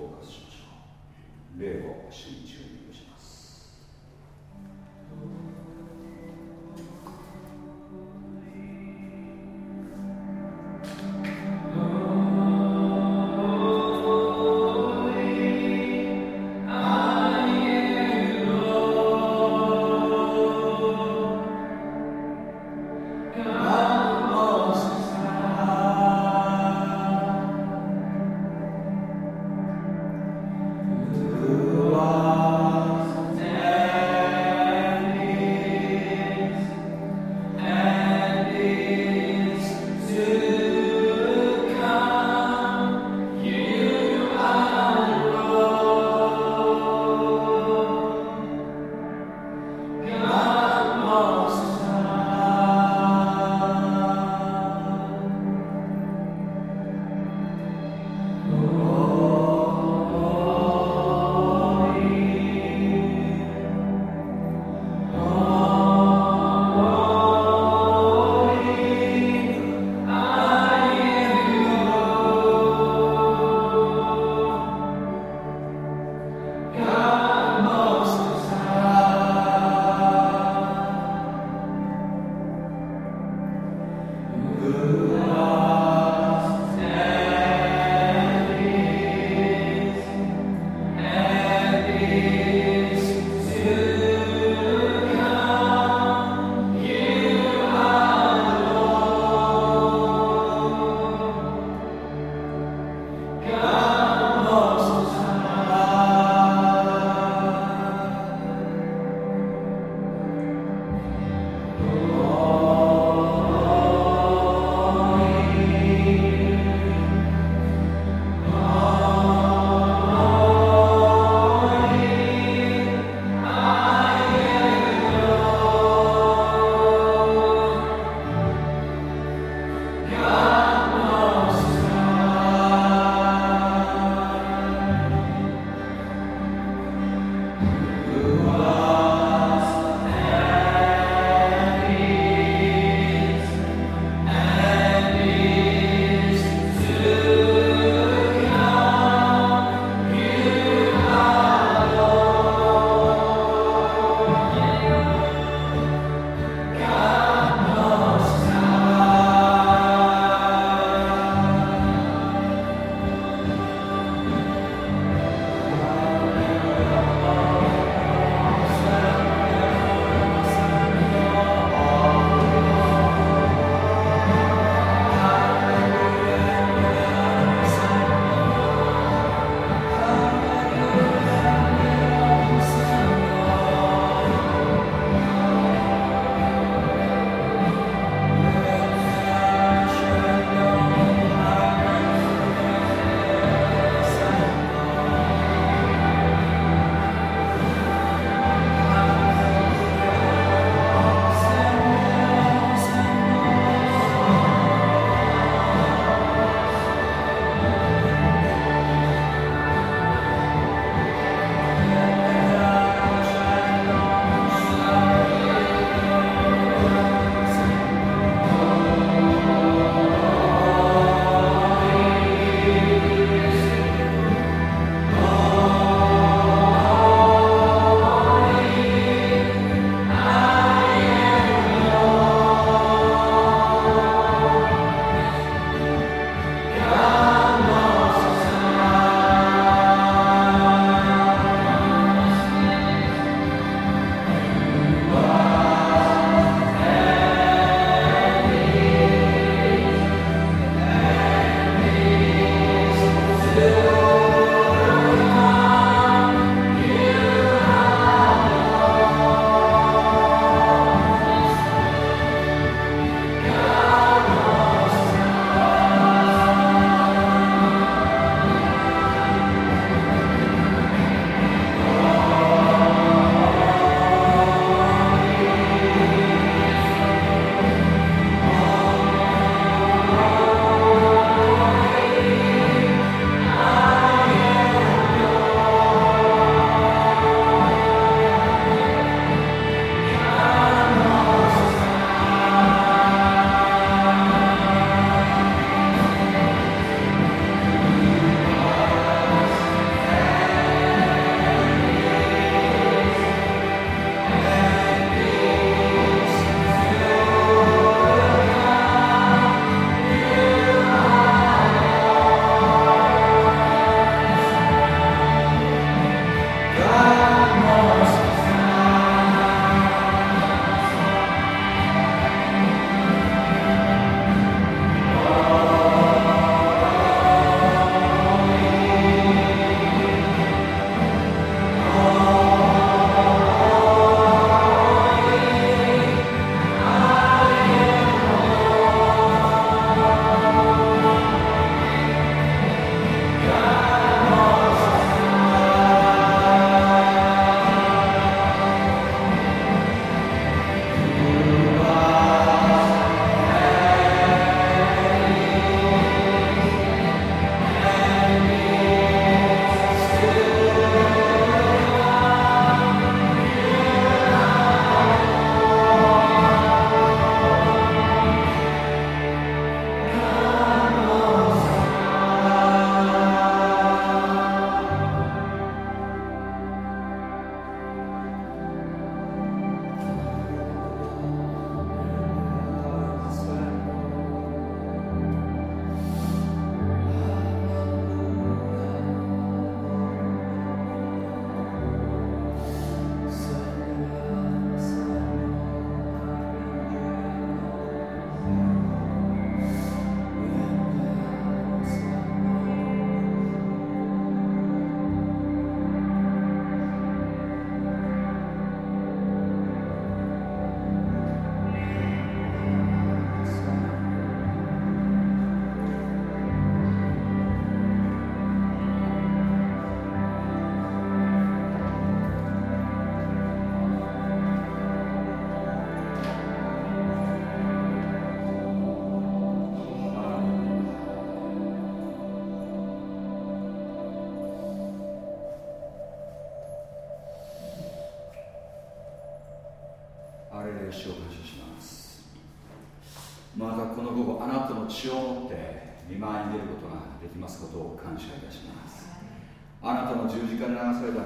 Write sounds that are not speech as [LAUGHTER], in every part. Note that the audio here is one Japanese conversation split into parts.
フォーカスしましょう霊を集中に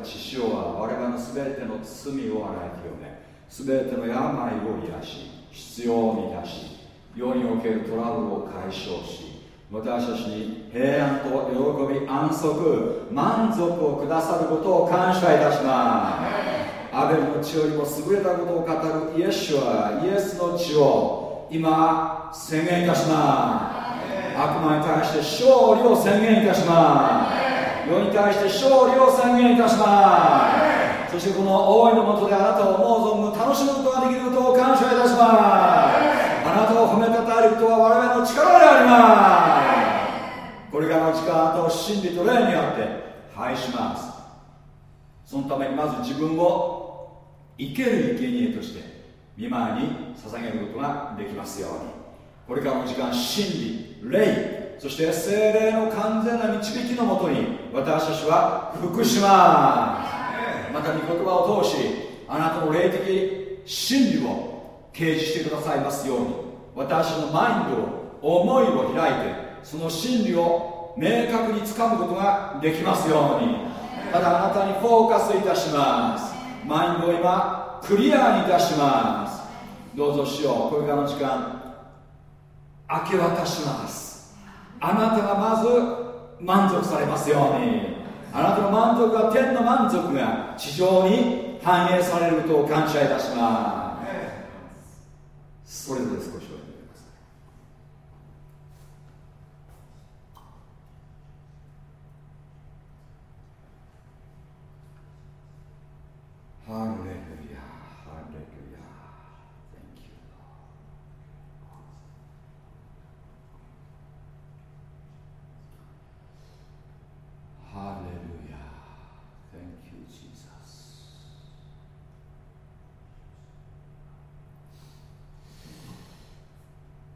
流された血潮は我々の全ての罪を洗い清め全ての病を癒し必要を満たし世におけるトラブルを解消し私たちに平安と喜び安息満足をくださることを感謝いたします。アベルの血よりも優れたことを語るイエスはイエスの血を今宣言いたします。悪魔に対して勝利を宣言いたします。世に対して勝利を宣言いたします。そしてこの大いのもとであなたを思う存分楽しむことができることを感謝いたします。あなたを褒めたたえることは我々の力であります。これからの時間あなたを真理と霊にあって拝します。そのためにまず自分を生ける生贄として見舞いに捧げることができますように。これからの時間真理霊。そして精霊の完全な導きのもとに私たちは服しますまた御言葉を通しあなたの霊的真理を掲示してくださいますように私のマインドを思いを開いてその真理を明確につかむことができますように。ただあなたにフォーカスいたします。マインドを今クリアにいたします。どうぞしようこれからの時間明け渡します。あなたがまず満足されますように。あなたの満足が天の満足が地上に反映されることを感謝いたします。それぞれ少しハレルヤ、ハル you. ハレルヤ。Thank you, Jesus.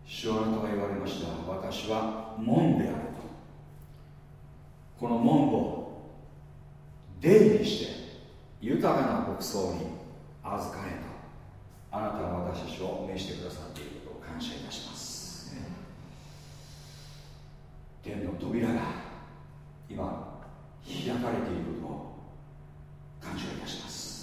主はあなたが言われました。私は門であると。この門を出入りして豊かな牧草に預かれとあなたが私たちを召してくださっていることを感謝いたします。天の扉が今開かれていることを感謝いたします。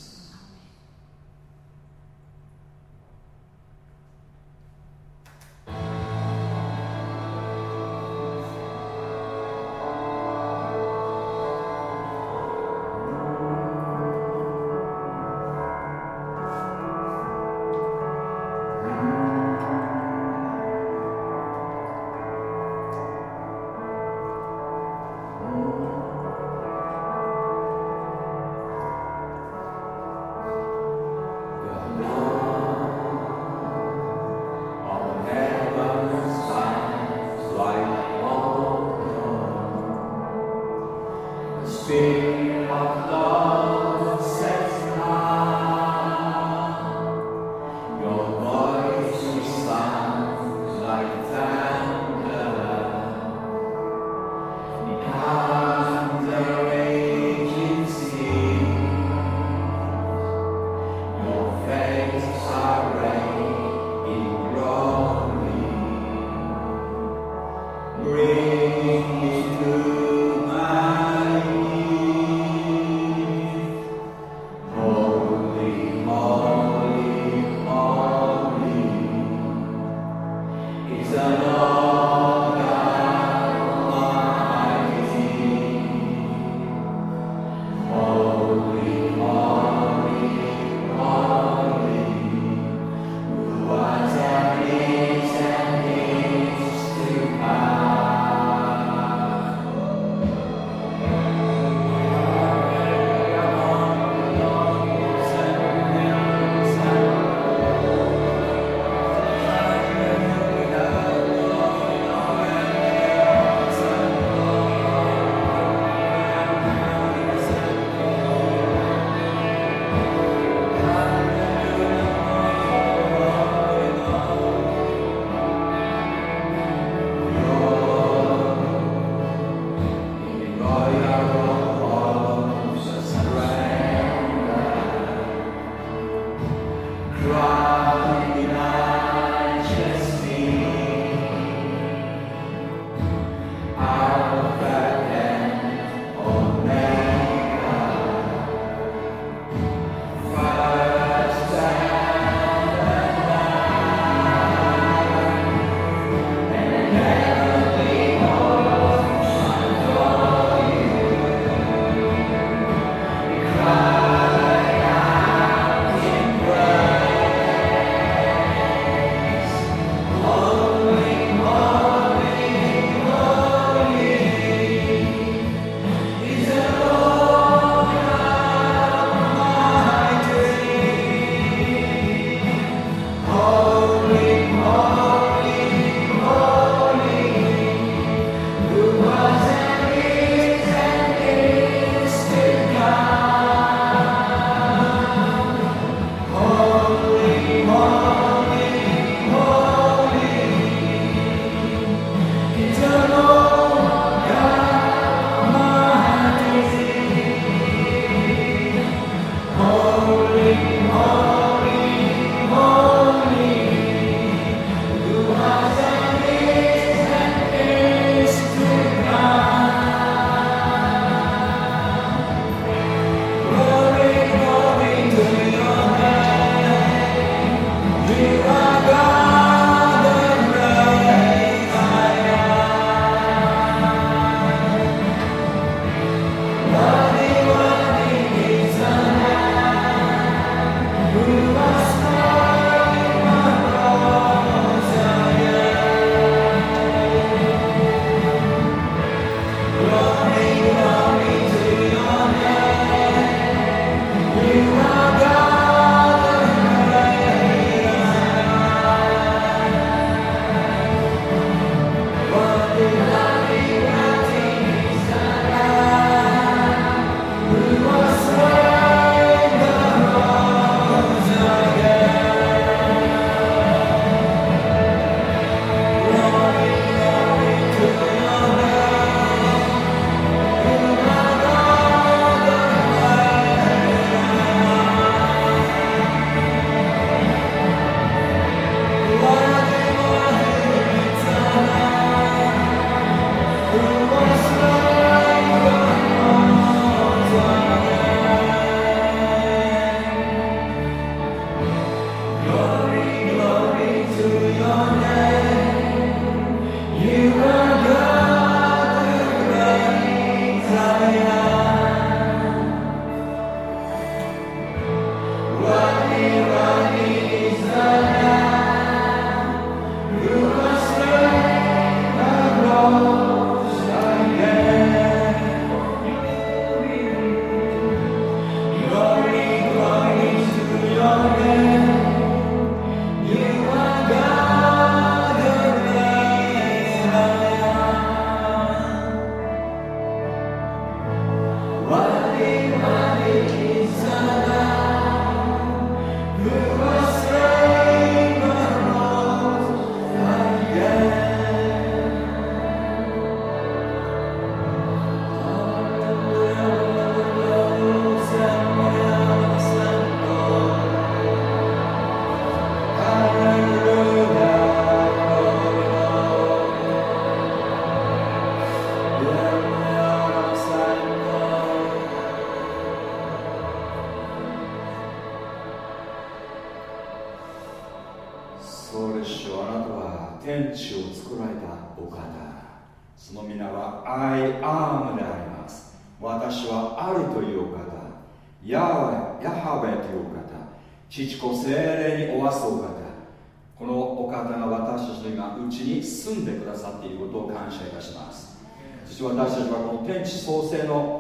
性の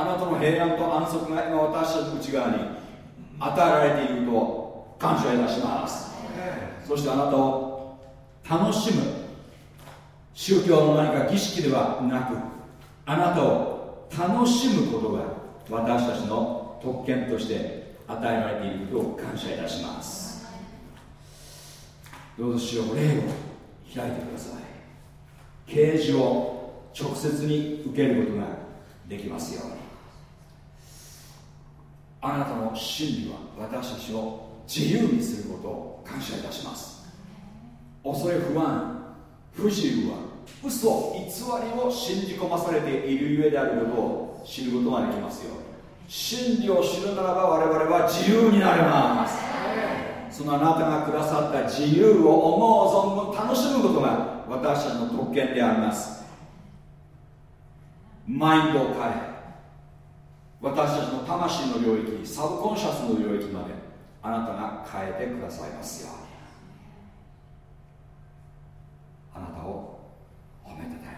あなたの平安と安息が今私たちの内側に与えられていることを感謝いたします。そしてあなたを楽しむ宗教の何か儀式ではなくあなたを楽しむことが私たちの特権として与えられていることを感謝いたします。どうぞしよう霊を開いてください。啓示を直接に受けることができますようにあなたの真理は私たちを自由にすることを感謝いたします。恐れ不安不自由は嘘偽りを信じ込まされているゆえであることを知ることができますよ。真理を知るならば我々は自由になれます。そのあなたがくださった自由を思う存分楽しむことが私たちの特権であります。マインドを変え私たちの魂の領域サブコンシャスの領域まであなたが変えてくださいますように。あなたを褒めてたい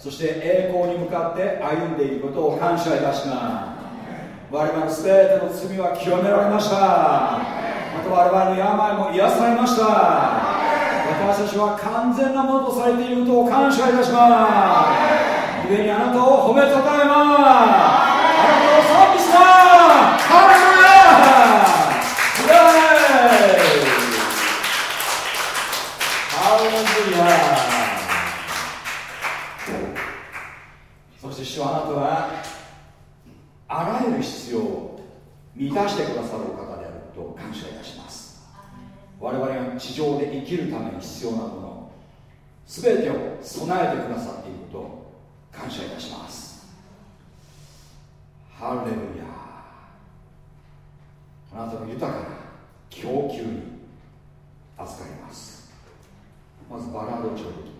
そして栄光に向かって歩んでいることを感謝いたします。我々の全ての罪は清められました。また我々の病も癒されました。私たちは完全なものとされていることを感謝いたします。故にあなたを褒めたたえますあなたを賛美しますハレルヤハレルヤそして主はあなたはあらゆる必要を満たしてくださるお方であることを感謝いたします我々が地上で生きるために必要なもの全てを備えてくださっていることを感謝いたします。ハレルヤあなたの豊かな供給に預かります。まずバラード調理ちょっと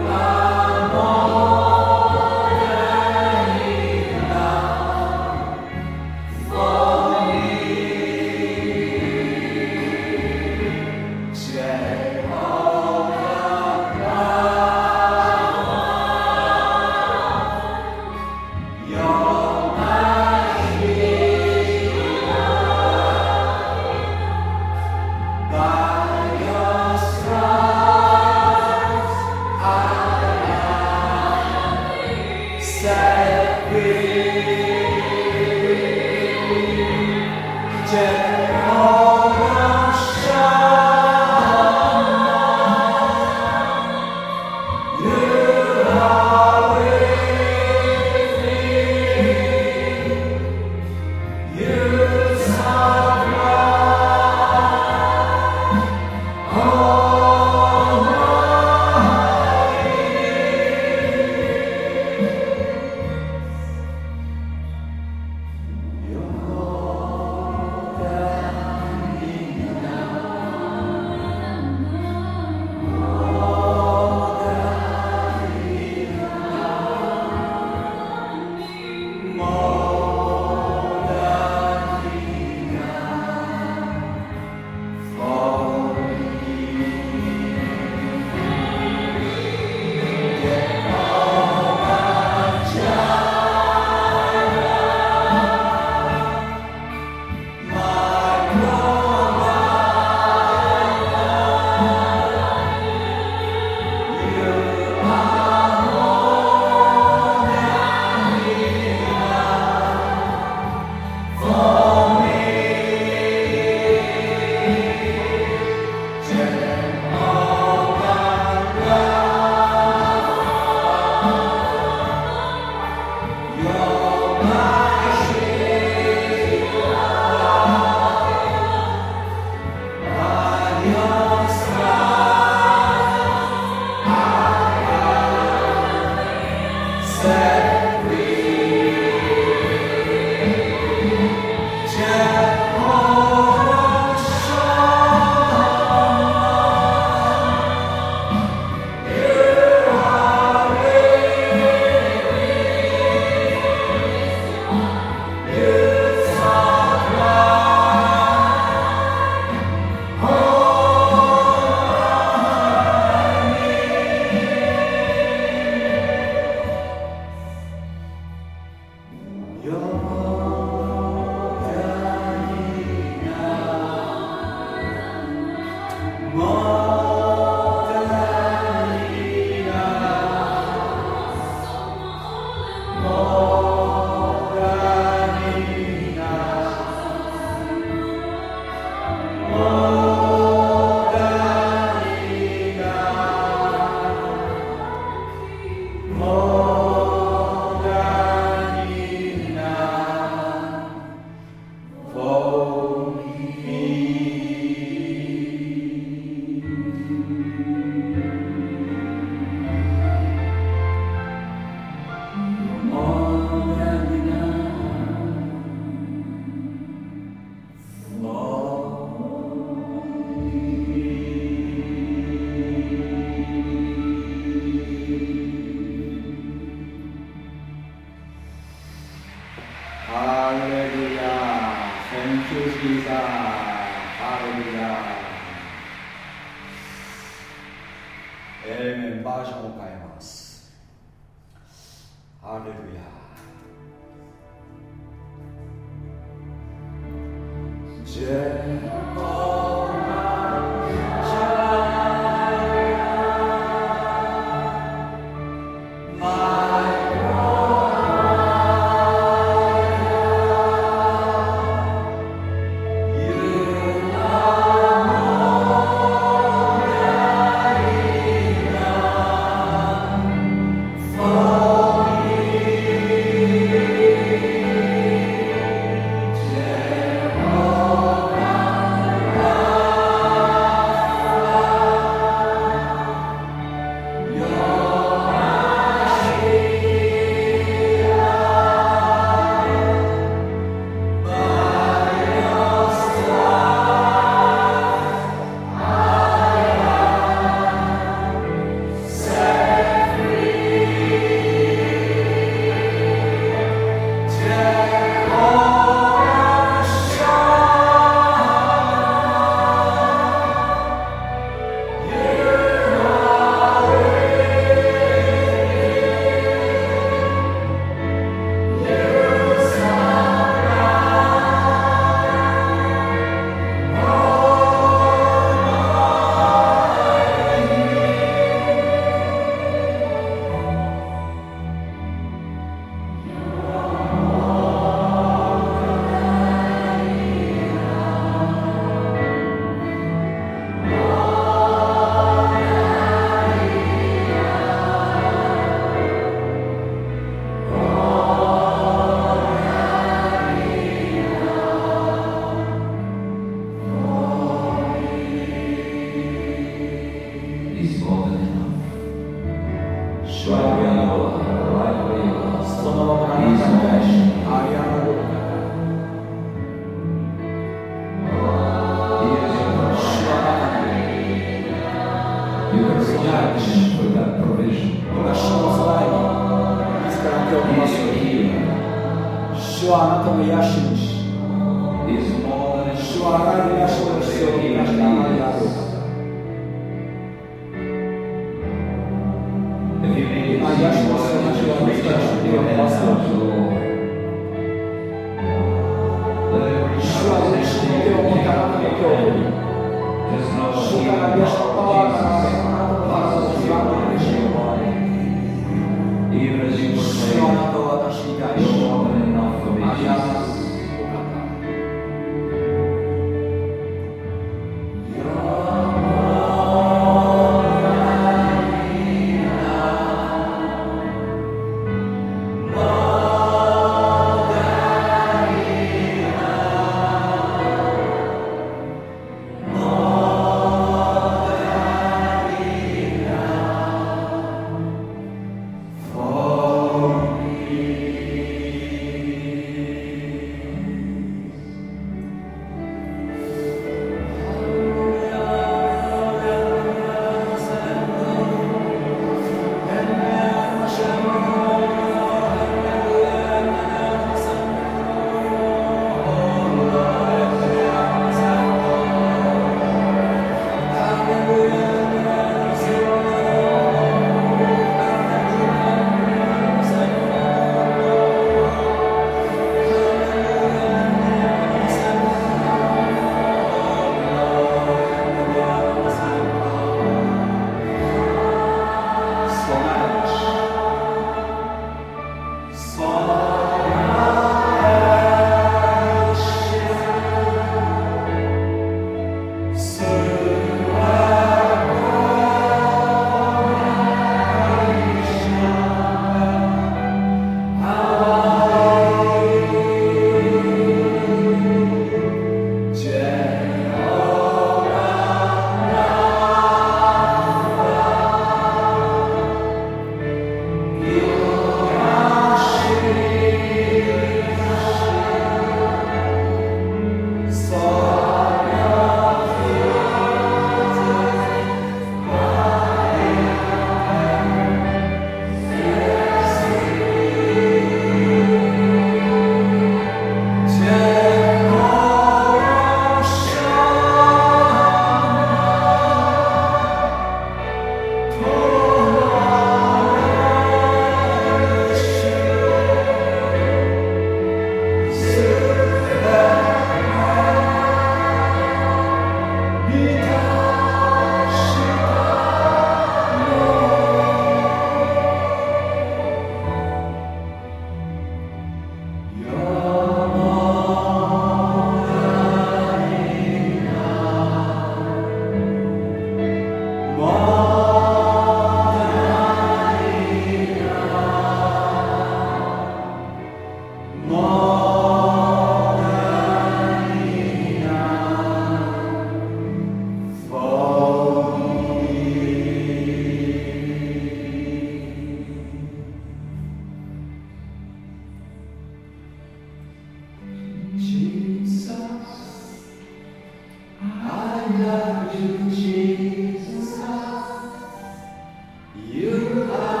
あの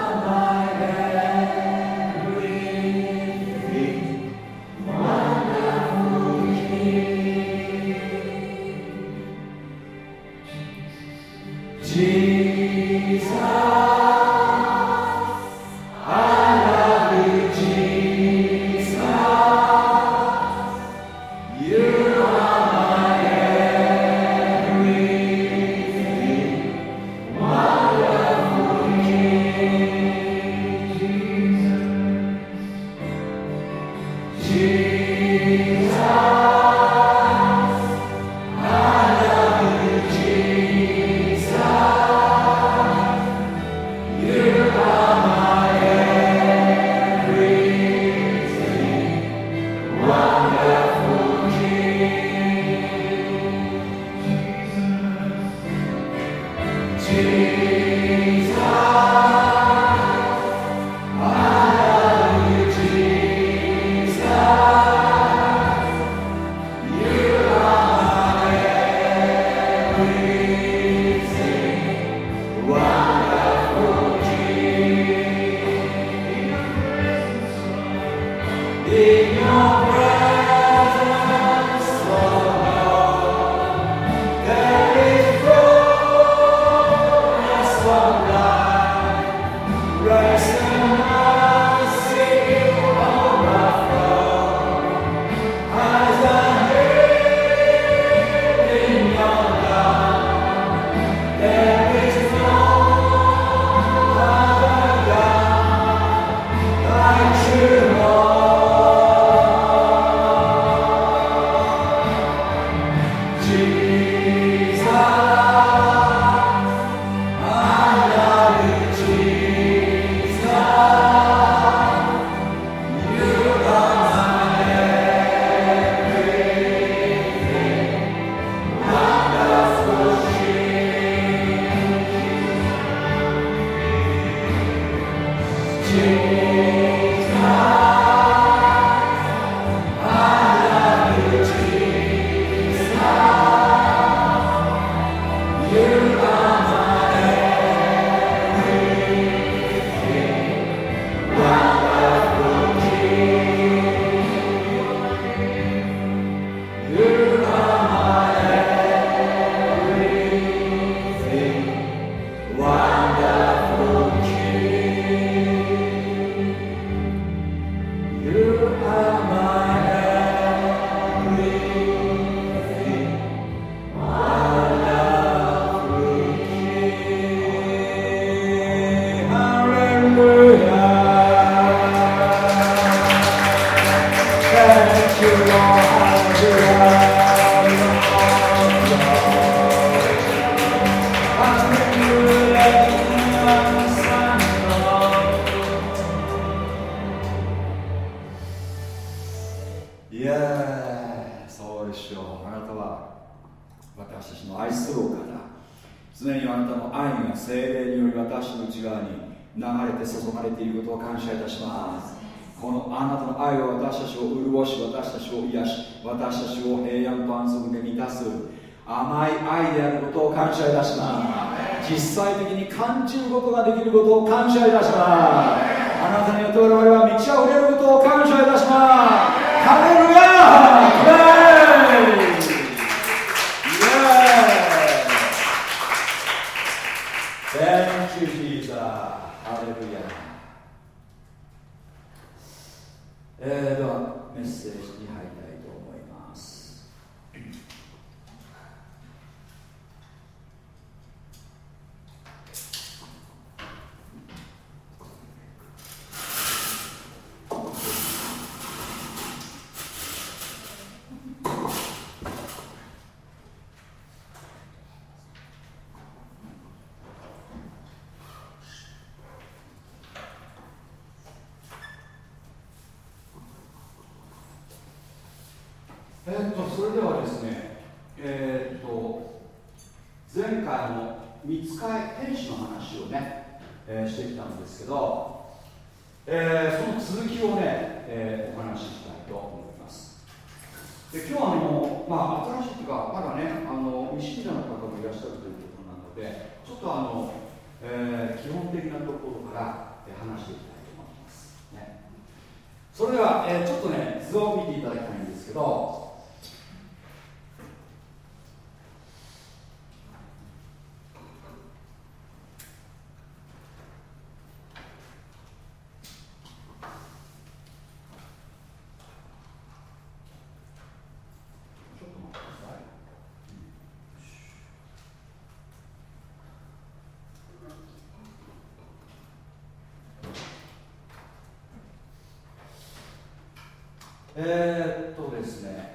えー、っとですね。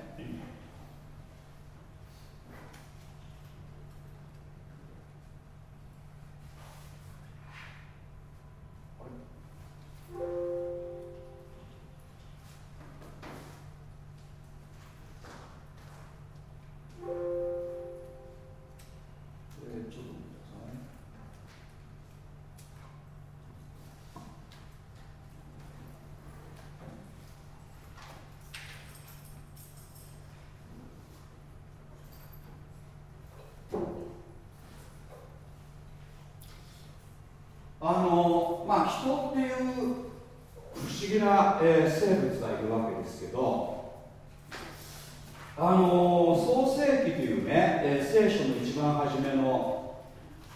あのまあ人っていう不思議な、えー、生物がいるわけですけどあの創世記というね、えー、聖書の一番初めの、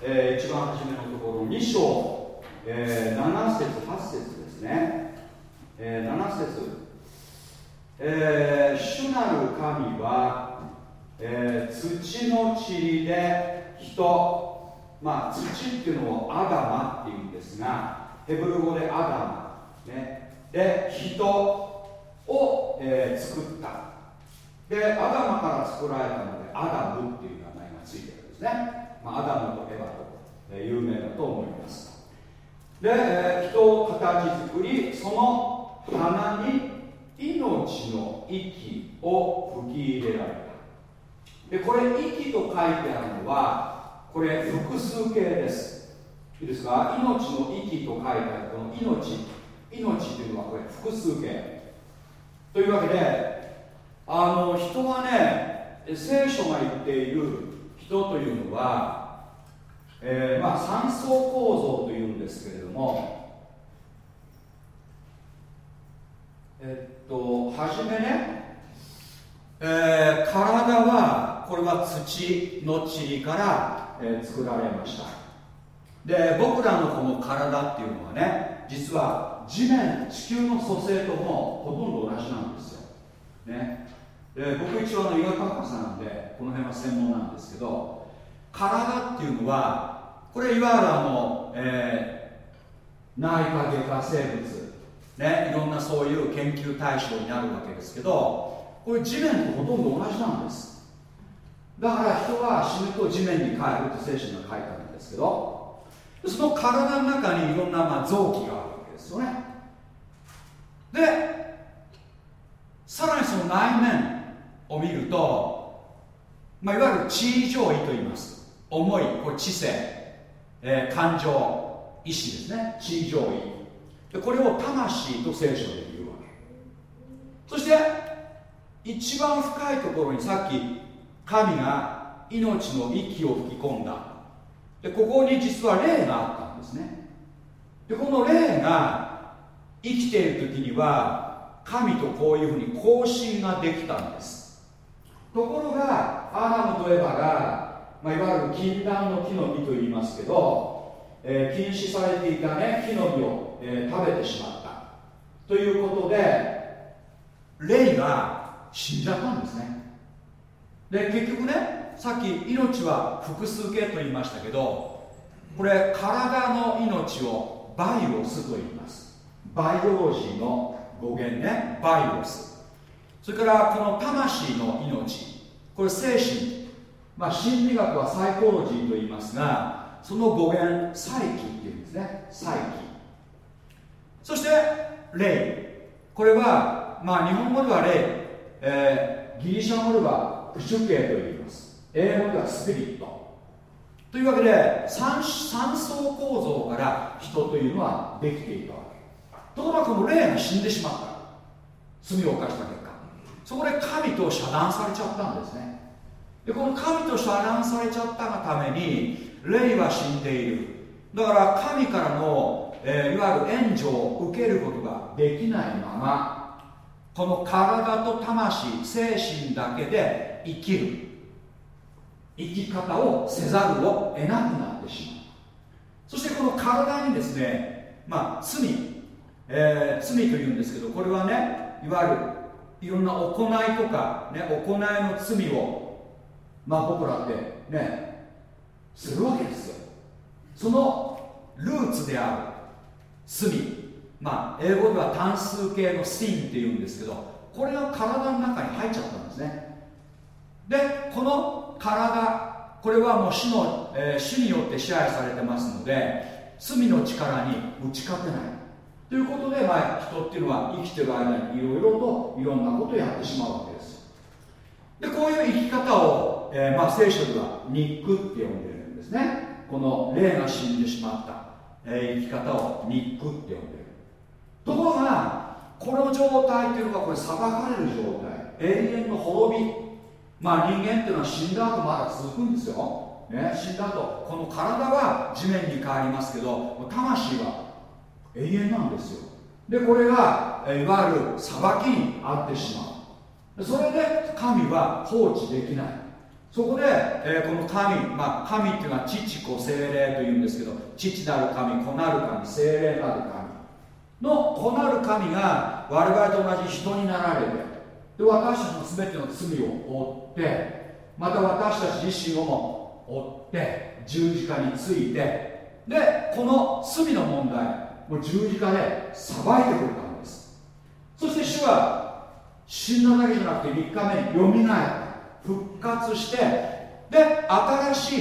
えー、一番初めのところ2章、えー、7節8節ですね、えー、7節。えー、主なる神は、えー、土の塵で人。まあ、土っていうのをアダマっていうんですがヘブル語でアダマ、ね、で人を、えー、作った。でアダマから作られたのでアダムっていう名前がついてるんですね、まあ、アダムとエヴァと、えー、有名だと思います。で、えー、人を形作りその鼻に命の息を吹き入れられた。でこれ息と書いてあるのはこれ複数形です。いいですか？命の息と書いてあるこの命。命というのはこれ複数形。というわけであの人はね聖書が言っている人というのは、えー、まあ三層構造というんですけれどもえっと初めね、えー、体はこれは土の塵からえ、作られました。で僕らのこの体っていうのはね実は地面地球の組成ともほとんど同じなんですよ、ね、で僕一応あの医学博士なんでこの辺は専門なんですけど体っていうのはこれいわゆるあの、えー、内科外科生物ねいろんなそういう研究対象になるわけですけどこれ地面とほとんど同じなんです。だから人は死ぬと地面に帰ると聖書には書いてあるんですけどその体の中にいろんなまあ臓器があるわけですよね。でさらにその内面を見ると、まあ、いわゆる地位上位と言います。思いこれ知性、えー、感情意志ですね。地位上位。でこれを魂と聖書で言うわけ。そして一番深いところにさっき神が命の息を吹き込んだ。でここに実は霊があったんですね。でこの霊が生きている時には神とこういうふうに交信ができたんです。ところがアダムとエバが、まあ、いわゆる禁断の木の実と言いますけど、えー、禁止されていたね木の実を、えー、食べてしまった。ということで霊が死んじゃったんですね。で結局ねさっき命は複数形と言いましたけどこれ体の命をバイオスと言います。バイオロジーの語源ね。バイオス。それからこの魂の命。これ精神。まあ心理学はサイコロジーと言いますがその語源サイキっていうんですね。サイキそして霊。これはまあ日本語では霊、えー、ギリシャ語では主形と言います。英語ではスピリット。というわけで三三層構造から人というのはできていたわけ。ところがこの霊が死んでしまった。罪を犯した結果。そこで神と遮断されちゃったんですね。でこの神と遮断されちゃったがために霊は死んでいる。だから神からの、えー、いわゆる援助を受けることができないままこの体と魂精神だけで生きる。生き方をせざるを得なくなってしまう。そしてこの体にですねまあ罪、えー、罪というんですけどこれはねいわゆるいろんな行いとか、ね、行いの罪をまあ僕らってねするわけですよ。そのルーツである罪。まあ英語では単数形のシーンっていうんですけどこれが体の中に入っちゃったんですね。でこの体これはもう主の、えー、主によって支配されてますので罪の力に打ち勝てない。ということで、まあ、人っていうのは生きてる間にいろいろといろんなことをやってしまうわけです。でこういう生き方を、えー、まあ、聖書ではニックって呼んでるんですね。この霊が死んでしまった、えー、生き方をニックって呼んでる。ところがこの状態っていうのがこれ裁かれる状態。永遠の滅び。まあ人間っていうのは死んだ後まだ続くんですよ、ね、死んだ後この体は地面に変わりますけど魂は永遠なんですよ。でこれがいわゆる裁きにあってしまう。それで神は放置できない。そこで、えー、この神、まあ、神っていうのは父子精霊というんですけど父なる神子なる神精霊なる神。の子なる神が我々と同じ人になられてで私たちの全ての罪を負ってまた私たち自身をも追って十字架について。でこの罪の問題もう十字架で裁いてくれたんです。そして主は死んだだけじゃなくて3日目によみがえ復活してで新し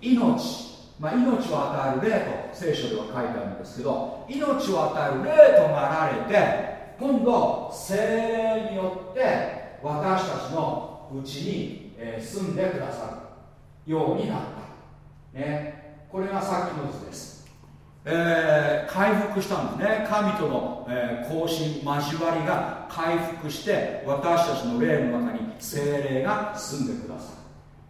い命まあ、命を与える霊と聖書では書いてあるんですけど命を与える霊となられて今度精霊によって私たちのうちに、え、住んでくださるようになった、ね、これがさっきの図です、えー、回復したんですね。神との、えー、交信交わりが回復して私たちの霊の中に精霊が住んでくださる。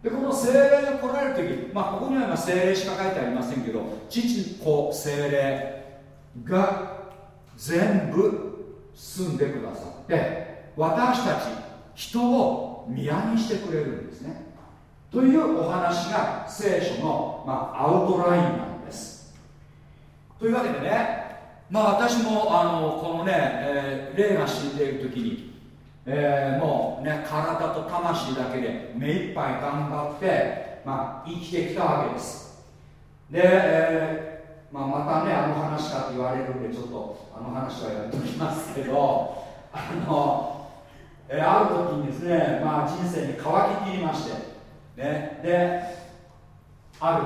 でこの精霊が来られる時、まあ、ここには今精霊しか書いてありませんけど父子精霊が全部住んでくださって私たち人を宮にしてくれるんですね。というお話が聖書の、まあ、アウトラインなんです。というわけでねまあ私もあのこのね、えー、霊が死んでいる時に、えー、もうね体と魂だけで目いっぱい頑張って、まあ、生きてきたわけです。で、えーまあ、またねあの話かと言われるんでちょっとあの話はやっておきますけど [LAUGHS] あの、えある時にですね、まあ、人生に乾ききりまして、ね、である、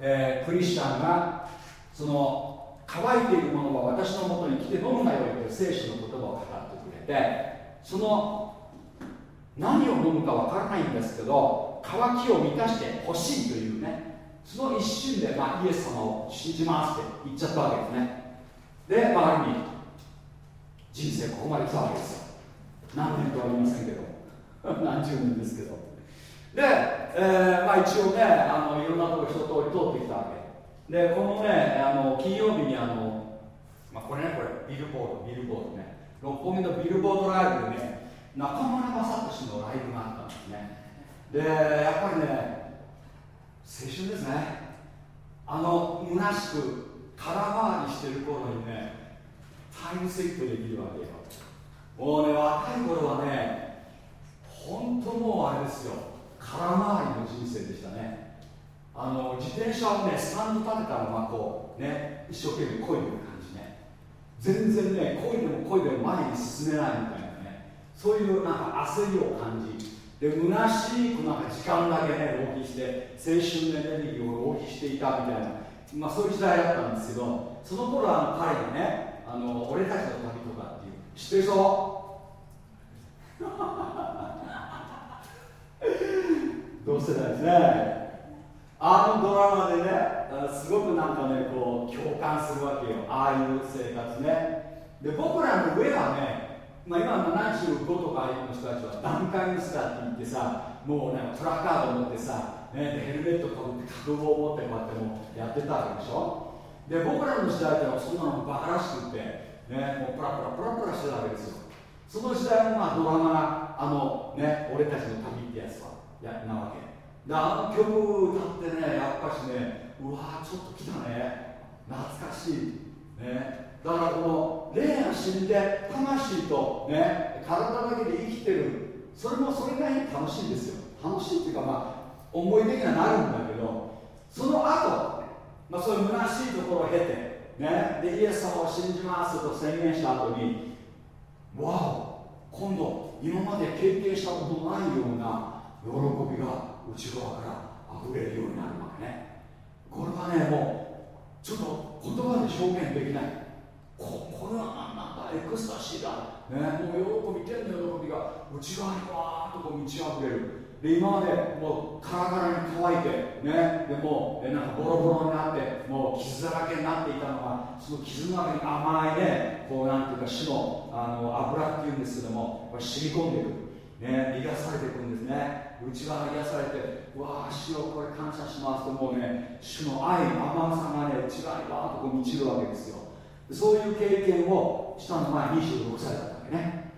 え、クリスチャンがその乾いているものは私のもとに来て飲むなよという聖書の言葉を語ってくれてその何を飲むかわからないんですけど乾きを満たしてほしいというねその一瞬で、まあ、イエス様を信じますって言っちゃったわけですね。で、まあ、ある意味人生ここまで来たわけですよ。何年とは言いませんけど。[LAUGHS] 何十年ですけど。で、えーまあ、一応ねあのいろんなとこ一通り通ってきたわけ。でこのねあの金曜日にあの、まあ、これねこれビルボードビルボードね。六本木のビルボードライブでね中村雅俊のライブがあったんですね。でやっぱりね青春ですね。あの虚しく空回りしてる頃にねタイムセットできるわけよ。もうね若い頃はね本当もうあれですよ。空回りの人生でしたね。あの自転車をねスタンド立てたままこうね一生懸命こいでる。全然ねこいでもこいでも前に進めないみたいなね。そういうなんか焦りを感じ。で虚しくなんか時間だけね浪費して青春のエネルギーを浪費していたみたいな、まあ、そういう時代だったんですけどその頃あの彼がねあの俺たちの旅とかっていう知ってる人？同世代ですね。あのドラマでねすごくなんかねこう共感するわけよ。ああいう生活ね。で僕らの上はねまあ、今75とかの人たちは段階のスタって言ってさもうなんかプラカード持ってさ、ね、ヘルメットかぶって覚悟を持ってこうやってもやってたわけでしょ。で僕らの時代ってのはそんなのバカらしくってねもうプラプラプラプラしてたわけですよ。その時代もまあドラマがあのね俺たちの旅ってやつはやなわけ。であの曲歌ってねやっぱしねうわちょっと来たね。懐かしいね。だからこの霊が死んで魂とね体だけで生きてる。それもそれなりに楽しいんですよ。楽しいっていうかまあ思い出にはなるんだけどその後、まあそういう虚しいところを経てねでイエス様を信じますと宣言した後にわお今度今まで経験したことないような喜びが内側から溢れるようになるわけね。これはねもうちょっと言葉で表現できない。ここれはなんだエクスタシーだ、ね、もう喜び天の喜びが内側にわーっとこう満ち溢れる。で今までもうカラカラに乾いてねでもうなんかボロボロになってもう傷だらけになっていたのがその傷の中に甘いねこうなんていうか死のあの油っていうんですけども染み込んでいく。ね癒されていくんですね。内側が癒されてうわあ主をこれ感謝しますともうね主の愛甘さがね内側にバーッとこう満ちるわけですよ。そういう経験をしたのが26歳だったわけね。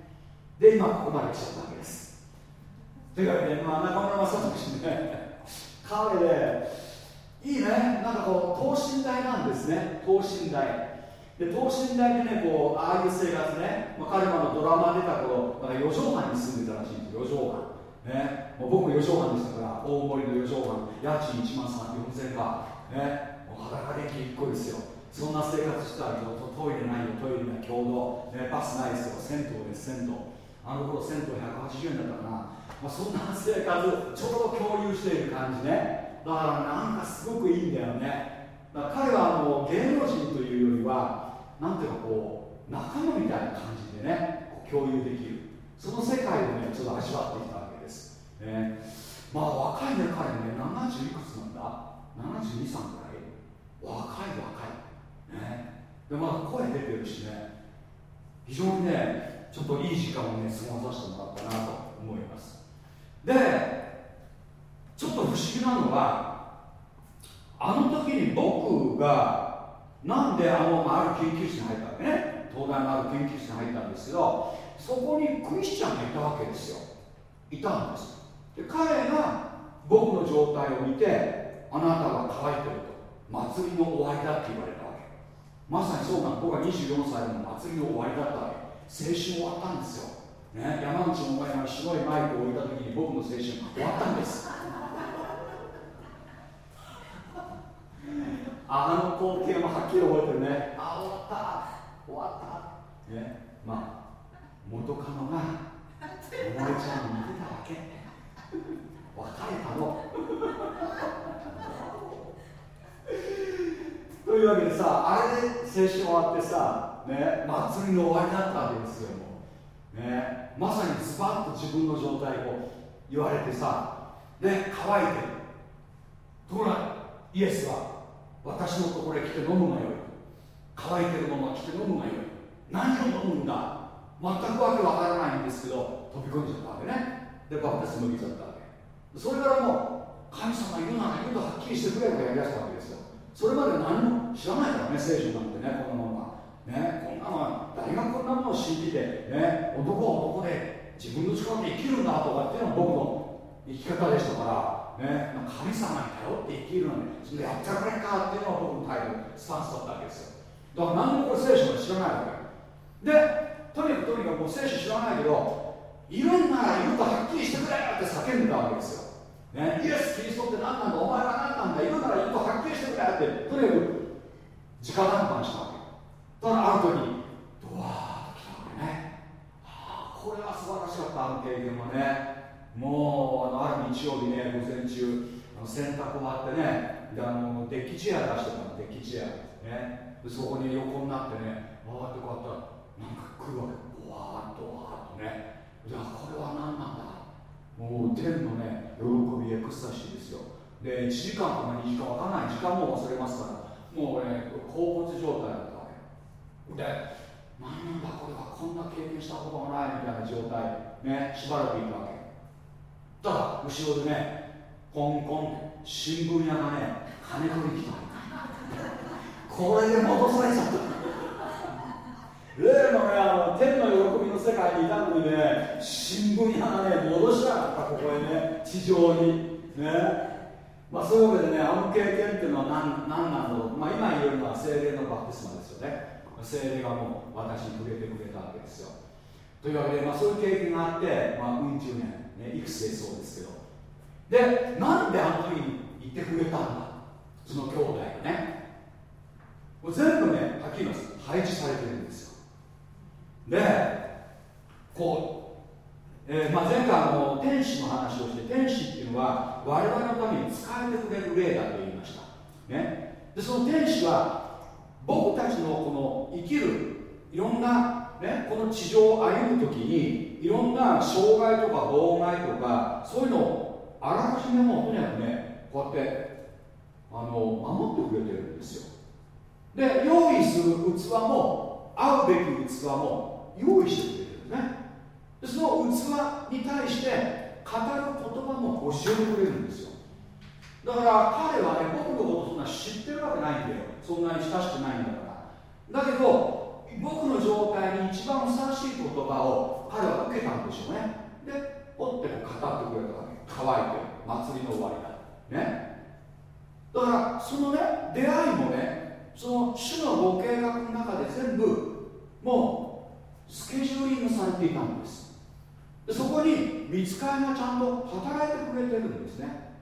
で今ここまで来ちゃったわけです。というわけで、まあ、中村雅俊ね [LAUGHS] 彼でいいね。なんかこう等身大なんですね。等身大。で等身大でねこうああいう生活ね、まあ、彼らのドラマ出た頃なんか四畳半に住んでたらしいんですよ。四畳半。ね、もう僕も四畳半でしたから大森の四畳半家賃1万4000か。ね。もう裸でき1個ですよ。そんな生活したらトイレないよ。トイレない共同、ね、バスないですよ。銭湯です銭湯。あの頃銭湯180円だったかな、まあ、そんな生活ちょうど共有している感じね。だからなんかすごくいいんだよね。だから彼はあの芸能人というよりはなんていうかこう仲間みたいな感じでね共有できる。その世界をねちょっと味わってきた、ね、まあ若いね彼ね70いくつなんだ？72、3くらい？若い若い。ね、でまだ声出てるしね。非常にねちょっといい時間をね過ごさせてもらったなと思います。でちょっと不思議なのはあの時に僕がなんであの、あ、る研究室に入ったわけね？東大のある研究室に入ったんですけどそこにクリスチャンがいたわけですよ。いたんです。で彼が僕の状態を見てあなたは乾いてると。祭りの終わりだって言われたわけ。まさにそうな。の僕は24歳の祭りの終わりだったわけ。青春終わったんですよ、ね、山口のお前が白いマイクを置いた時に僕の青春終わったんです。[LAUGHS] あの光景もはっきり覚えてるね。あ終わった。終わった。ねまあ元カノがお前ちゃんに似てたわけ。別れたのというわけでさあれで青春終わってさ、ね、祭りの終わりだったわけですよね、まさにズバッと自分の状態を言われてさで乾いてるところがイエスは私のところへ来て飲むがよ。い乾いてるものは来て飲むがよ。い何を飲むんだ？全くわけわからないんですけど飛び込んじゃったわけね。でバプテスマ受けちゃった。それからもう神様いるならいるとはっきりしてくれとやりだしたわけですよ。それまで何も知らないからね聖書なんてねこんなものはねこんなのは誰がこんなものを信じてね男は男で自分の力で生きるんだとかっていうのは僕の生き方でしたからね神様に頼って生きるのにそれやってられかっていうのは僕の態度スタンスだったわけですよ。だから何もこれ聖書は知らないわけ。でとにかくとにかくもう聖書知らないけどいるんならいるとはっきりしてくれって叫んでたわけですよ。ね、イエス・キリストって何なんだお前は何なんだいるならいるとはっきりしてくれってとにかく直談判したわけ。ただある時ドワーッと来たわけね、はあ、これは素晴らしかったあの経験はね。もうあのある日曜日ね午前中あの洗濯終わってねであのデッキチェア出してたのデッキチェア。ね。でそこに横になってねわーってこうやった。らなんか来るわけ。わーっとわーっとね。じゃあこれは何なんだ？もう天のね喜びエクスタシーですよ。で1時間とか2時間わかんない時間も忘れますからもうね恍惚状態だったわけ。でなんだこれはこんな経験したことがないみたいな状態。ねしばらくいたわけ。ただ後ろでねコンコン新聞屋がね金取りに来たここれで戻されちゃった。例のねあの天の喜びの世界にいたのにね新聞屋がね戻しなかったここへね地上に。ね。まあそういうわけでねあの経験っていうのは何何なんだろう、まあ、今言えるのは精霊のバプテスマですよね。精霊がもう私に触れてくれたわけですよ。というわけで、まあ、そういう経験があって、まあ、うん十年、ね、いくつでそうですけど。でなんであの時に言ってくれたんだ？その兄弟がね。もう全部ねはっきり言います。配置されてるでこう、えーまあ、前回の天使の話をして天使っていうのは我々のために使えてくれる霊だと言いました、ね、でその天使は僕たちのこの生きるいろんな、ね、この地上を歩む時にいろんな障害とか妨害とかそういうのをあらかじめもとにかくねこうやってあの守ってくれてるんですよ。で用意する器も合うべき器も用意してくれるね。でその器に対して語る言葉も教えてくれるんですよ。だから彼はね僕のことそんな知ってるわけないんだよ。そんなに親しくないんだから。だけど僕の状態に一番ふさわしい言葉を彼は受けたんでしょうね。でポッてこう語ってくれたわけ。乾いて祭りの終わりだ。ね。だからそのね出会いもねその主のご計画の中で全部もうスケジューリングされていたんです。でそこに見つかりがちゃんと働いてくれてるんですね。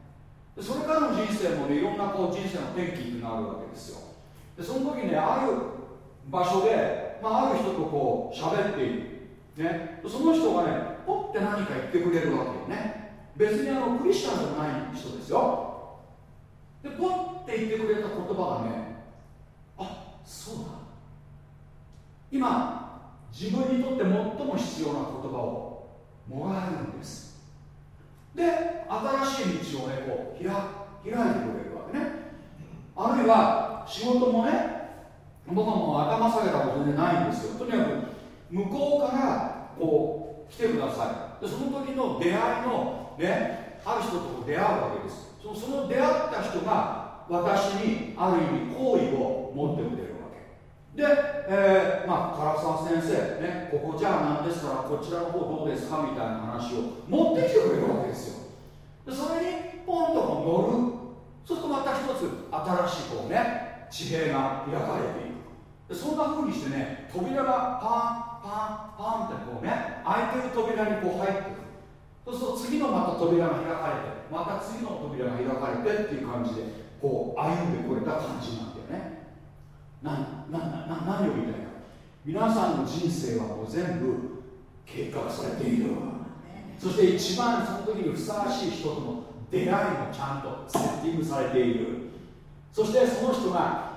でそれからの人生もねいろんなこう人生の転機っていうのがあるわけですよ。でその時ねある場所で、まあ、ある人とこう喋っている、ね、その人がねポッて何か言ってくれるわけよね。別にあのクリスチャンじゃない人ですよ。でポッて言ってくれた言葉がねあそうだ。今自分にとって最も必要な言葉をもらえるんです。で新しい道をねこう開開いてくれるわけね。あるいは仕事もね僕はもう頭下げたことでないんですよ。とにかく向こうからこう来てください。でその時の出会いのねある人と出会うわけです。その出会った人が私にある意味好意を持ってくれる。で、えー、まあ唐沢先生ねここじゃあなんですか？らこちらの方どうですか？みたいな話を持ってきてくれるわけですよ。でそれにポンと乗る。そうするとまた一つ新しいこうね地平が開かれていく。でそんな風にしてね扉がパンパンパンってこうね開いてる扉にこう入ってくる。そうすると次のまた扉が開かれてまた次の扉が開かれてっていう感じでこう歩んでこれた感じなんななな何を言いたいか皆さんの人生はもう全部計画されているそして一番その時にふさわしい人との出会いもちゃんとセッティングされている。そしてその人が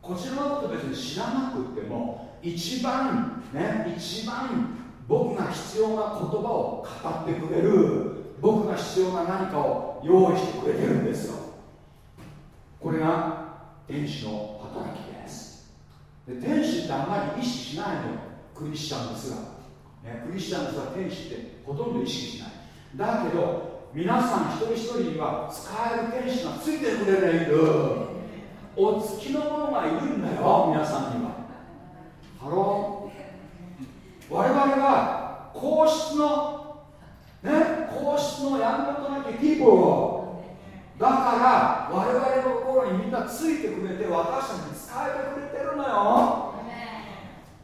こちらのこと別に知らなくっても一番ね一番僕が必要な言葉を語ってくれる僕が必要な何かを用意してくれてるんですよ。これが天使の働きで天使ってあんまり意識しないのよ。クリスチャンですが、ね、クリスチャンですが天使ってほとんど意識しない。だけど皆さん一人一人には仕える天使がついてくれているお付きの者がいるんだよ皆さんには。ハロー。我々は皇室のね皇室のやんごとなき peopleだから我々のところにみんなついてくれて私たちに使えてくれてるのよ。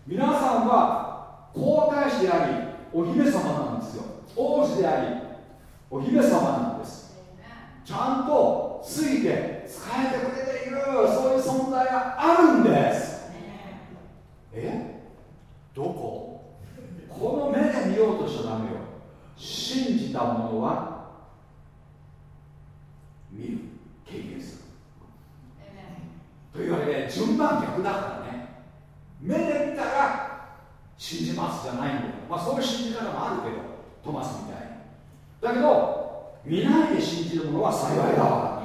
皆さんは皇太子でありお姫様なんですよ。王子でありお姫様なんです。ちゃんとついて使えてくれているそういう存在があるんです。え？どこ？この目で見ようとしちゃダメよ。信じた者は見る経験する。というわけで順番逆だからね。目で見たら信じますじゃないんだよ。まあそういう信じ方もあるけどトマスみたいだけど見ないで信じる者は幸いだ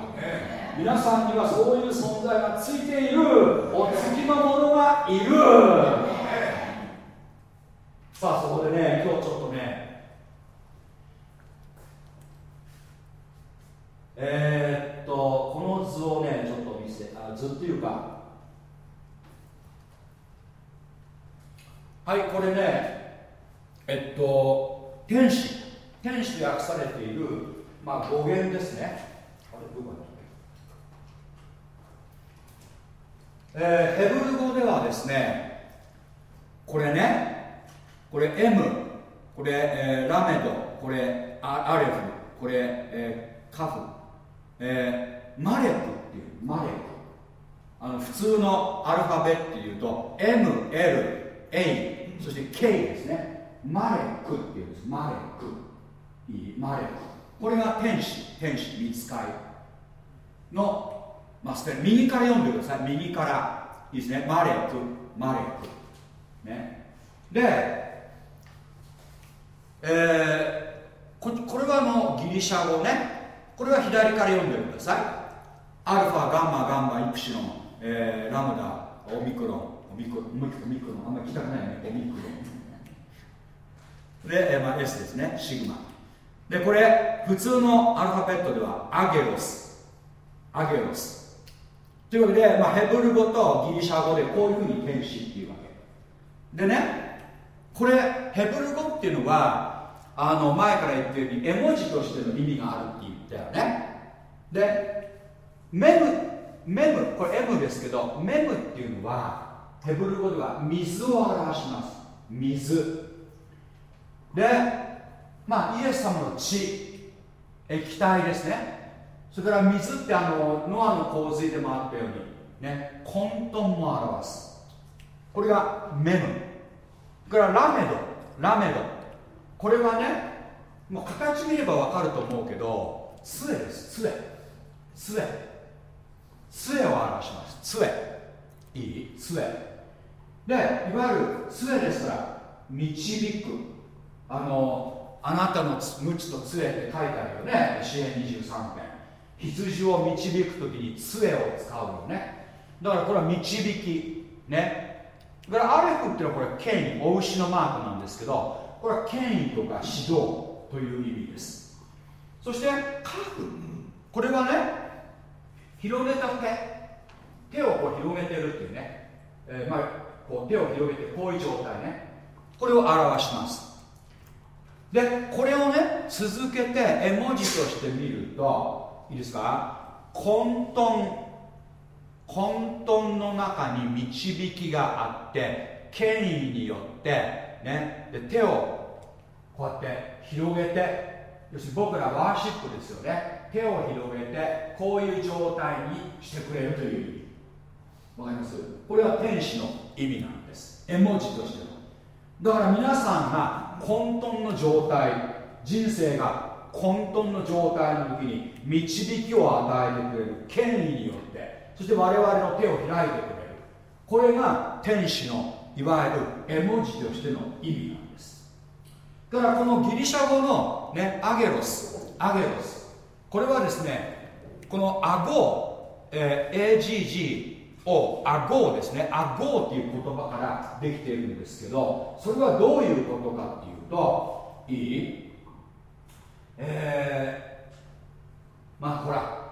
皆さんにはそういう存在がついている。お付きの者がいる。さあそこでね今日ちょっとねえー、っとこの図をねちょっと見せあ図っていうか。はいこれねえっと天使。天使と訳されている、まあ、語源ですね。あれどこえー、ヘブル語ではですねこれねこれ M これ、えー、ラメドこれアレフこれ、えー、カフ。えー、マレクっていうマレク。あの普通のアルファベっていうと MLA そして K ですね。マレクっていうんです。マレク。いいマレク。これが天使天使見つかりの、まあ、右から読んでください。右から。いいですね。マレクマレク。ね。でえー、ここれはあのギリシャ語ね。これは左から読んでください。アルファガンマガンマイプシロンえー、ラムダオミクロンオミクロンオミクロンあんまり聞きたくないよね。オミクロン。で、えーまあ、S ですね。シグマ。でこれ普通のアルファベットではアゲロス。アゲロス。というわけで、まあ、ヘブル語とギリシャ語でこういうふうに天使っていうわけ。でねこれヘブル語っていうのはあの前から言ったように絵文字としての意味がある。って言ったよね。でメムメムこれ M ですけどメムっていうのはヘブル語では水を表します。水。でまあイエス様の血。液体ですね。それから水ってあのノアの洪水でもあったようにね混沌も表す。これがメム。それからラメド。ラメド。これはねもう形見ればわかると思うけど杖です。杖。杖。杖を表します。杖。いい？杖。でいわゆる杖ですから導く。あのあなたの鞭と杖って書いてあるよね。支援23編。羊を導く時に杖を使うよね。だからこれは導きね。だからアレフっていうのはこれ権威お牛のマークなんですけどこれは権威とか指導という意味です。そしてカフこれはね広げた手。手をこう広げてるっていうね、えー、まあこう手を広げてこういう状態ね。これを表します。でこれをね続けて絵文字として見るといいですか？混沌。混沌の中に導きがあって権威によってね。で手をこうやって広げて要するに僕らワーシップですよね。手を広げてこういう状態にしてくれるという意味。わかります？これは天使の意味なんです。絵文字としてのだから皆さんが混沌の状態人生が混沌の状態の時に導きを与えてくれる権威によってそして我々の手を開いてくれる。これが天使のいわゆる絵文字としての意味なんです。だからこのギリシャ語の、ね、アゲロスアゲロス。これはですねこの顎、えー、AGG を顎ですね。顎っていう言葉からできているんですけどそれはどういうことかっていうといい？えー、まあほら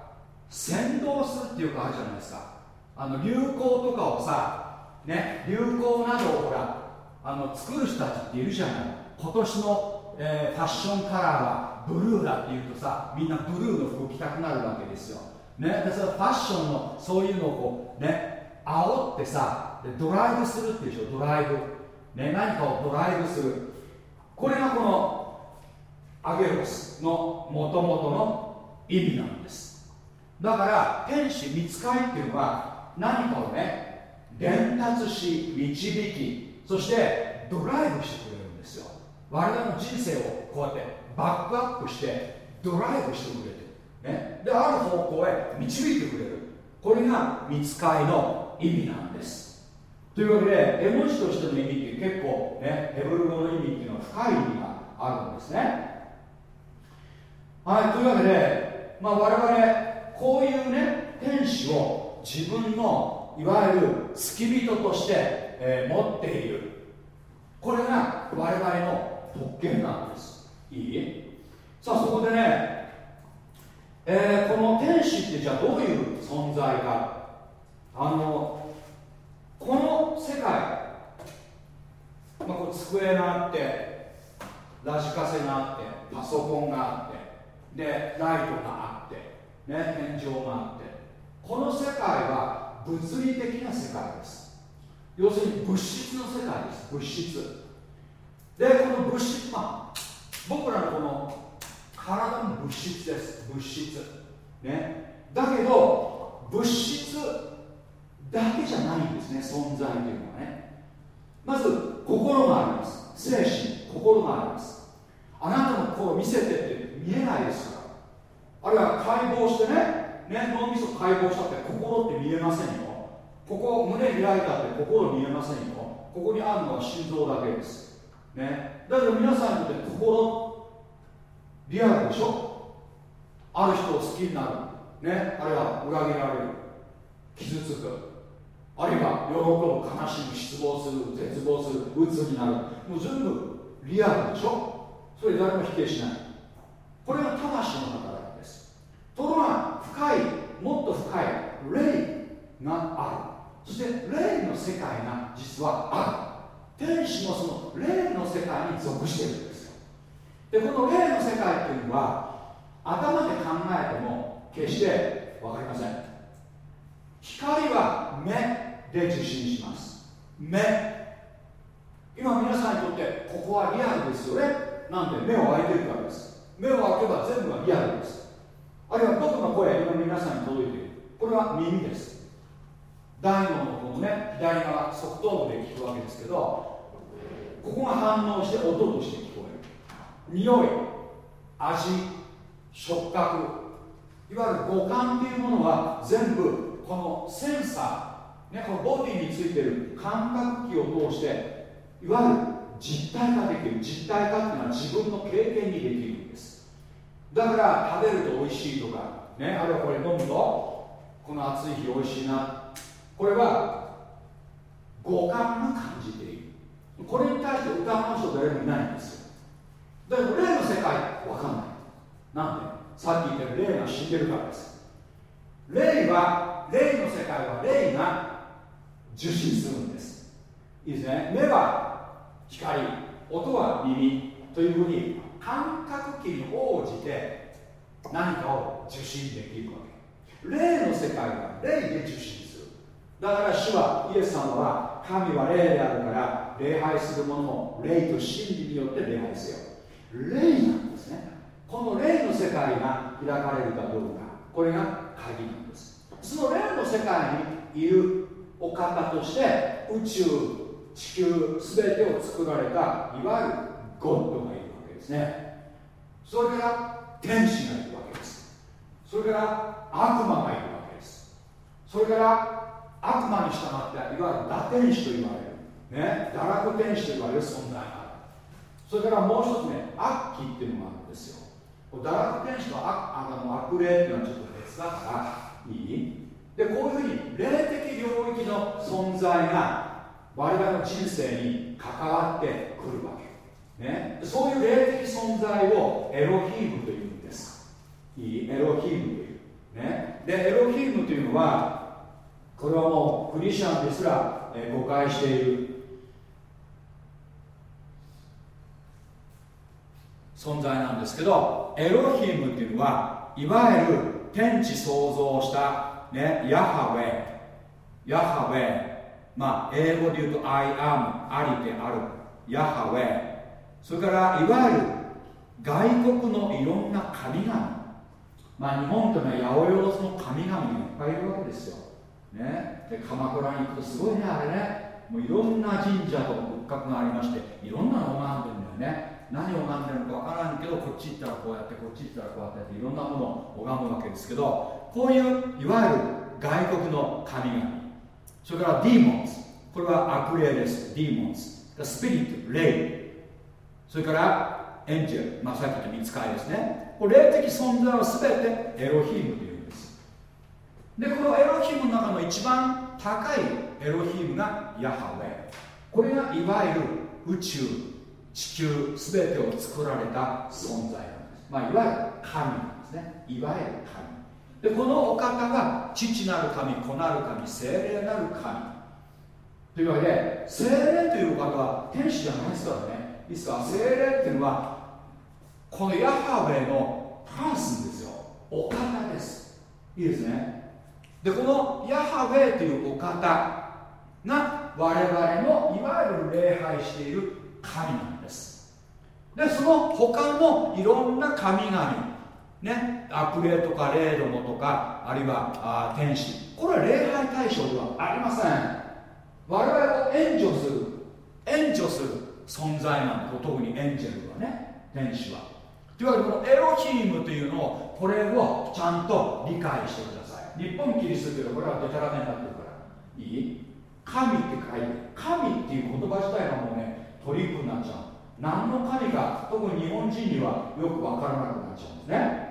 先導するっていうかあるじゃないですか。あの流行とかをさね流行などをほらあの作る人たちっているじゃない。今年の、えー、ファッションカラーはブルーだって言うとさみんなブルーの服着たくなるわけですよ、ね、でそれファッションのそういうのをこうね煽ってさドライブするっていうでしょドライブ、ね、何かをドライブする。これがこのアゲロスのもともとの意味なんです。だから天使見つかりっていうのは何かをね伝達し導きそしてドライブしてくれる。我々の人生をこうやってバックアップしてドライブしてくれて、ね、である方向へ導いてくれる。これが見つかりの意味なんです。というわけで絵文字としての意味って結構ねヘブル語の意味っていうのは深い意味があるんですね。はいというわけで、まあ、我々こういうね天使を自分のいわゆる付き人として、えー、持っている。これが我々の特権なんです。いい？さあそこでね、えー、この天使ってじゃあどういう存在か。あのこの世界、まあ、こう机があってラジカセがあってパソコンがあってでライトがあってね天井があって。この世界は物理的な世界です。要するに物質の世界です。物質。でこの物質まあ僕らのこの体も物質です。物質。ね。だけど物質だけじゃないんですね。存在というのはね。まず心があります。精神心があります。あなたの心を見せてって見えないですから。あるいは解剖してね。ね脳みそ解剖したって心って見えませんよ。ここ胸開いたって心見えませんよ。ここにあるのは心臓だけです。ね。だけど皆さんにとって心リアルでしょ？ある人を好きになる。ね。あるいは裏切られる。傷つく。あるいは喜ぶ悲しむ失望する絶望する鬱になる。もう全部リアルでしょ？それ誰も否定しない。これが魂の働きです。ところが深いもっと深い霊がある。そして霊の世界が実はある。天使もその霊の世界に属しているんです。よでこの霊の世界っていうのは頭で考えても決して分かりません。光は目で受信します。目。今皆さんにとってここはリアルですよね。なんで目を開いてるからです。目を開けば全部がリアルです。あるいは僕の声今皆さんに届いている。これは耳です。大脳のこのね左側側頭部で聞くわけですけどここが反応して音として聞こえる。匂い味触覚いわゆる五感っていうものは全部このセンサー、ね、このボディについてる感覚器を通していわゆる実体化できる実体化っていうのは自分の経験にできるんです。だから食べると美味しいとか、ね、あるいはこれ飲むとこの暑い日美味しいな。これは五感が感じている。これに対して疑う人誰もいないんですよ。だけど霊の世界わかんない。なんで？さっき言ったように霊が死んでるからです。霊は霊の世界は霊が受信するんです。いいですね。目は光音は耳というふうに感覚器に応じて何かを受信できるわけ。霊の世界は霊で受信する。だから主はイエス様は神は霊であるから礼拝する者も霊と真理によって礼拝せよ。霊なんですね。この霊の世界が開かれるかどうか。これが鍵なんです。その霊の世界にいるお方として宇宙地球全てを作られたいわゆるゴッドがいるわけですね。それから天使がいるわけです。それから悪魔がいるわけです。それから悪魔に従っていわゆる堕天使と言われる、ね、堕落天使と言われる存在がある。それからもう一つね悪鬼っていうのがあるんですよ。堕落天使と悪あの悪霊っていうのはちょっと別だからいい？でこういうふうに霊的領域の存在が我々の人生に関わってくるわけ、ね、そういう霊的存在をエロヒームというんです。いい？エロヒームという、ね、でエロヒームというのはこれはもうクリスチャンですら、誤解している存在なんですけどエロヒムっていうのはいわゆる天地創造した、ね、ヤハウェヤハウェまあ英語で言うと I am ありであるヤハウェそれからいわゆる外国のいろんな神々。まあ日本というのは八百万の神々がいっぱいいるわけですよ。ね、で鎌倉に行くとすごいねあれね。もういろんな神社と仏閣がありましていろんなのを拝んでるんだよね。何を拝んでるのかわからんけどこっち行ったらこうやってこっち行ったらこうやっていろんなものを拝むわけですけどこういういわゆる外国の神々それからディーモンズ。これは悪霊です。ディーモンズ。スピリット霊それからエンジェル、まあ、さっき言った見つかりですね。これ霊的存在は全てエロヒームというんです。でこのエロヒームの中の一番高いエロヒームがヤハウェ。これがいわゆる宇宙。地球全てを作られた存在なんです、まあ、いわゆる神なんですね。いわゆる神。でこのお方が父なる神子なる神精霊なる神。というわけで精霊というお方は天使じゃないですからね。いいですか？精霊っていうのはこのヤハウェのパーソンですよ。お方です。いいですね。でこのヤハウェというお方が我々のいわゆる礼拝している神なんです。でその他のいろんな神々ね悪霊とか霊どもとかあるいはあ天使。これは礼拝対象ではありません。我々を援助する援助する存在なんで特にエンジェルはね天使は。というわけでこのエロヒームというのをこれをちゃんと理解してください。日本キリストというのはこれはデタラメになってるから。いい？神って書いて神っていう言葉自体がもうねトリックになっちゃう何の神か特に日本人にはよく分からなくなっちゃうんですね。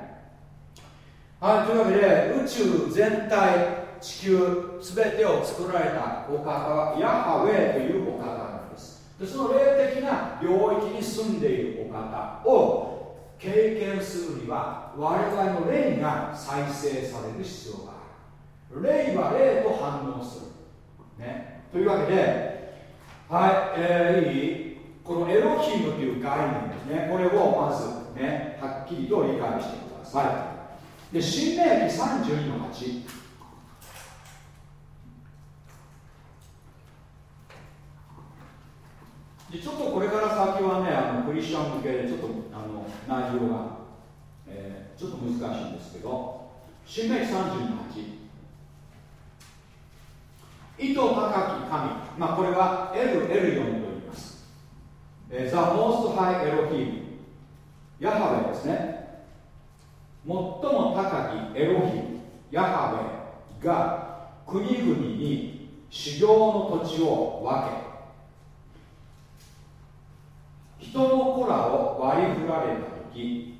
はいというわけで宇宙全体地球全てを作られたお方はヤハウェイというお方なんです。でその霊的な領域に住んでいるお方を経験するには我々の霊が再生される必要がある。霊は霊と反応する、ね、というわけではい、えー、いい。このエロヒムという概念ですね。これをまずねはっきりと理解してください。で新明記32の8でちょっとこれから先はねあのクリスチャン向けでちょっとあの内容が、えー、ちょっと難しいんですけど。新明記32の8意図高き神、まあ、これはエル・エルヨン、えー、ザ・モースト・ハイ・エロヒームヤハウェですね。最も高きエロヒムヤハウェが国々に修行の土地を分け人の子らを割り振られた時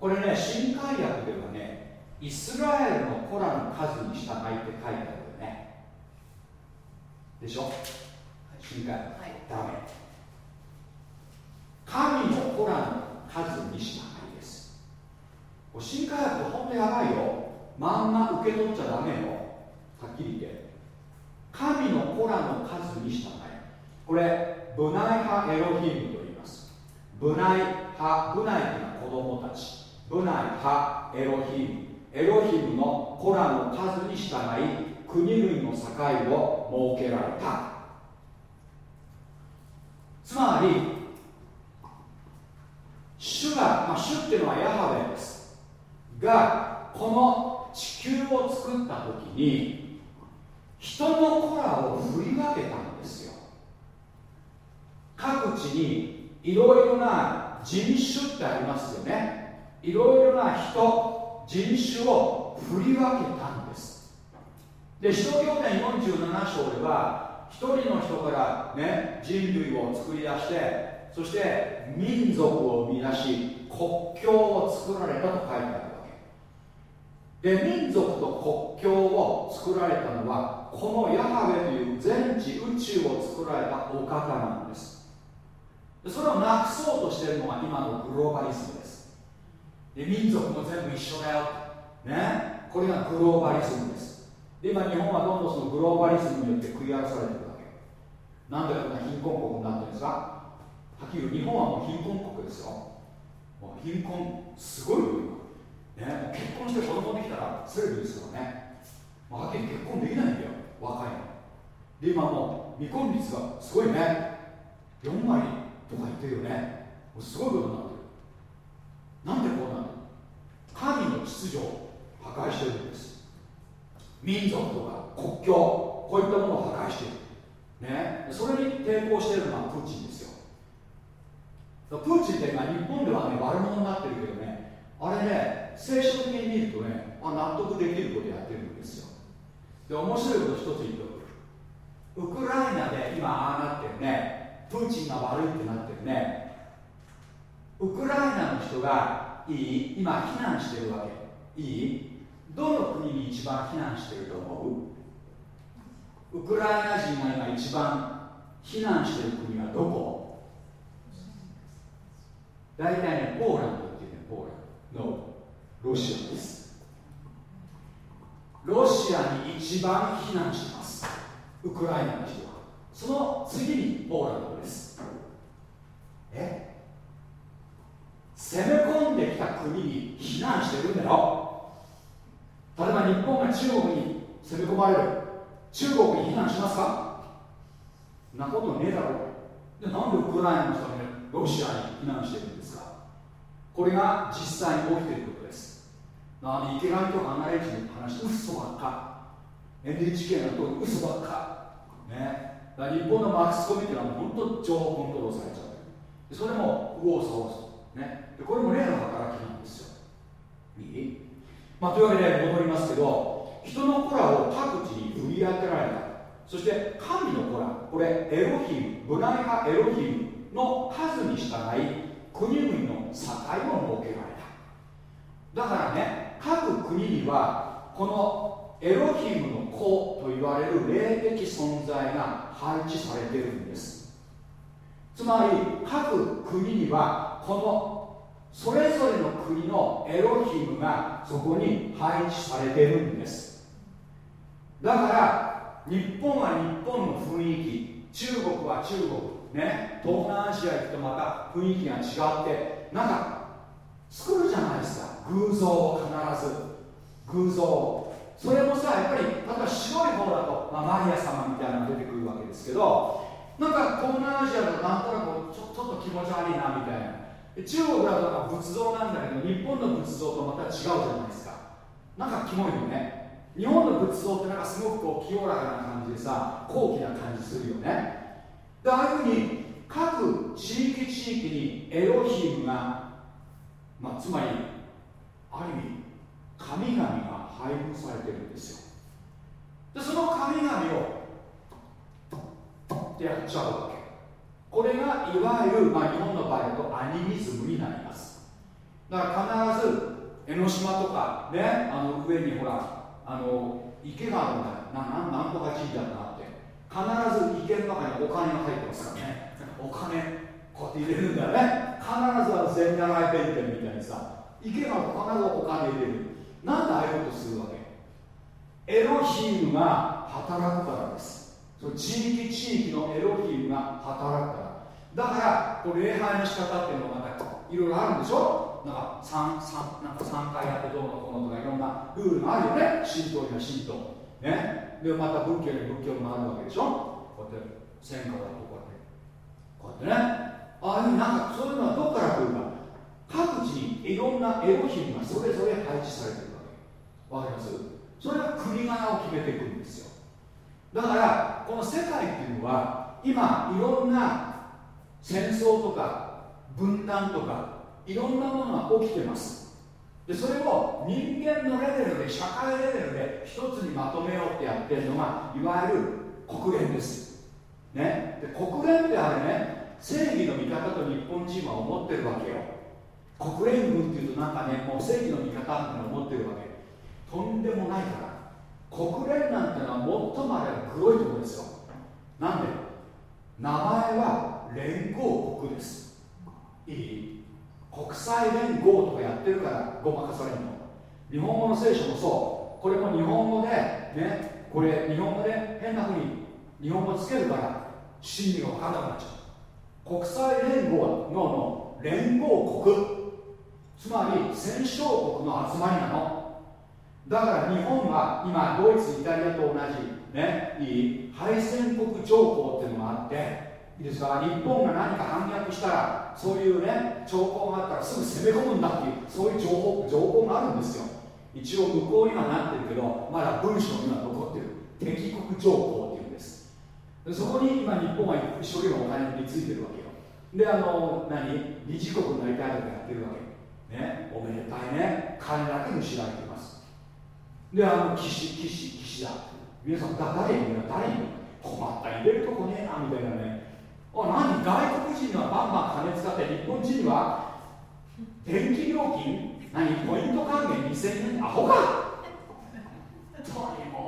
これね新海訳ではねイスラエルの子らの数に従いって書いてあるよね。でしょ？新海訳、は、ダメ神の子らの数に従いです。新海訳本当やばいよ。まんま受け取っちゃダメよ。はっきり言って。神の子らの数に従い。これブナイ派エロヒームと言います。ブナイ派ブナイというのは子供たち。ブナイ派エロヒーム。エロヒムのコラの数に従い。国々の境を設けられた。つまり主が、まあ、主っていうのはヤハウェです。がこの地球を作った時に人の子らを振り分けたんですよ。各地にいろいろな人種ってありますよね。いろいろな人人種を振り分けたんです。で使徒行伝47章では一人の人からね人類を作り出してそして民族を生み出し国境を作られたと書いてあるわけ。で民族と国境を作られたのはこのヤハウェという全地宇宙を作られたお方なんです。それをなくそうとしているのが今のグローバリズムです。で民族も全部一緒だよね。これがグローバリズムです。で今日本はどんどんそのグローバリズムによって食い荒らされてる。なんでこんな貧困国になってるんですか？はっきり言う日本はもう貧困国ですよ。もう貧困すごいねもう結婚して子供できたらセレブですからね。はっきり結婚できないんだよ若いの。で今もう未婚率がすごいね。4割とか言ってるよね。もうすごいことになってる。なんでこうなる神の秩序を破壊してるんです。民族とか国境こういったものを破壊している。ね。それに抵抗しているのがプーチンですよ。プーチンって今日本ではね悪者になってるけどねあれね聖書的に見るとねあ納得できることやってるんですよ。で面白いこと一つ言っておく。ウクライナで今ああなってるねプーチンが悪いってなってるねウクライナの人がいい今避難してるわけ。いい？どの国に一番避難してると思う？ウクライナ人が今一番避難している国はどこ？大体ねポーランドっていうねポーランド。のロシアです。ロシアに一番避難してます。ウクライナの人は。その次にポーランドです。え？攻め込んできた国に避難してるんだよ。例えば日本が中国に攻め込まれる。中国に避難しますか？なことねえだろ。うでなんでウクライナの人がロシアに避難してるんですか？これが実際に起きていることです。なので池上とかアナレッジの話嘘ばっか。NHK のと嘘ばっか。ね。だ日本のマスコミっていうのは本当情報コントロールされちゃってる。それも右往左往す。ね。でこれも例の働きなんですよ。いい、まあ、というわけで戻りますけど人の子らを各地に売り当てられた。そして神の子らこれエロヒムブライハエロヒムの数に従い国々の境を設けられた。だからね各国にはこのエロヒムの子と言われる霊的存在が配置されているんです。つまり各国にはこのそれぞれの国のエロヒムがそこに配置されているんです。だから日本は日本の雰囲気中国は中国ね東南アジア行くとまた雰囲気が違ってなんか作るじゃないですか。偶像を必ず。偶像。それもさやっぱり例えば白い方だと、まあ、マリア様みたいなのが出てくるわけですけどなんか東南アジアだとなんとなくちょちょっと気持ち悪いなみたいな。中国だと仏像なんだけど日本の仏像とまた違うじゃないですか。なんかキモいよね。日本の仏像ってなんかすごくこう清らかな感じでさ高貴な感じするよね。でああいうふうに各地域地域にエロヒムが、まあ、つまりある意味神々が配分されてるんですよ。でその神々をってやっちゃうわけ。これがいわゆる、まあ、日本の場合だとアニミズムになります。だから必ず江ノ島とかねあの上にほらあの池があるんだななんとか神社があって。必ず池の中にお金が入ってますからね。お金こうやって入れるんだよね。必ずは千七円弁天みたいにさ池が必ずお金入れる。なんでああいうことするわけ？エロヒームが働くからです。その地域地域のエロヒームが働くから。だからこれ礼拝の仕方っていうのがまたいろいろあるんでしょ？なんか 3, 3, なんか3回やってどうのこうのとかいろんなルールがあるよね。神道には神道ね。でまた仏教には仏教もあるわけでしょ。こうやって戦火だとこうやって。こうやってね。ああいうなんかそういうのはどこから来るか。各地にいろんなエロヒムがそれぞれ配置されてるわけ。わかります？それが国柄を決めていくんですよ。だからこの世界っていうのは今いろんな戦争とか分断とかいろんなものが起きてます。でそれを人間のレベルで社会レベルで一つにまとめようってやってるのがいわゆる国連です。ね。で国連ってあれね正義の味方と日本人は思ってるわけよ。国連軍っていうとなんかねもう正義の味方って思ってるわけ。とんでもないから。国連なんてのは最もあれは黒いところですよ。なんで？名前は連合国です。いい？国際連合とかやってるからごまかされるの。日本語の聖書もそう。これも日本語でねこれ日本語で変なふうに日本語つけるから真理が分からなくなっちゃう。国際連合のの連合国。つまり戦勝国の集まりなの。だから日本は今ドイツイタリアと同じねいい敗戦国条項っていうのがあっていいですか日本が何か反逆したらそういうね兆候があったらすぐ攻め込むんだっていうそういう情報情報があるんですよ。一応向こうにはなってるけどまだ文章には残ってる敵国条項っていうんです。でそこに今日本は一生懸命お金についてるわけよ。であの何？二次国になりたいとかやってるわけ。ね？おめでたいね。金だけに知られています。であの騎士騎士騎士だ皆さん誰に？誰に？困った入れるとこねえなみたいなね。何？外国人にはバンバン金使って日本人には電気料金？何？ポイント還元？2000円？アホか？本当にも。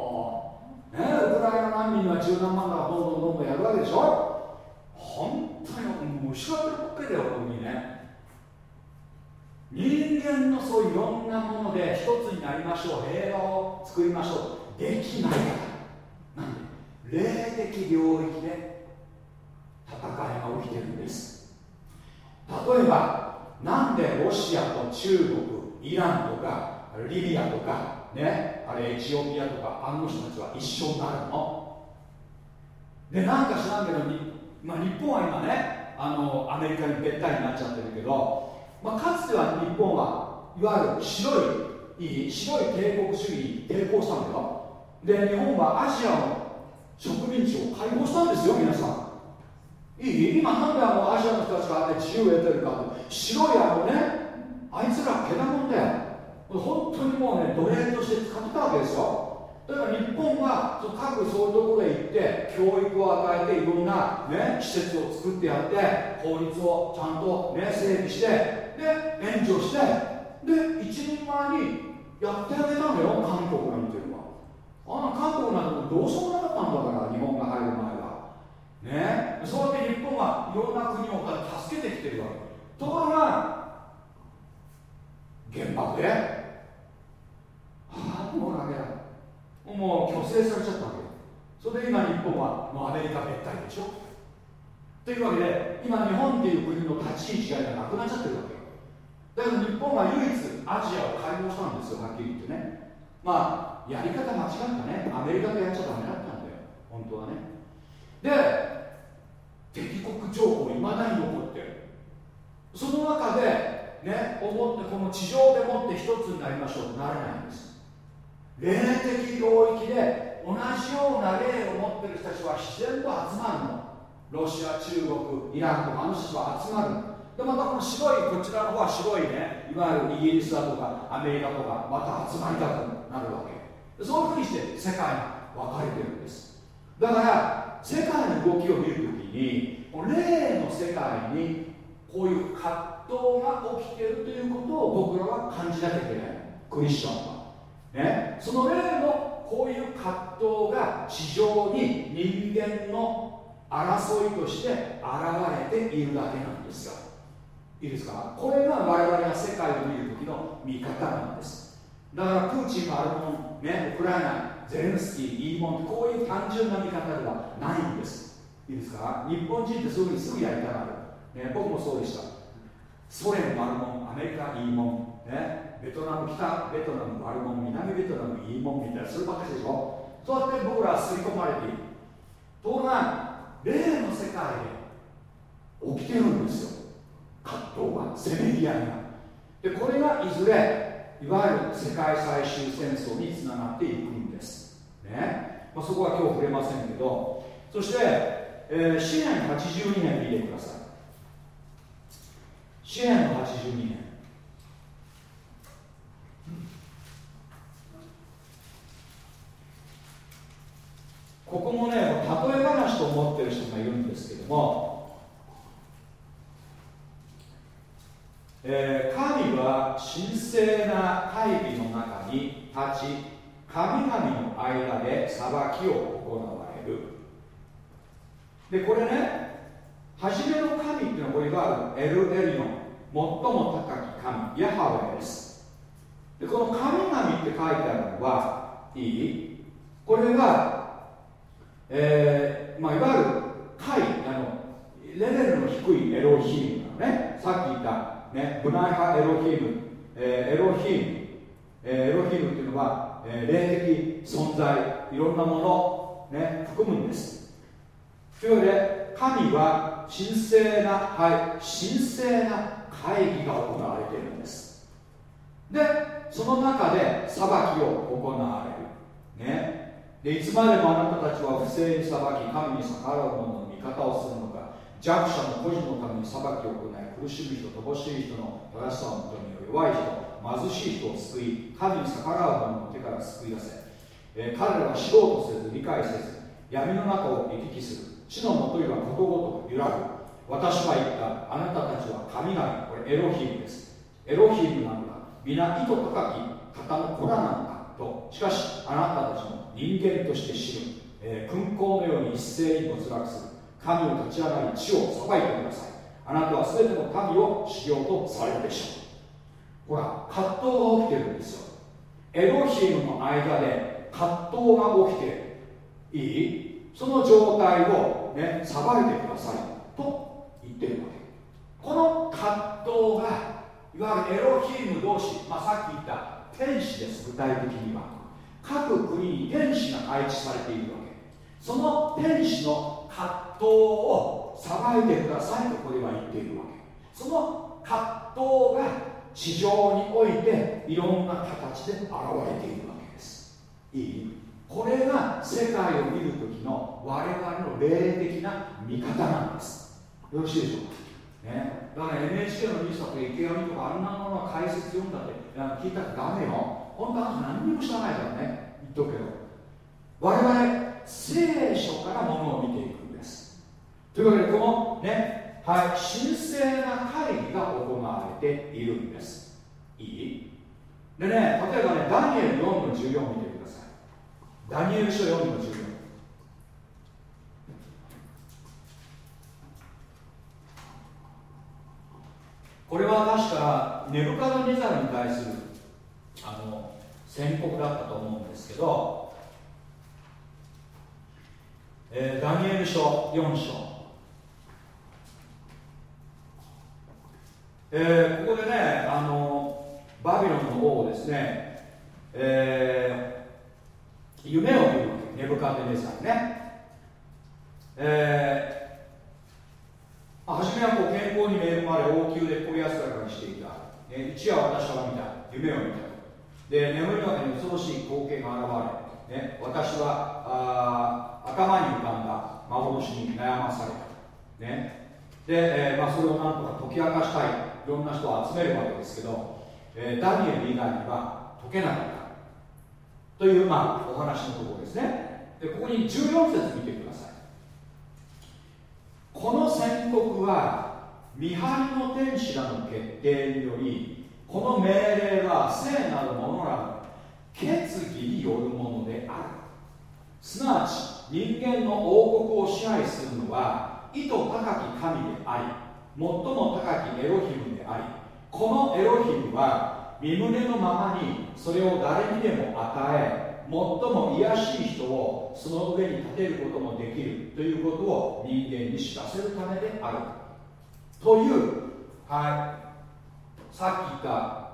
うねウクライナ難民には十何万がどんどんどんどんやるわけでしょ？本当にもう後ろってばっかりだよここにね。人間のそういういろんなもので一つになりましょう平和を作りましょう。できないから。なんで？霊的領域で戦いが起きてるんです。例えばなんでロシアと中国イランとかリビアとかねあれエチオピアとかあの人たちは一緒になるの？でなんか知らんけどに、まあ、日本は今ねあのアメリカにべったりになっちゃってるけど、まあ、かつては日本はいわゆる白いいい白い帝国主義に抵抗したんだよ。で日本はアジアの植民地を解放したんですよ皆さん。いい？今なんであのアジアの人たちがあって自由を得てるか白いあのねあいつらけだもんだよ。本当にもうね奴隷として使ってたわけですよ。だから日本は各そういうところへ行って教育を与えていろんな、ね、施設を作ってやって法律をちゃんと、ね、整備してで援助してで一人前にやってあげたのよ韓国なんていうのは。あの韓国なんてどうしようもなかったんだから日本が入る前は。ね。そうやって日本はいろんな国を助けてきてるわけ。ところが原爆でああもうダメだ。もう虚勢されちゃったわけ。それで今日本はもうアメリカべったりでしょ。というわけで今日本っていう国の立ち位置がなくなっちゃってるわけ。だけど日本は唯一アジアを解放したんですよはっきり言ってね。まあやり方間違ったね。アメリカでやっちゃダメだったんだよ。本当はね。で敵国情報いまだに残ってる。その中でね、思ってこの地上でもって一つになりましょうとなれないんです。霊的領域で同じような霊を持ってる人たちは自然と集まるの。ロシア中国イランとかあの人は集まる。でまたこの白いこちらの方は白いねいわゆるイギリスだとかアメリカとかまた集まりたくなるわけ。そういうふうにして世界が分かれてるんです。だから世界の動きを見るときに霊の世界にこういう葛藤が起きているということを僕らは感じなきゃいけない。クリスチャンは、ね、その例のこういう葛藤が地上に人間の争いとして現れているだけなんですよ。いいですか？これが我々が世界を見る時の見方なんです。だからプーチンがあるもんねウクライナゼレンスキーいいもんこういう単純な見方ではないんです。いいですか？日本人ってそういうふうにすぐやりたがる、ね、僕もそうでした。ソ連悪者アメリカいいもん、ね、ベトナム北ベトナム悪者南ベトナムいいもんみたいなそればっかりでしょ。そうやって僕らは刷り込まれているところが霊の世界で起きてるんですよ。葛藤がせめぎ合いが。でこれがいずれいわゆる世界最終戦争につながっていくね、まあ、そこは今日触れませんけど。そして、えー、支援82年見てください。支援の82年。ここもね例え話と思ってる人がいるんですけども、えー、神は神聖な会議の中に立ち神々の間で裁きを行われる。でこれね初めの神っていうのはこれいわゆるエルエリオン最も高き神ヤハウェです。でこの神々って書いてあるのはいい？これは、えーまあ、いわゆる階あのレベルの低いエロヒームなのね。さっき言った、ね、ブナイハエロヒーム、えー、エロヒーム、えー、エロヒームっていうのは、えー、霊的存在いろんなもの、ね、含むんです。というわけで神は神聖な、はい、神聖な会議が行われているんです。でその中で裁きを行われる。ね。でいつまでもあなたたちは不正に裁き神に逆らう者の味方をするのか弱者の個人のために裁きを行い苦しむ人乏しい人の正しさを求める弱い人貧しい人を救い神に逆らう者の手から救い出せ、えー、彼らは知ろうとせず理解せず闇の中を行き来する。地のもとにはことごとく揺らぐ。私は言った。あなたたちは神々これエロヒームです。エロヒームなのか皆意図高き方の子らなのかと。しかしあなたたちも人間として知る、えー、勲功のように一斉に没落する。神を立ち上がり地を裁いてください。あなたは全ての神を知ようとされるでしょう。ほら葛藤が起きてるんですよ。エロヒムの間で葛藤が起きていい？その状態をね裁いてください。と言ってるわけ。この葛藤がいわゆるエロヒーム同士、まあ、さっき言った天使です。具体的には。各国に天使が配置されているわけ。その天使の葛藤を裁いてくださいとここでは言っているわけ。その葛藤が地上においていろんな形で現れているわけです。いい？これが世界を見る時の我々の霊的な見方なんです。よろしいでしょうか？ね、だから NHK のニュースだと池上とかあんなものは解説読んだって聞いたらダメよ。本当は何にも知らないからね。言っとくけど。我々聖書からものを見ていくんです。というわけでこのねはい神聖な会議が行われているんです。いい？でね例えばねダニエル4の14見てください。ダニエル書4の14これは確かネブカドネザルに対するあの宣告だったと思うんですけど、えー、ダニエル書4章。えー、ここでねあのバビロンの王ですね、えー、夢を見るわけネブカデネザルね、えー、初めはこう健康に恵まれ王宮でこやすらかにしていた、ね、一夜私は見た。夢を見た。で眠る中に恐ろしい光景が現れ、ね、私はあ頭に浮かんだ。幻に悩まされた、ね。でえーまあ、それをなんとか解き明かしたい。いろんな人を集めるわけですけど、えー、ダニエル以外には解けなかったという、まあ、お話のところですね。でここに14節見てください。この宣告は見張りの天使らの決定によりこの命令は聖なる者らの決議によるものである。すなわち人間の王国を支配するのは意図高き神であり最も高きエロヒムありこのエロヒムは身胸のままにそれを誰にでも与え最も卑しい人をその上に立てることもできるということを人間に知らせるためである。というはい。さっき言った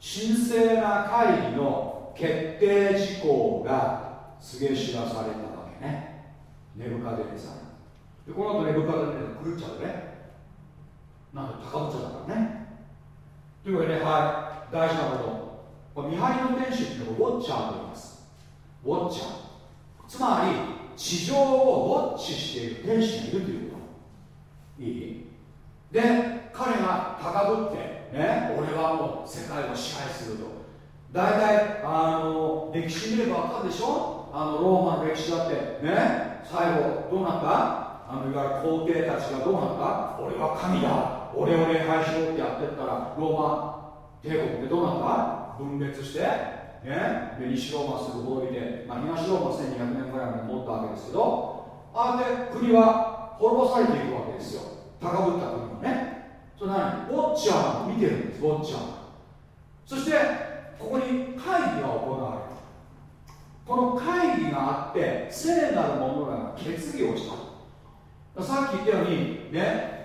神聖な会議の決定事項が告げ知らされたわけね。ネブカデネザル。でこの後ネブカデネザル狂っちゃうね。なんか高ぶっちゃったからね。というわけで、はい、大事なことこれ見張りの天使っていうのをウォッチャーと言います。ウォッチャー。つまり地上をウォッチしている天使がいるということ。いい？で彼が高ぶってね俺はもう世界を支配すると。大体あの歴史見れば分かるでしょ？あのローマの歴史だって。ね？最後どうなった？あのいわゆる皇帝たちがどうなった？俺は神だ。俺を礼拝しろってやってったらローマ帝国でどうなった分裂してね？で西ローマすぐ滅びて、まあ、東ローマ1200年ぐらいまで持ったわけですけどああで国は滅ぼされていくわけですよ。高ぶった国はね。それ何ウォッチャーが見てるんですウォッチャー。そしてここに会議が行われる。この会議があって聖なる者らが決議をした。さっき言ったようにね？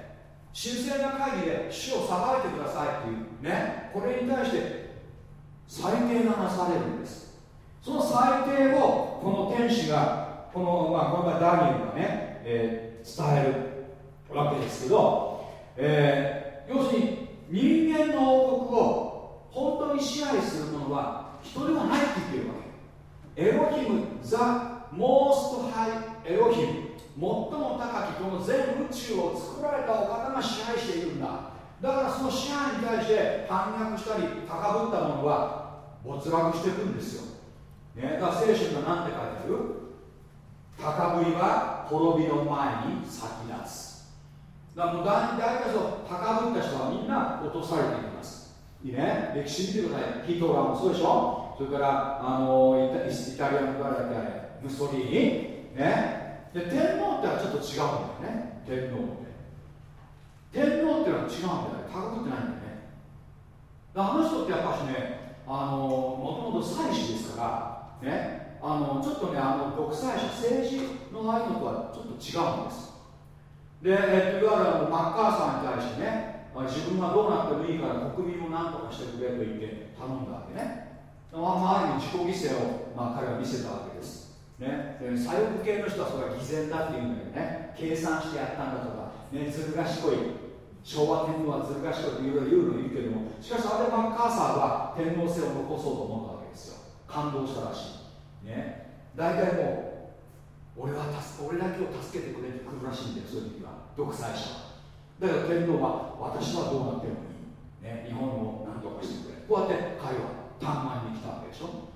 神聖な会議で死を裁いてくださいっていうねこれに対して裁定がなされるんです。その裁定をこの天使がこの、まあ、この場合ダニエルがね、えー、伝えるわけですけど、えー、要するに人間の王国を本当に支配するものは人ではないって言ってるわけ。エロヒムザ・モースト・ハイ・エロヒム。最も高きこの全宇宙を作られたお方が支配しているんだ。だからその支配に対して反逆したり高ぶったものは没落していくんですよ、ね、だから聖書には何て書いてある？高ぶりは滅びの前に先立つ。だからもう大体そう高ぶった人はみんな落とされていきます。いいね？歴史見てください。ヒトラーもそうでしょ？それからあのイタリアの誰だっけあれ？ムソリーニ。ね？で天皇ってのはちょっと違うんだよね。天皇って。天皇ってのは違うんだよね。高くってないんだよね。あの人ってやっぱしねあのもともと祭司ですからねあのちょっとねあの独裁者政治のああいうのとはちょっと違うんです。で、え、いわゆるマッカーサーに対してね自分はどうなってもいいから国民を何とかしてくれと言って頼んだわけね。まあ、ある意味自己犠牲を、まあ、彼は見せたわけです。ね、左翼系の人はそれは偽善だって言うんだけどね。計算してやったんだとか、ね、ずる賢い。昭和天皇はずる賢いといろいろ言うのいるけどもしかしあれマッカーサーは天皇制を残そうと思ったわけですよ。感動したらしい。ね。大体もう俺は助俺だけを助けてくれてくるらしいんだよそういう時は。独裁者は。だから天皇は私はどうなってもいい、ね、日本を何とかしてくれ。こうやって彼は嘆願に来たわけでしょ。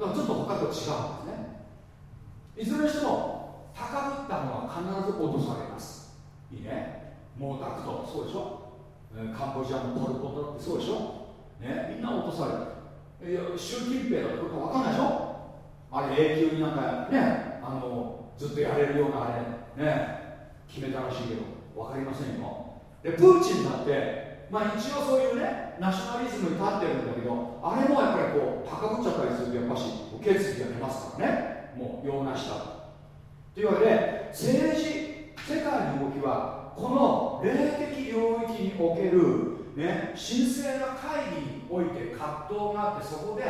だからちょっと他と違うんですね。いずれにしても高ぶったのは必ず落とされます。いいね。毛沢東そうでしょ？カンボジアのポル・ポトだってそうでしょ？ねみんな落とされる。いや習近平だってこと分かんないでしょ？あれ永久になんかねあのずっとやれるようなあれね決めたらしいけど分かりませんよ。でプーチンだってまあ一応そういうねナショナリズムに立ってるんだけどあれもやっぱりこう高ぶっちゃったりするとやっぱし決議が出ますからね。もう用なしたと。いうわけで政治世界の動きはこの霊的領域における、ね、神聖な会議において葛藤があってそこで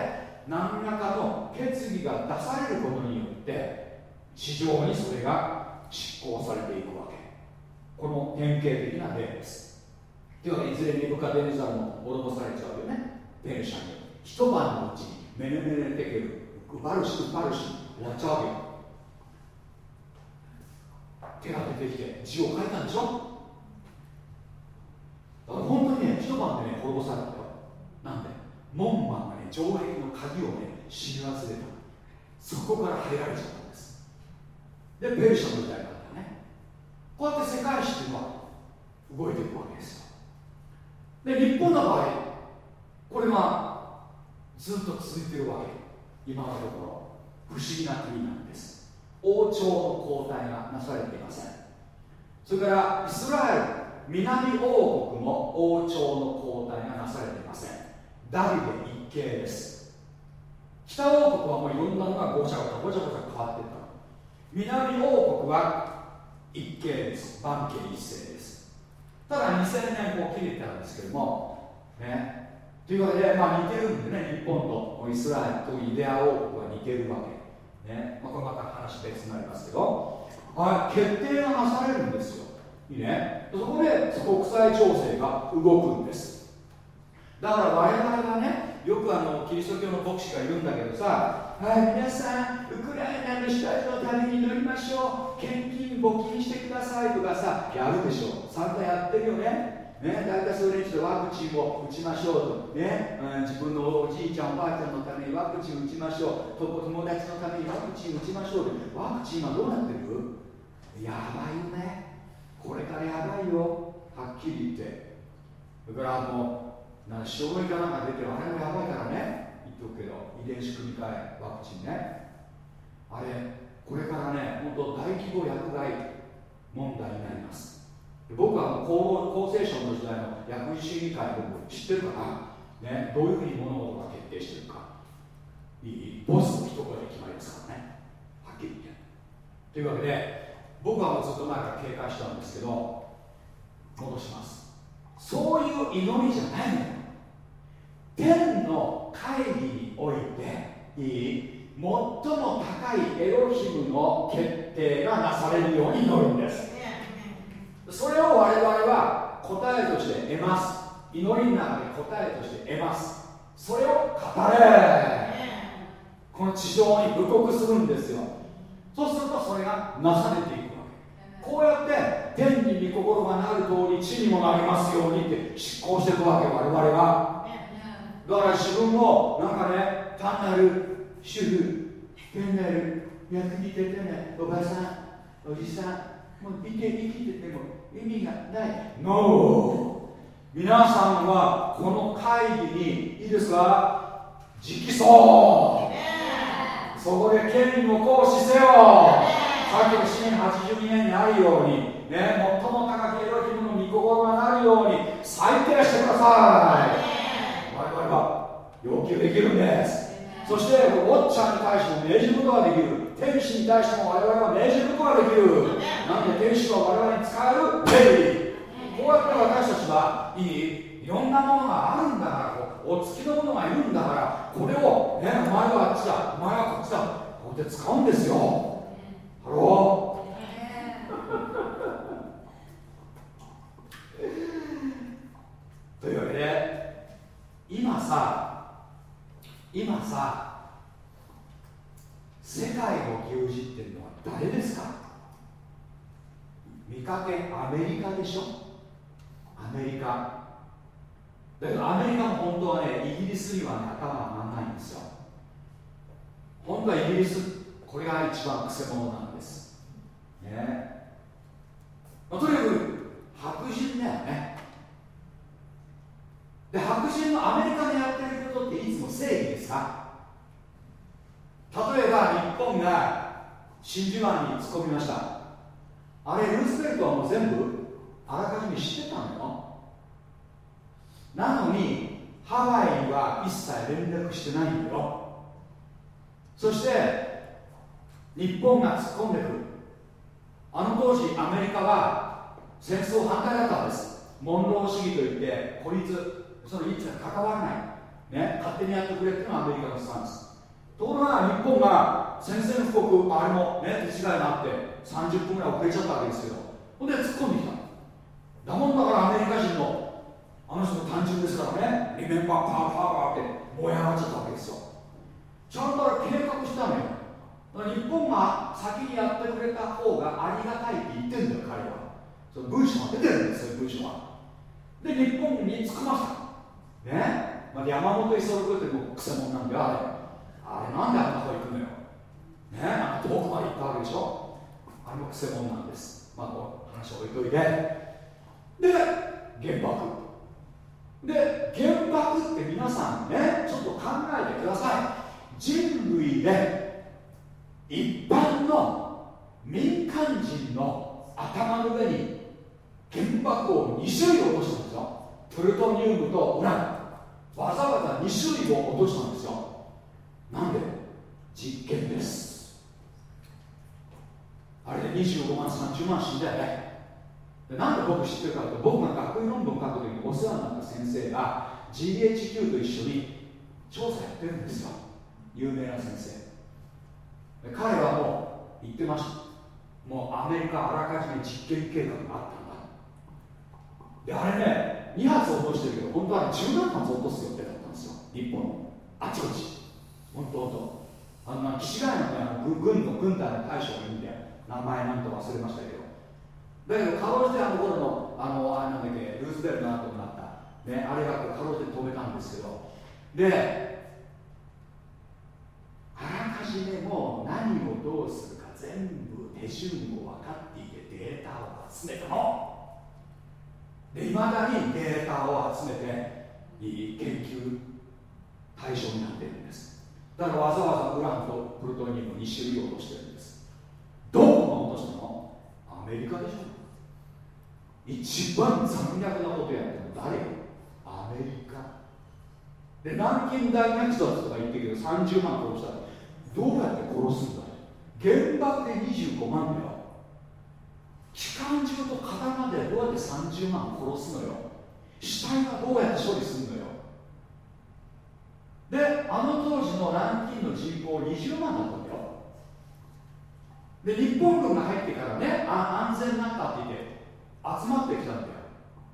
何らかの決議が出されることによって地上にそれが執行されていくわけ。この典型的な例です。ではいずれにブカデネザルも滅ぼされちゃうよね。ペルシャに一晩のうちにメネメネテケルウバルシウバルシ終わっちゃうわけ手が出てきて字を書いたんでしょ？だから本当にね一晩でね滅ぼされたよ。なんで？門番がね城壁の鍵をね知り忘れた。そこから入られちゃったんです。でペルシャの時代があったね。こうやって世界史っていうのは動いていくわけですよ。で日本の場合これがずっと続いてるわけ今のところ。不思議な国なんです。王朝の交代がなされていません。それからイスラエル南王国も王朝の交代がなされていません。ダビデ一系です。北王国はもういろんなのがごちゃごちゃごちゃごちゃ変わっていった南王国は一系です。万家一世です。ただ2000年こう切れてたんですけどもね。というわけで、まあ、似てるんでね日本とイスラエルとイデア王国は似てるわけ。ね、まあ、これまた話別になりますけど。あ決定がなされるんですよ。いいね。そこで国際情勢が動くんです。だから我々はねよくあのキリスト教の牧師がいるんだけどさはい皆さんウクライナの人たちのために祈りましょう。献金募金してくださいとかさやるでしょ。散々やってるよね。ね、大体それにしてワクチンを打ちましょうと、ねうん、自分のおじいちゃん、おばあちゃんのためにワクチン打ちましょう、友達のためにワクチン打ちましょうワクチンはどうなってる？やばいよね。これからやばいよ、はっきり言って。だからもう、なんか塩かなんか出て、あれもやばいからね、言っとくけど、遺伝子組み換えワクチンね。あれ、これからね、本当大規模薬害問題になります。僕は厚生省の時代の薬事審議会僕知ってるから、ね、どういうふうに物事が決定してるか。いいボスの一言で決まりますからね。はっきり言って。というわけで僕はもうずっと前から警戒したんですけど戻します。そういう祈りじゃないのよ。天の会議においていい最も高いエロヒムの決定がなされるように祈るんです。それを我々は答えとして得ます。祈りの中で答えとして得ます。それを語れ。この地上に布告するんですよ。そうするとそれがなされていくわけ。こうやって天に御心がなる通り地にもなりますようにって執行していくわけ。我々は。だから自分もなんかね単なる主婦。ペンネル役に立てねおばさんおじさん。もう見て生きてても意味がない。NO 皆さんはこの会議にいいですか？直訴そこで権威を行使せよ。さっきの新82年にあるようにね最も高きエロヒムの御心がなるように裁定してください。我々は要求できるんです。そしてウォッチャーに対しても命じることができる天使に対しても我々は命じることができる。なんで天使は我々に仕える？霊こうやって私たちはいいいろんなものがあるんだからお付きのものがいるんだからこれを、ね、お前はあっちだお前はこっちだこうやって使うんですよ。ハロー。というわけで今さ今さ世界を牛耳っているのは誰ですか？見かけアメリカでしょ？アメリカ。だけどアメリカも本当はねイギリスにはね頭が上がらないんですよ。本当はイギリスこれが一番くせ者なんです。ね、まあ、とにかく白人だよね。で白人のアメリカでやってることっていつも正義ですか？例えば日本が真珠湾に突っ込みました。あれルーズベルトはもう全部あらかじめ知ってたのよ。なのにハワイには一切連絡してないんだよ。そして日本が突っ込んでくる。あの当時アメリカは戦争反対だったんです。モンロー主義といって孤立その一切関わらない、ね、勝手にやってくれっていうのがアメリカのスタンス。ところが日本が宣戦布告あれもね手違いがあって30分ぐらい遅れちゃったわけですけどほんで突っ込んできた。だもんだからアメリカ人のあの人も単純ですからねリメンバーパーパーパーって燃え上がっちゃったわけですよ。ちゃんと計画したのよ。日本が先にやってくれた方がありがたいって言ってるんだよ彼は。その文章が出てるんですよ文章は。で日本に着くました。ね、まあ、山本五十六ってもうくせ者なんであれ。あれなんであんなとこ行くのよ。ねなんか遠くまで行ったわけでしょ。あれもくせ者なんです。まあこの話を置いといて。で原爆。で原爆って皆さんねちょっと考えてください。人類で一般の民間人の頭の上に原爆を2種類落としたんですよ。プルトニウムとウラン。わざわざ2種類を落としたんですよ。なんで実験です。あれで25万30万死んだよね。でなんで僕知ってるかというと僕が学位論文を書く時にお世話になった先生が GHQ と一緒に調査やってるんですよ。有名な先生。彼はもう言ってました。もうアメリカあらかじめ実験計画があったんだ。であれね2発落としてるけど本当は十何発落とす予定だったんですよ。日本の。あちこち。本当とあんな岸貝のねあの軍の軍隊の大将がいるんで名前なんと忘れましたけど。だけどかろうじてあの頃のあのあれなんだっけルーズベルトの後になった、ね、あれがかろうじて止めたんですけど。であらかじめもう何をどうするか全部手順を分かっていてデータを集めたの。でいまだにデータを集めて研究対象になっているんです。だからわざわざウランとプルトニウム2種類落としてるんです。どこが落としたの？アメリカでしょ。一番残虐なことやってるの誰よ？アメリカ。で南京大虐殺とか言ってるけど30万殺したらどうやって殺すんだ原爆で25万だよ。機関銃と刀でどうやって30万殺すのよ。死体はどうやって処理するの？よであの当時の南京の人口20万だったんだよ。で日本軍が入ってからねあ安全になったって言って集まってきたんだよ。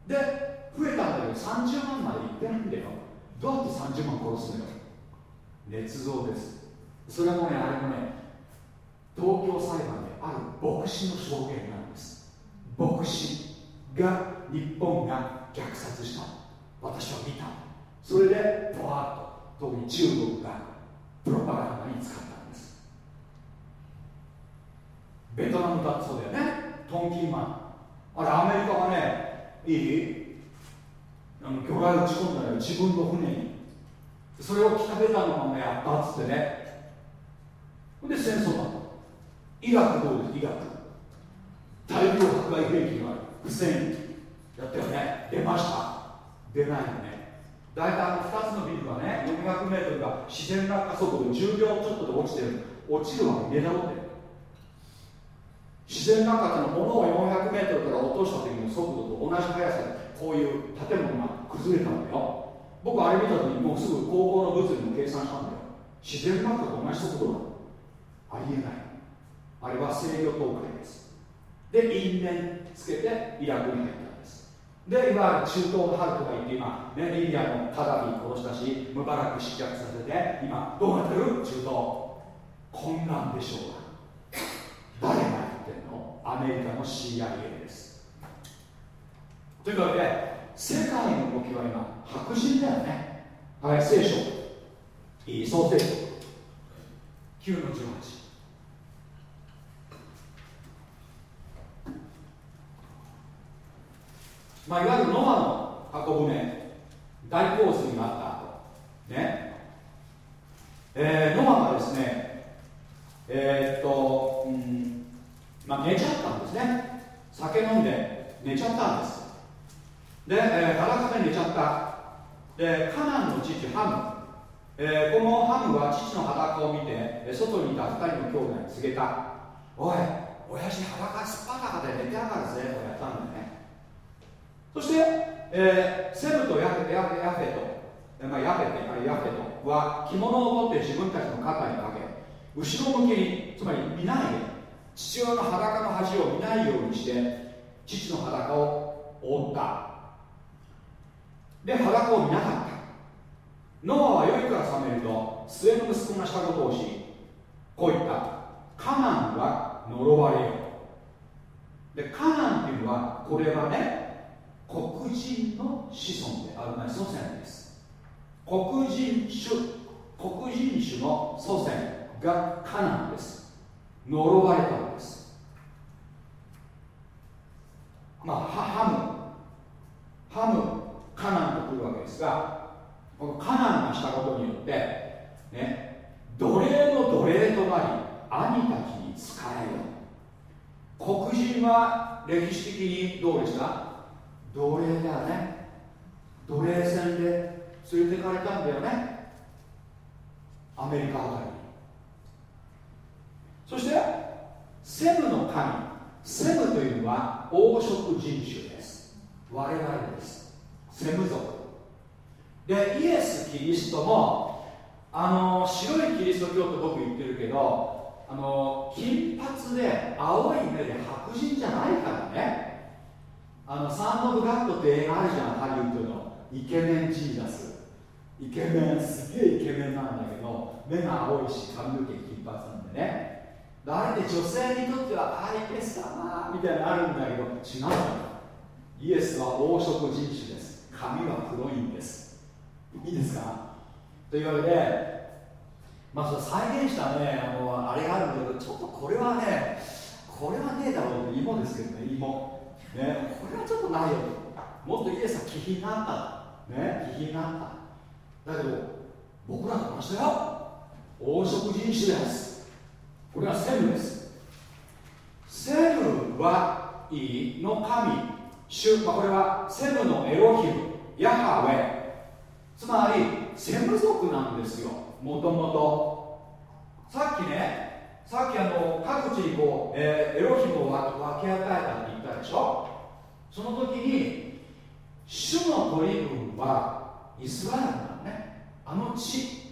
で増えたんだけど30万までいってないんだよ。どうやって30万殺すのよ。捏造です。それもねあれもね東京裁判である牧師の証言なんです。牧師が日本が虐殺した。私は見た。それでボワッと。特に中国がプロパガンダに使ったんです。ベトナムだってそうだよね。トンキンマン。あれアメリカはねいい？あの魚雷打ち込んだよ。自分の船に。それを北ベトナムがやったっつってね。ほんで戦争だイラクどうです？イラク。大量破壊兵器がフセインやったよね。出ました。出ないよね。大体あの2つのビルがね 400m が自然落下速度10秒ちょっとで落ちてる落ちるわけねだろって自然落下ってのは物を 400m から落とした時の速度と同じ速さでこういう建物が崩れたんだよ。僕あれ見た時にもうすぐ高校の物理も計算したんだよ。自然落下と同じ速度だありえない。あれは制御倒壊です。で因縁つけてイラクに入った。ですでいわゆる中東の春とか言って今、ね、リビアのカダフィ殺したしムバラク失脚させて今どうなってる？中東。混乱でしょうが。誰がやってんの？アメリカの CIA です。というわけで世界の動きは今白人だよね。はい聖書。いい創世記。9の18まあ、いわゆるノアの箱舟大洪水があった後ね。えー、ノアがですねえー、っと、うんまあ、寝ちゃったんですね。酒飲んで寝ちゃったんです。で、えー、裸で寝ちゃった。でカナンの父ハム、えー、このハムは父の裸を見て外にいた2人の兄弟に告げたおい親父裸すっぱだかで寝てやがるぜとやったんだよ。そして、えー、セムとヤフヤフヤフェト、まあ、ヤフェテあヤフェトは着物を持って自分たちの肩にかけ後ろ向きにつまり見ないで父親の裸の恥を見ないようにして父の裸を覆った。で裸を見なかった。ノアは酔いから覚めると末の息子がしたことをしこう言った。カナンは呪われよでカナンっていうのはこれはね黒人の子孫であるまい祖先です。黒人種黒人種の祖先がカナンです。呪われたんです。まあハム。ハムカナンと来るわけですがこのカナンがしたことによってね奴隷の奴隷となり兄たちに仕える黒人は歴史的にどうでした？奴隷だよね。奴隷船で連れてかれたんだよね。アメリカあたりそしてセムの神セムというのは黄色人種です。我々です。セム族。でイエス・キリストもあの白いキリスト教って僕言ってるけどあの金髪で青い目で白人じゃないからね。あのサンド・ブ・ガッドって映画あるじゃんハリウッドの。イケメンジーザス。イケメンすげえイケメンなんだけど目が青いし髪の毛金髪なんでね。あれで女性にとってはあイエスだなみたいになるんだけど違うんだイエスは黄色人種です。髪は黒いんです。いいですか？というわけでまあそれ再現したねあのあれがあるんだけどちょっとこれはねこれはねえだろうって芋ですけどね芋。ね、これはちょっとないよもっとイエスは気品があった。ね。気品があった。だけど僕らと同じだよ。黄色人種です。これはセムです。セムはいいの神。主、まあ、これはセムのエロヒム。ヤハウェ。つまりセム族なんですよ。もともと。さっきねさっきあの各地にこう、えー、エロヒムを分け与えたでしょ？その時に主の取り分はイスラエルなんね。あの地。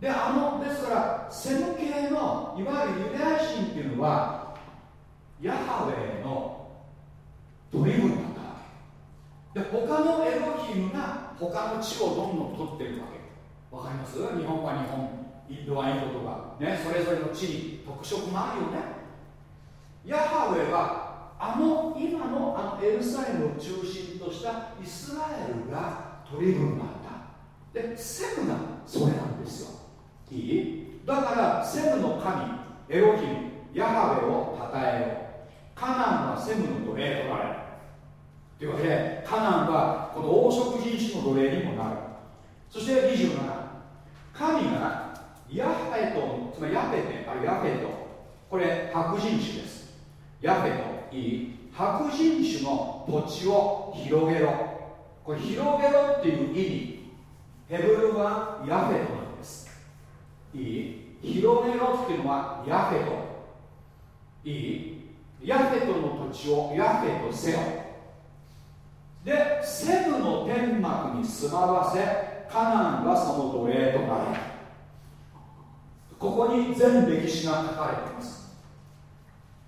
であのですからセム系のいわゆるユダヤ人っていうのはヤハウェの取り分だったわけ。で他のエロヒムが他の地をどんどん取ってるわけ。わかります？日本は日本。インドはインドとか。ねそれぞれの地に特色もあるよね。ヤハウェはあの今のあのエルサレムを中心としたイスラエルが取り分なんだ。でセムがそれなんですよ。いい？だからセムの神エロヒムヤハウェを称えよカナンはセムの奴隷となれる。というわけでカナンはこの黄色人種の奴隷にもなる。そして27神がヤフェトつまりヤフェテあるヤフェト。これ白人種です。ヤフェといい白人種の土地を広げろ。これ広げろっていう意味。ヘブルはヤフェトなんです。いい広げろっていうのはヤフェト。いいヤフェトの土地をヤフェトせよ。でセブの天幕に住まわせカナンはその奴隷となるここに全歴史が書かれています。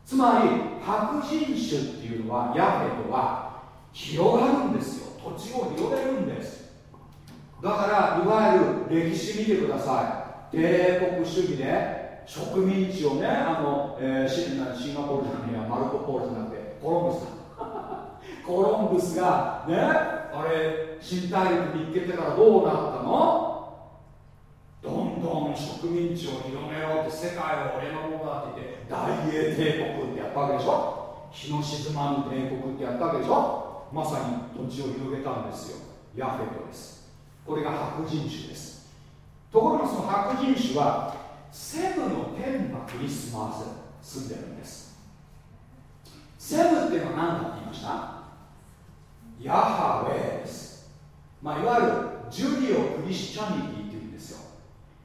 つまり白人種っていうのはヤフェトは広がるんですよ。土地を広げるんです。だからいわゆる歴史見てください。帝国主義で植民地をねあの、えー、シンガポールじゃないやマルコ・ポールじゃなくてコロンブスだ。[LAUGHS] コロンブスがねあれ新大陸見つけてからどうなったの？どんどん植民地を広めろって世界は俺のものだって言って大英帝国ってやったわけでしょ？日の沈まぬ帝国ってやったわけでしょ？まさに土地を広げたんですよ。ヤフェトです。これが白人種です。ところがその白人種はセブの天幕に住まわせ住んでるんです。セブっていうのは何だって言いました？ヤハウェイです、まあ、いわゆるジュリオ・クリスチャニティっていうんですよ。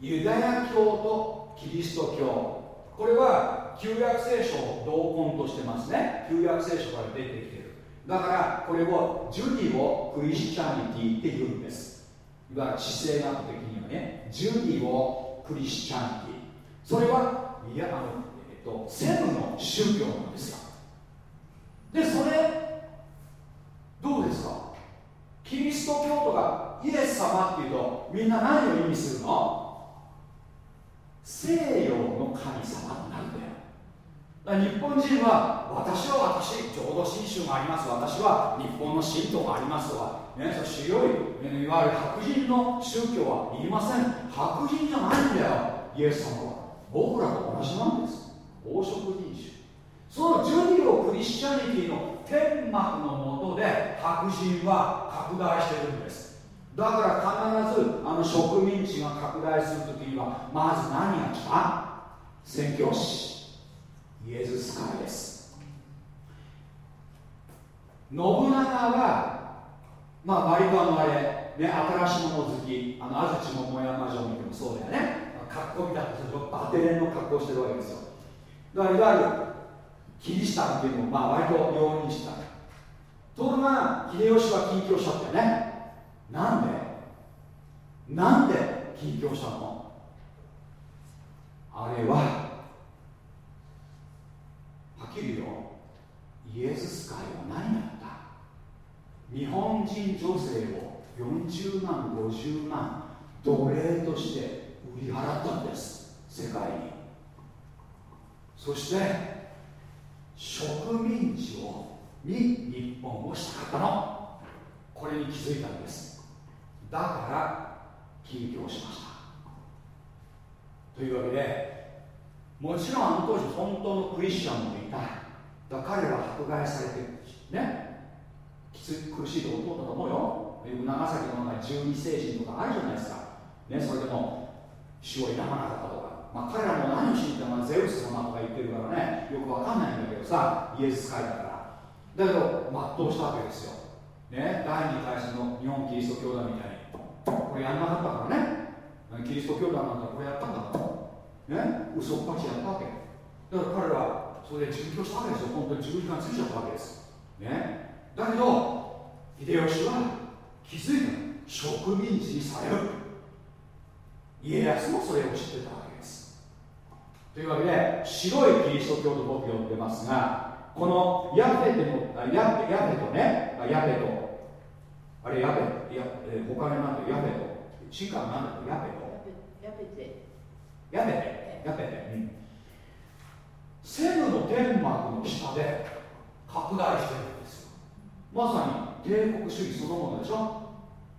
ユダヤ教とキリスト教。これは旧約聖書を同根としてますね。旧約聖書から出てきてる。だからこれをジュディオ・クリスチャニティって言うんです。いわゆる地政学的にはね。ジュディオ・クリスチャニティ。それはいやあの、えっと、セブの宗教なんですよ。でそれどうですか？キリスト教とかイエス様っていうとみんな何を意味するの西洋の神様になるんだよだ日本人は私は私浄土真宗があります。私は日本の神道がありますとか、ね、そ白いいわゆる白人の宗教は言いません。白人じゃないんだよ。イエス様は。僕らと同じなんです。黄色人種。そのジュディオ・クリスチャニティの天幕のもとで白人は拡大してるんです。だから必ずあの植民地が拡大するときにはまず何が来た？宣教師。イエズス会です。信長はまあ割とあのあれね新しいもの好きあの安土桃山城見てもそうだよね。格好見たとするとバテレンの格好してるわけですよ。だからいわゆるキリシタンっていうのをまあ割と容認した。ところが秀吉は近況しちゃったよね。なんで？なんで近況したの？あれはっきりよイエズス会は何やった日本人女性を40万50万奴隷として売り払ったんです。世界に。そして植民地をに日本をしたかったの。これに気づいたんです。だから起業しました。というわけでもちろんあの当時本当のクリスチャンもいた。だ彼らは迫害されてるね。きつい苦しいと思ったと思うよ。長崎の中に十二聖人とかあるじゃないですか。ねそれでも主を否まなかったとか。まあ、彼らも何を信じたのゼウス様とか言ってるからね。よくわかんないんだけどさイエス会だから。だけど全うしたわけですよ、ね、第二回戦の日本キリスト教団みたいに。これやんなかったからね。キリスト教団なんだこれやったんだからね嘘っぱちやったわけ。だから彼らそれで殉教したわけですよ。本当に十字架についちゃったわけです。ね。だけど秀吉は気づいた植民地にされる。家康もそれを知ってたわけです。というわけで白いキリスト教と僕呼んでますがこのヤフェテのヤフェトね。ヤフェト。あれヤフェや、え他になんてヤフェト。進化なんだっけ？ヤフェト。ヤフェテヤフェテヤフェテ、うん、セブの天幕の下で拡大してるんですよ。まさに帝国主義そのものでしょ？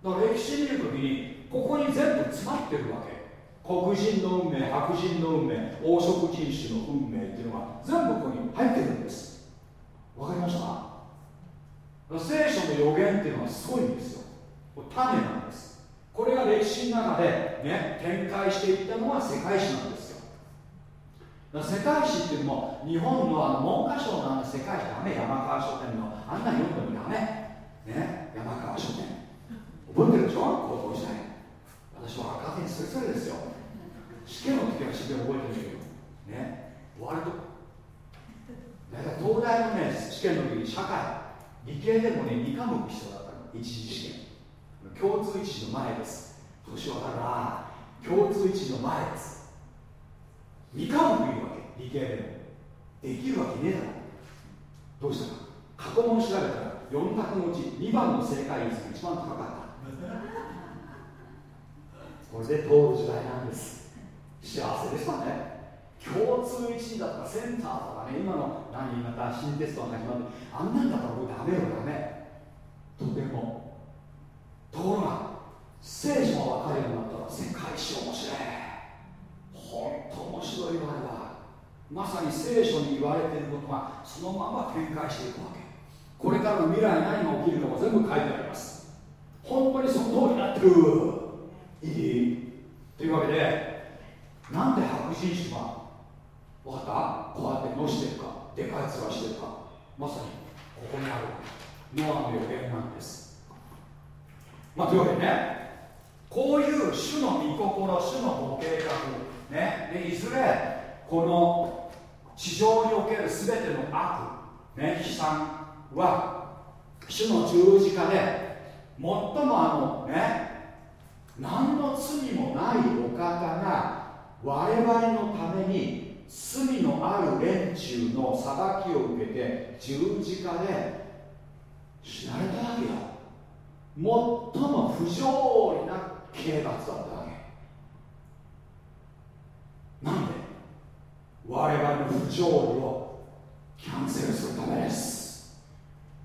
だから歴史見るときにここに全部詰まってるわけ。黒人の運命白人の運命黄色人種の運命っていうのが全部ここに入ってるんです。わかりました？聖書の予言っていうのはすごいんですよ。これ種なんです。これが歴史の中でね展開していったのは世界史なんですよ。世界史っていうのも日本のあの文科省のあの世界史ダメ山川書店のあんなに読んでもダメ。ね山川書店。覚えてるでしょ？高校時代。私は赤点それぞれですよ。試験の時は試験覚えてるけど。ね割と。だか東大のね試験の時に社会理系でもね2科目必要だったの。一次試験。共通一次の前です。年わかるな共通一次の前です。2科目いるわけ理系でも。できるわけねえだろ。どうしたか。過去問調べたら4択のうち2番の正解率が一番高かった。[LAUGHS] これで通る時代なんです。幸せでしたね。共通一位だとかセンターとかね今の何また新テストが始まってあんなんだったら僕ダメよダメ。とても。ところが聖書が分かるようになったら世界史面白い本当面白いわれはまさに聖書に言われていることがそのまま展開していくわけ。これからの未来何が起きるかも全部書いてあります。本当にその通りになってる。いい。というわけでなんで白人種が分かった？こうやってのしてるか？でかい面してるか？まさにここにある。ノアの予言なんです。まあというわけでねこういう主の御心主のご計画ねでいずれこの地上における全ての悪、ね、悲惨は主の十字架で最もあのね何の罪もないお方が我々のために罪のある連中の裁きを受けて十字架で死なれたわけよ。最も不条理な刑罰だったわけなんで？我々の不条理をキャンセルするためです。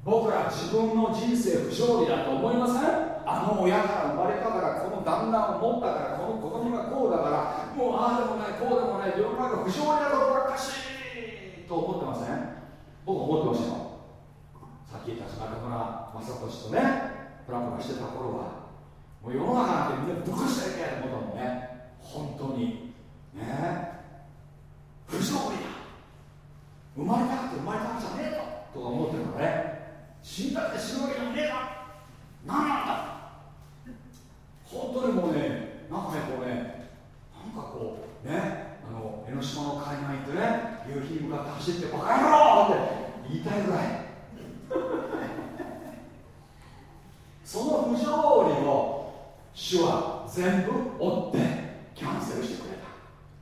僕ら自分の人生不条理だと思いません？あの親から生まれたからこの旦那を持ったからこの子供がこうだからもうああでもないこうでもない世の中不条理なことばっかしと思ってません？僕思ってましたよ。さっき言った中村雅俊とねプラプラしてた頃はもう世の中なんてみんなぶっかしたいけと思ったもね。本当に。ね。不条理だ。生まれたくて生まれたんじゃねえととか思ってるからね。死んだって死ぬわけじゃねえだ何なんだ。本当にもうねなんかねこうねなんかこうねあの江ノ島の海岸行ってね夕日に向かって走ってバカ野郎って言いたいぐらい。その不条理を主は全部追ってキャンセルしてくれた。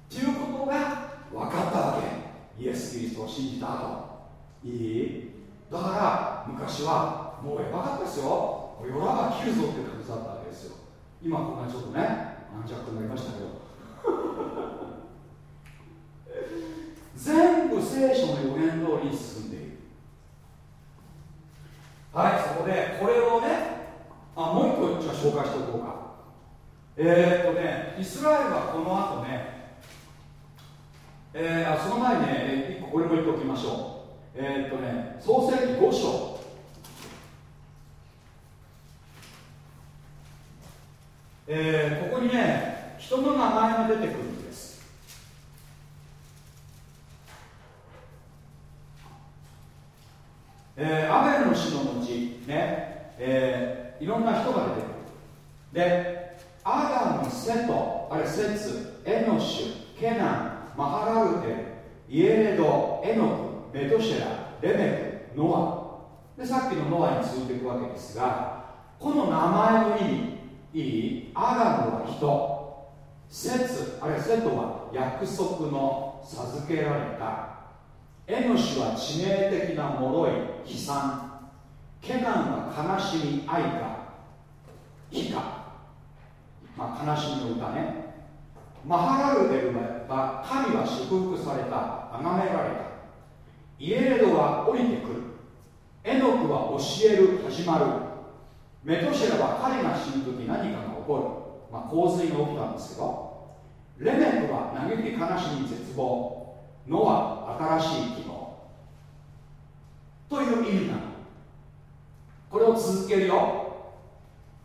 ということが分かったわけ。イエス・キリストを信じた後。いいだから昔はもうやばかったですよ。夜が切るぞって感じだったわけですよ。今こんなちょっとね軟弱になりましたけど。全部聖書の予言通りに進んでいる。はいそこでこれをねあもう一個じゃ紹介しておこうかえー、っとねイスラエルはこの後ねえー、あその前にね一個、これも言っておきましょう。えー、っとね、創世記5章。えー、ここにね、人の名前が出てくるんです。えー、アベルの死の後、ね、えー、いろんな人が出てくる。で、アダム、セト、あれ、セツ、エノシュ、ケナン、マハラルテイエレドエノクメトシェラレメクノア。でさっきのノアに続いていくわけですがこの名前の意味いいアダムは人。節あるいはセトは約束の授けられた。エノシュは致命的な脆い悲惨。ケナンは悲しみ愛か悲かまあ悲しみの歌ね。マハラルデルは神は祝福された崇められた。イエレドは降りてくる。エノクは教える始まる。メトシェラは彼が死ぬ時何かが起こる、まあ、洪水が起きたんですけど。レメクは嘆き悲しみ絶望。ノは新しい希望。という意味なの。これを続けるよ。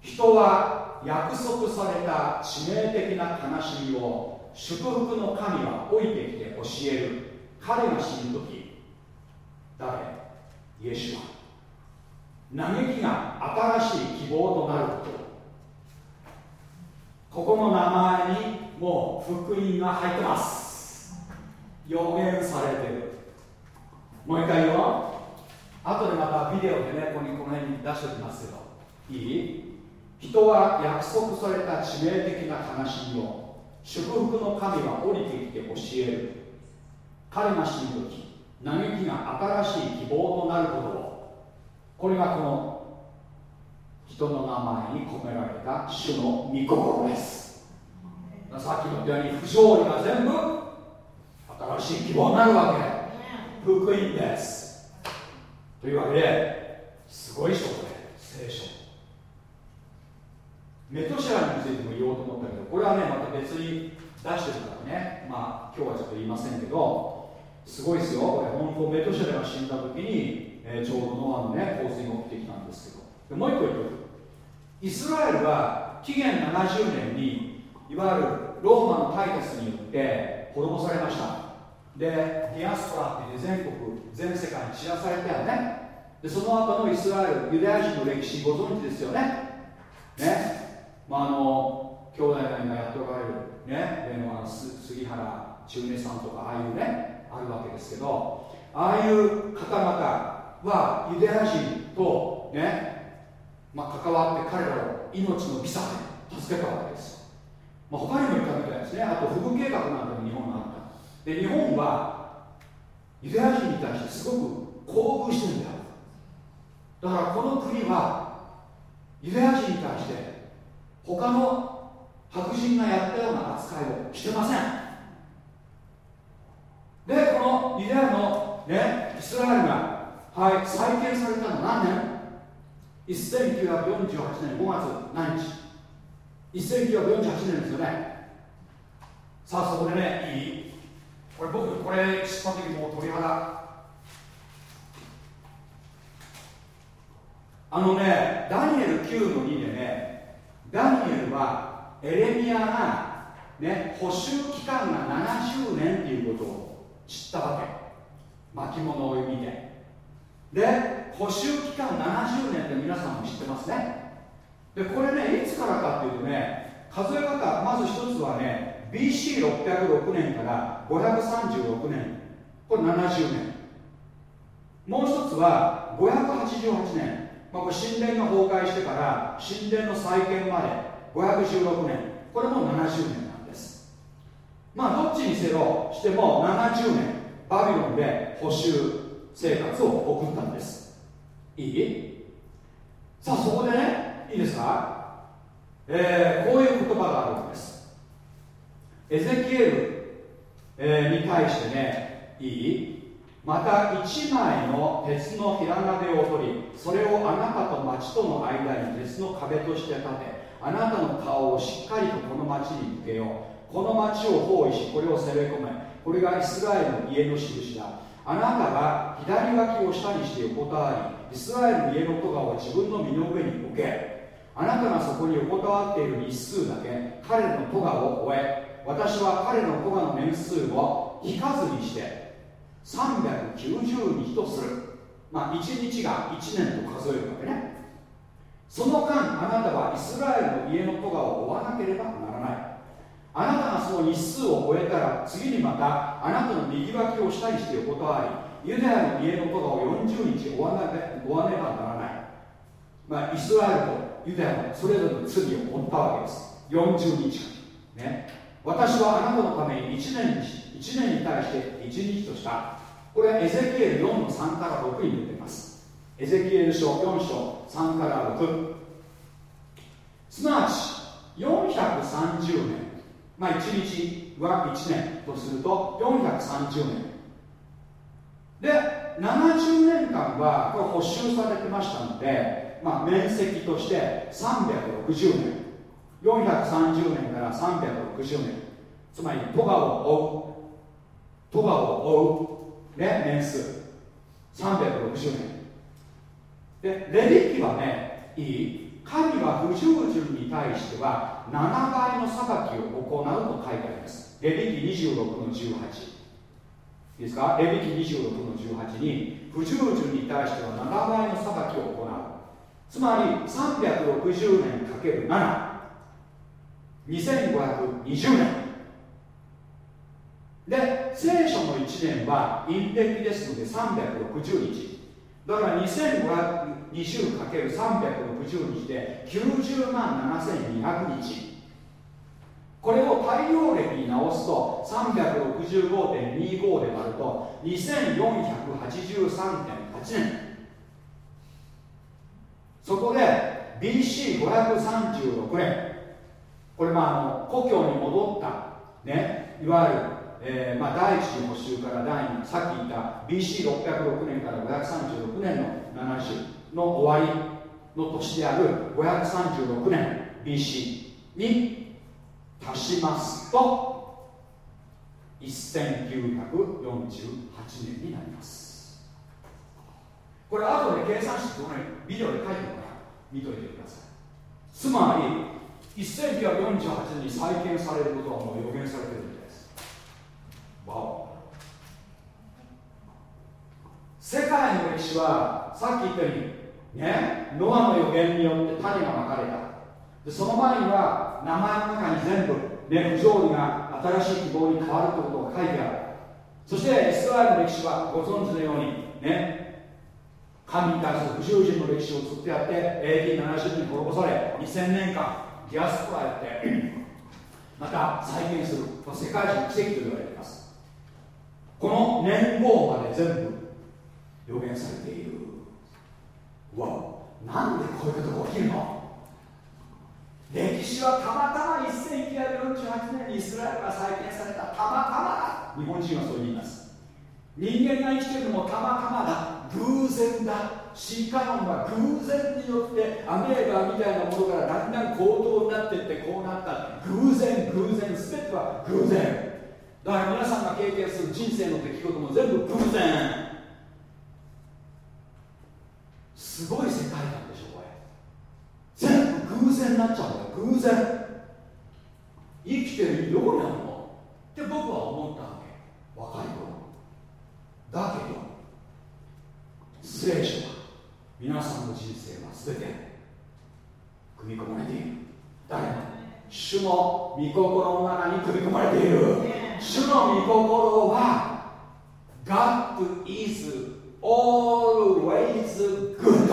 人は約束された致命的な悲しみを祝福の神は置いてきて教える。彼が死ぬ時誰？イエシュは。嘆きが新しい希望となること。ここの名前にもう福音が入ってます。予言されてる。もう一回言おう。後でまたビデオでねここにこの辺に出しておきますけど。いい？人は約束された致命的な悲しみを祝福の神は降りてきて教える。彼が死ぬ時嘆きが新しい希望となることを。これがこの人の名前に込められた主の御心です。さっきのように不条理が全部新しい希望になるわけ。福音です。というわけですごい人これ聖書。メトシェラについても言おうと思ったけどこれはねまた別に出してるからね。まあ今日はちょっと言いませんけどすごいですよ。これ本当メトシェラが死んだ時に、えー、ちょうどノアのね洪水が起きてきたんですけど。もう一個言う。とイスラエルは紀元70年にいわゆるローマのタイタスによって滅ぼされました。でディアスポラっていう全国全世界に知らされたよね。でその後のイスラエルユダヤ人の歴史ご存知ですよね。ね。まああの兄弟が今やっておられるね。例のあの杉原中根さんとかああいうねあるわけですけどああいう方々はユダヤ人とね、まあ、関わって彼らを命のビザで助けたわけです、まあ、他にも言ったみたいですね。あと福計画なんても日本で日本はユダヤ人に対してすごく厚遇してるんだよ。だからこの国はユダヤ人に対して他の白人がやったような扱いをしてません。でこのユダヤの、ね、イスラエルが、はい、再建されたのは何年 ?1948 年5月何日。1948年ですよね。さあそこでねいいこれ僕これ知った時もう鳥肌。あのねダニエル9の2でねダニエルはエレミアが、ね、補修期間が70年っていうことを知ったわけ。巻物を見て。で補修期間70年って皆さんも知ってますね。でこれねいつからかっていうとね数え方まず一つはね BC606 年から536年。これ70年。もう一つは588年、まあ、これ神殿が崩壊してから神殿の再建まで516年。これも70年なんです。まあどっちにせよしても70年バビロンで補修生活を送ったんです。いい？さあそこでねいいですか、えー、こういう言葉があるんです。エゼキエル、えー、に対してねいい。また1枚の鉄の平鍋を取りそれをあなたと町との間に鉄の壁として立てあなたの顔をしっかりとこの町に向けよう。この町を包囲しこれを攻め込め。これがイスラエルの家の印だ。あなたが左脇を下にして横たわりイスラエルの家の戸川を自分の身の上に置け。あなたがそこに横たわっている日数だけ彼の戸川を終え。私は彼の戸川の年数を引かずにして390日とする。まあ1日が1年と数えるわけね。その間あなたはイスラエルの家の戸川を追わなければならない。あなたがその日数を終えたら次にまたあなたの右脇を下にして横たわりユダヤの家の戸川を40日追わな追わねばならない、まあ、イスラエルとユダヤのそれぞれの罪を負ったわけです。40日間。ね。私はあなたのために1年に1年に対して1日とした。これはエゼキエル4の3から6に出てます。エゼキエル書4章3から6すなわち430年。まあ、1日は1年とすると430年。で70年間はこれ補修されてましたので、まあ、面積として360年。430年から360年。つまりトガを追う。トガを追う、ね、年数。360年。でレビキはねいい。神は不従順に対しては7倍の裁きを行うと書いてあります。レビキ26の18いいですか？レビキ26の18に不従順に対しては7倍の裁きを行う。つまり360年かける7 2520年。で聖書の1年はインテキですので360日。だから2520かける360日で90万7200日。これを太陽暦に直すと365.25で割ると2483.8年。そこで BC536 年。これまああの故郷に戻ったねいわゆる、えーまあ、第一次補修から第二さっき言った BC606 年から536年の70の終わりの年である536年 BC に足しますと1948年になります。これ後で計算してこのビデオで書いてるから見といてください。つまり1948年に再建されることはもう予言されているんです。わお。世界の歴史はさっき言ったようにねノアの予言によって種がまかれた。でその前には名前の中に全部、ね、不条理が新しい希望に変わるということが書いてある。そしてイスラエルの歴史はご存知のようにね神に対する不従順の歴史をずっとやって AD70 年滅ぼされ2000年間ディアスポラやって [COUGHS] また再建する世界中の奇跡と言われています。この年号まで全部予言されている。わなんでこういうことが起きるの？歴史はたまたま1948年にイスラエルが再建された。たまたまだ。日本人はそう言います。人間が生きてるのもたまたまだ。偶然だ。進化論は偶然によってアメーバーみたいなものからだんだん行動になっていってこうなった偶然偶然全ては偶然。だから皆さんが経験する人生の出来事も全部偶然。すごい世界観でしょこれ。全部偶然になっちゃうんだよ。偶然。生きてるようなもの？って僕は思ったわけ。若い頃。だけど。聖書は。皆さんの人生は全て組み込まれている。誰も。主の御心の中に組み込まれている。主の御心は God is always good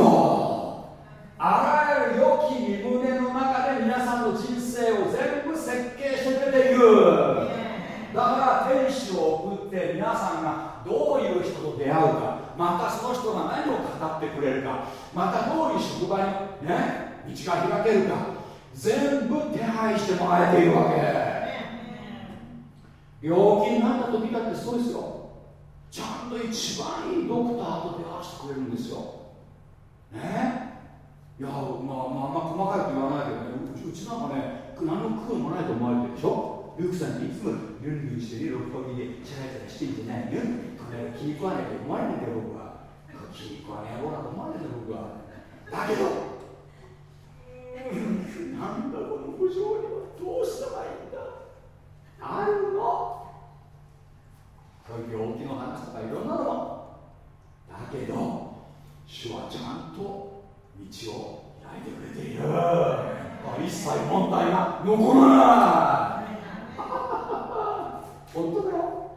あらゆる良き身胸の中で皆さんの人生を全部設計してくれている。だから天使を送って皆さんがどういう人と出会うかまたその人が何を語ってくれるかまたどういう職場にね道が開けるか全部手配してもらえているわけ。病気になった時だってそうですよ。ちゃんと一番いいドクターと出会わせてくれるんですよ。ね？いやまあまああんま細かいこと言わないけどねうちなんかね何の苦労もないと思われてるでしょ？ルークさんっていつもルンルンしてね六本木でチャラチャラしてんじゃないよこれ気に食わないと思われるんだよ僕は気に食わねえ野郎だと思われるんだよ僕はだけどなんだこの不条理はどうしたらいいんだ。あるの。そういう病気の話とかいろんなの。だけど主はちゃんと道を開いてくれている。一切問題が残らない。[LAUGHS] 本当だよ。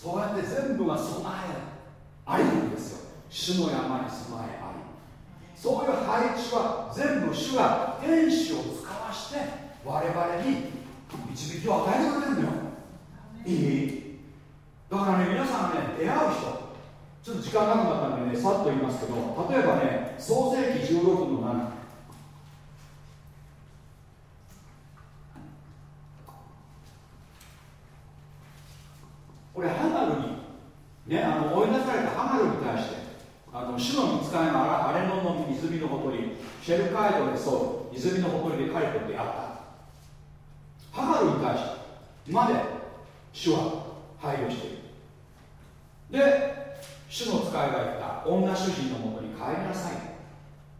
そうやって全部が備えありなんですよ。主の山に備えありそういう配置は全部主が天使を使わして我々に導きを与えてくれるんだよ。いい？だからね皆さんがね出会う人ちょっと時間なくなったんでねさっと言いますけど例えばね創世紀16の7これハガルにねあの追い出されたハガルに対してあの主の見つかりのアレノンの泉のほとりシェルカイドでそう泉のほとりで彼と出会った。ハガルに対してまで主は配慮している。で主の使いが言った女主人のもとに帰りなさい。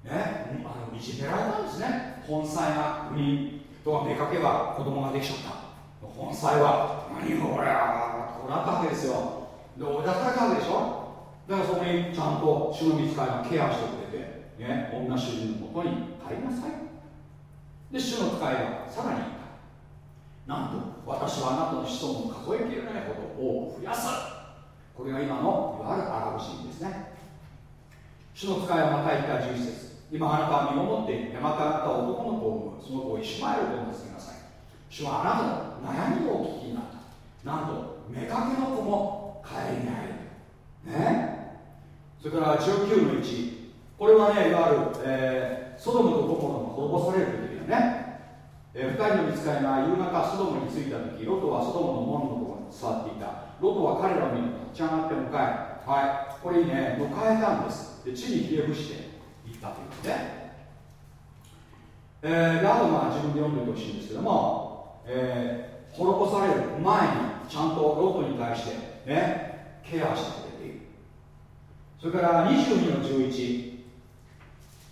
ねあのいじめられたんですね。本妻が国とは出かけば子供ができちゃった。本妻は何が俺はこうなったわけですよ。で追い出されたわけでしょ？だからそこにちゃんと主の見つかりケアしてくれて、ね、女主人のもとに帰りなさい。で主の使いがさらに言った。なんと私はあなたの子孫を数えきれないほど多く増やす。これが今のいわゆるアラブ人ですね。主の使いはまた言った11節。今あなたは身をもって山からあった男の子を産む。その子をイシュマエルと名付けなさい。主はあなたの悩みをお聞きになった。なんと妾の子も帰りに入るね。それから19の1これはねいわゆる、えー、ソドムとゴモラが滅ぼされる時だよね、えー、2人の見つかりが夕方ソドムに着いた時ロトはソドムの門のところに座っていた。ロトは彼らを見ると立ち上がって迎えはい。これにね迎えたんです。で地にひれ伏していったというね。えー、であと自分で読んでほしいんですけども、えー、滅ぼされる前にちゃんとロトに対してねケアしてくれている。それから22の11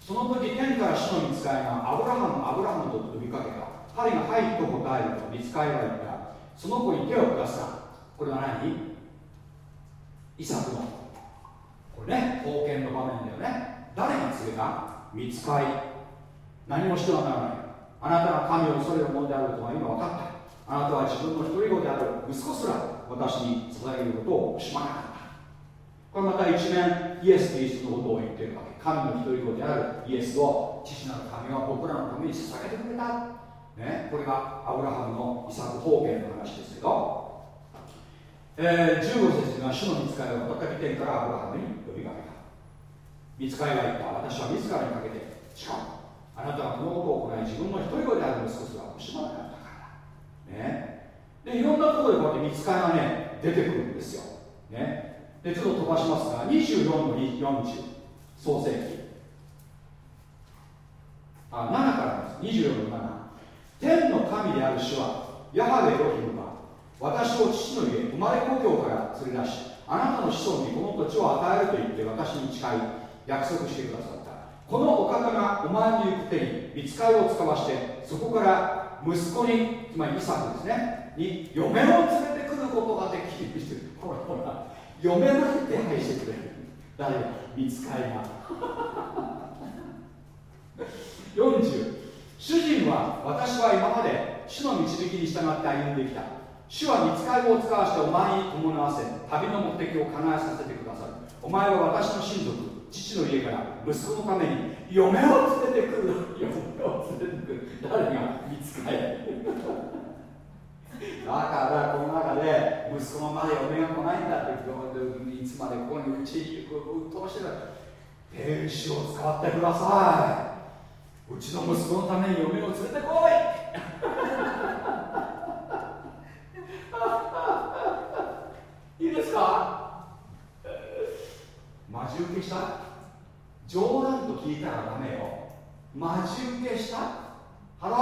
その時天から死の見つかいがアブラハムアブラハムと呼びかけた。彼が「はい」と答えると見つかいが言った。その子に手を下した。これは何？イサクの。これね封建の場面だよね。誰が告げた？見つかい何もしてはならない。あなたが神を恐れるものであることは今分かった。あなたは自分の一人子である息子すら。私に捧げることを惜しまなかった。これまた一面イエス・キリストのことを言っているわけ。神の一人子であるイエスを父なる神は僕らのために捧げてくれた、ね、これがアブラハムのイサク方言の話ですけど、えー、15節が主の見つかりを再び天からアブラハムに呼びかけた。見つかりが言った。私は自らにかけて。しかもあなたはこのことを行い自分の一人子である息子すら惜しまなかった。でいろんなところでこうやって見つかりがね出てくるんですよ。ね。でちょっと飛ばしますが24の40創世記。あ7からです。24の7天の神である主はヤハウェロヒムは私を父の家生まれ故郷から連れ出しあなたの子孫にこの土地を与えると言って私に誓い約束してくださった。このお方がお前の行く手に見つかりを使わしてそこから息子につまりイサクですねに嫁を連れてくることができるほらほら嫁まで手配してくれる。誰が見つかりが。40主人は私は今まで主の導きに従って歩んできた。主は見つかりを使わしてお前に伴わせ旅の目的を叶えさせてくださる。お前は私の親族父の家から息子のために嫁を連れてくる。嫁を連れてくる。誰が見つかりだからこの中で息子のまで嫁が来ないんだっていつまでここにうちうっとうしてる天使を使ってくださいうちの息子のために嫁を連れてこい。[LAUGHS] いいですか？待ち受けした？冗談と聞いたらダメよ。待ち受けした？ハロ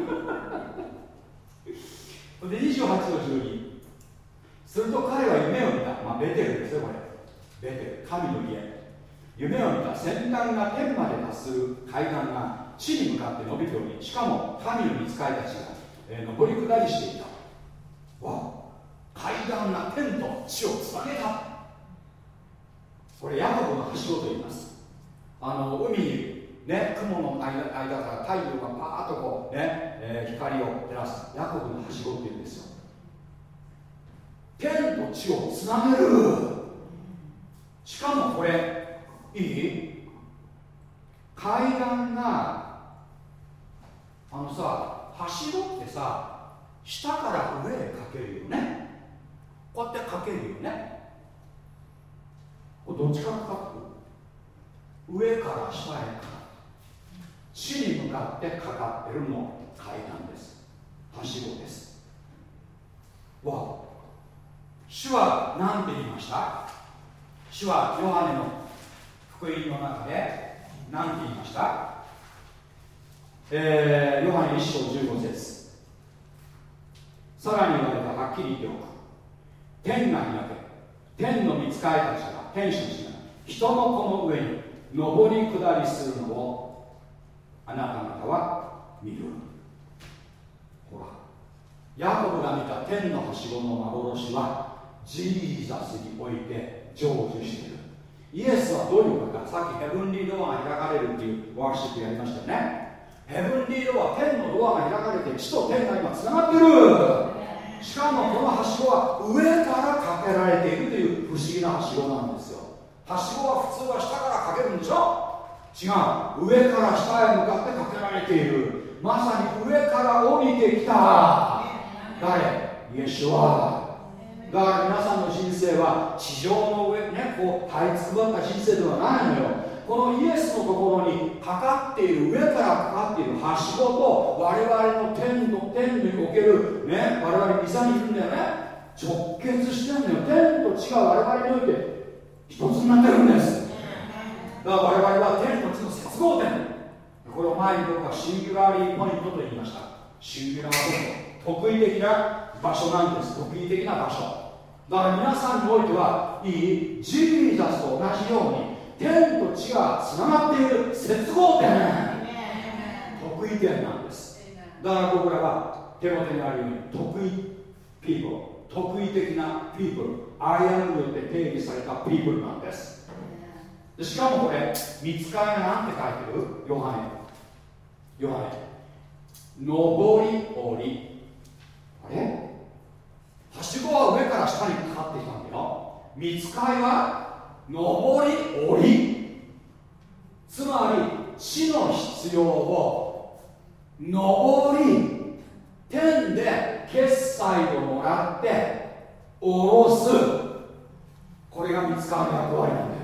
ー。で28の12すると彼は夢を見た、まあ、ベテルですよこれ。ベテル神の家。夢を見た。先端が天まで達する階段が地に向かって伸びておりしかも神の御使いたちが、えー、上り下りしていた。わ階段が天と地をつなげた。これヤコブのはしごと言います。あの海にね雲の間間から太陽がパーッとこうね、えー、光を照らすヤコブのはしごって言うんですよ。天と地をつなげる。しかもこれいい？階段があのさはしごってさ下から上へかけるよね。こうやってかけるよね。これどっちからかく？上から下へかか地に向かってかかってるの階段です。はしごです。わ主は何て言いました？主はヨハネの福音の中で何て言いました？えー、ヨハネ1章15節。さらに言われたはっきり言っておく。天が開け天の御使いたちが天使たちが人の子の上に上り下りするのをあなた方は見る。ヤコブが見た天のはしごの幻はジーザスにおいて成就している。イエスはどういう方かさっきヘブンリードアが開かれるっていうワーシップやりましたよね。ヘブンリードア天のドアが開かれて地と天が今つながってる。しかもこのはしごは上からかけられているという不思議なはしごなんですよ。はしごは普通は下からかけるんでしょ？違う。上から下へ向かってかけられている。まさに上から降りてきた。誰イエシュはだから皆さんの人生は地上の上ねこう這いつくばった人生ではないのよ。このイエスのところにかかっている上からかかっているはしごと我々の天の天におけるね我々膝にいるんだよね。直結してるんだよ。天と地が我々において一つになってるんです。だから我々は天と地の接合点。これを前に僕はシンギュラリーポイントと言いました。シンギュラーポイント特異的な場所なんです。特異的な場所。だから皆さんにおいてはいいジーザスと同じように天と地がつながっている接合点。特異点なんです。だから僕らは手元にあるように特異ピープル。特異的なピープル。アイアンによって定義されたピープルなんです。しかもこれ見つかりが何て書いてる？ヨハネ。ヨハネ。上り下り。あれはしごは上から下にかかってきたんだよ。見つかりは上り下り。つまり死の必要を上り天で決済をもらって下ろす。これが見つかりの役割なんだよ。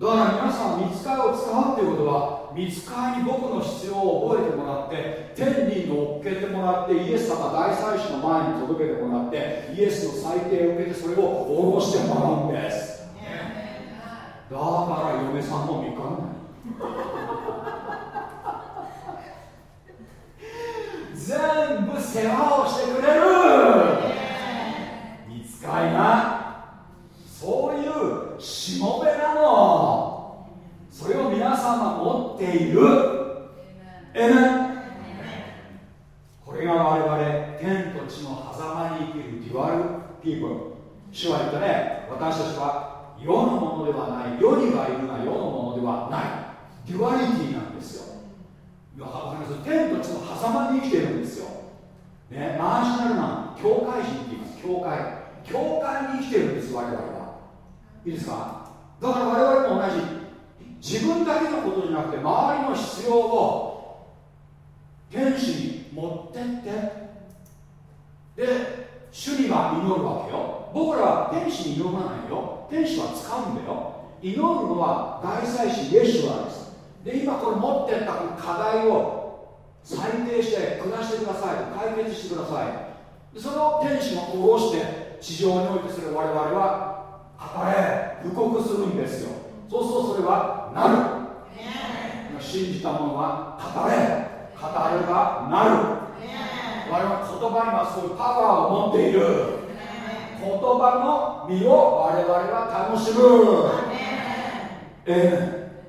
だから皆さん見つかりを使うっていうことは見つかりに僕の必要を覚えてもらって天に乗っけてもらってイエス様大祭司の前に届けてもらってイエスの裁定を受けてそれを下ろしてもらうんです。だから嫁さんも見かんない。全部世話をしてくれる。御使いな。そういうしもべなのそれを皆さんが持っている。えねこれが我々天と地の狭間に生きる dual people 主は言ったね私たちは世のものではない。世にはいるが世のものではない。 duality なんですよ。わかります天と地の狭間に生きてるんですよ、ね、マージナルな教会人って言います。教会。教会に生きてるんです我々は。いいですか？だから我々も同じ。自分だけのことじゃなくて周りの必要を天使に持ってって。で主には祈るわけよ。僕らは天使に祈らないよ。天使は使うんだよ。祈るのは大祭司イエシュアです。で今これ持ってったこの課題を裁定して下してください。解決してください。でその天使が下ろして地上においてそれを我々は語れ布告するんですよ。そうするとそれはなる。信じた者は語れ。語ればなる。我々は言葉にはそういうパワーを持っている。言葉の実を我々は楽しむ。え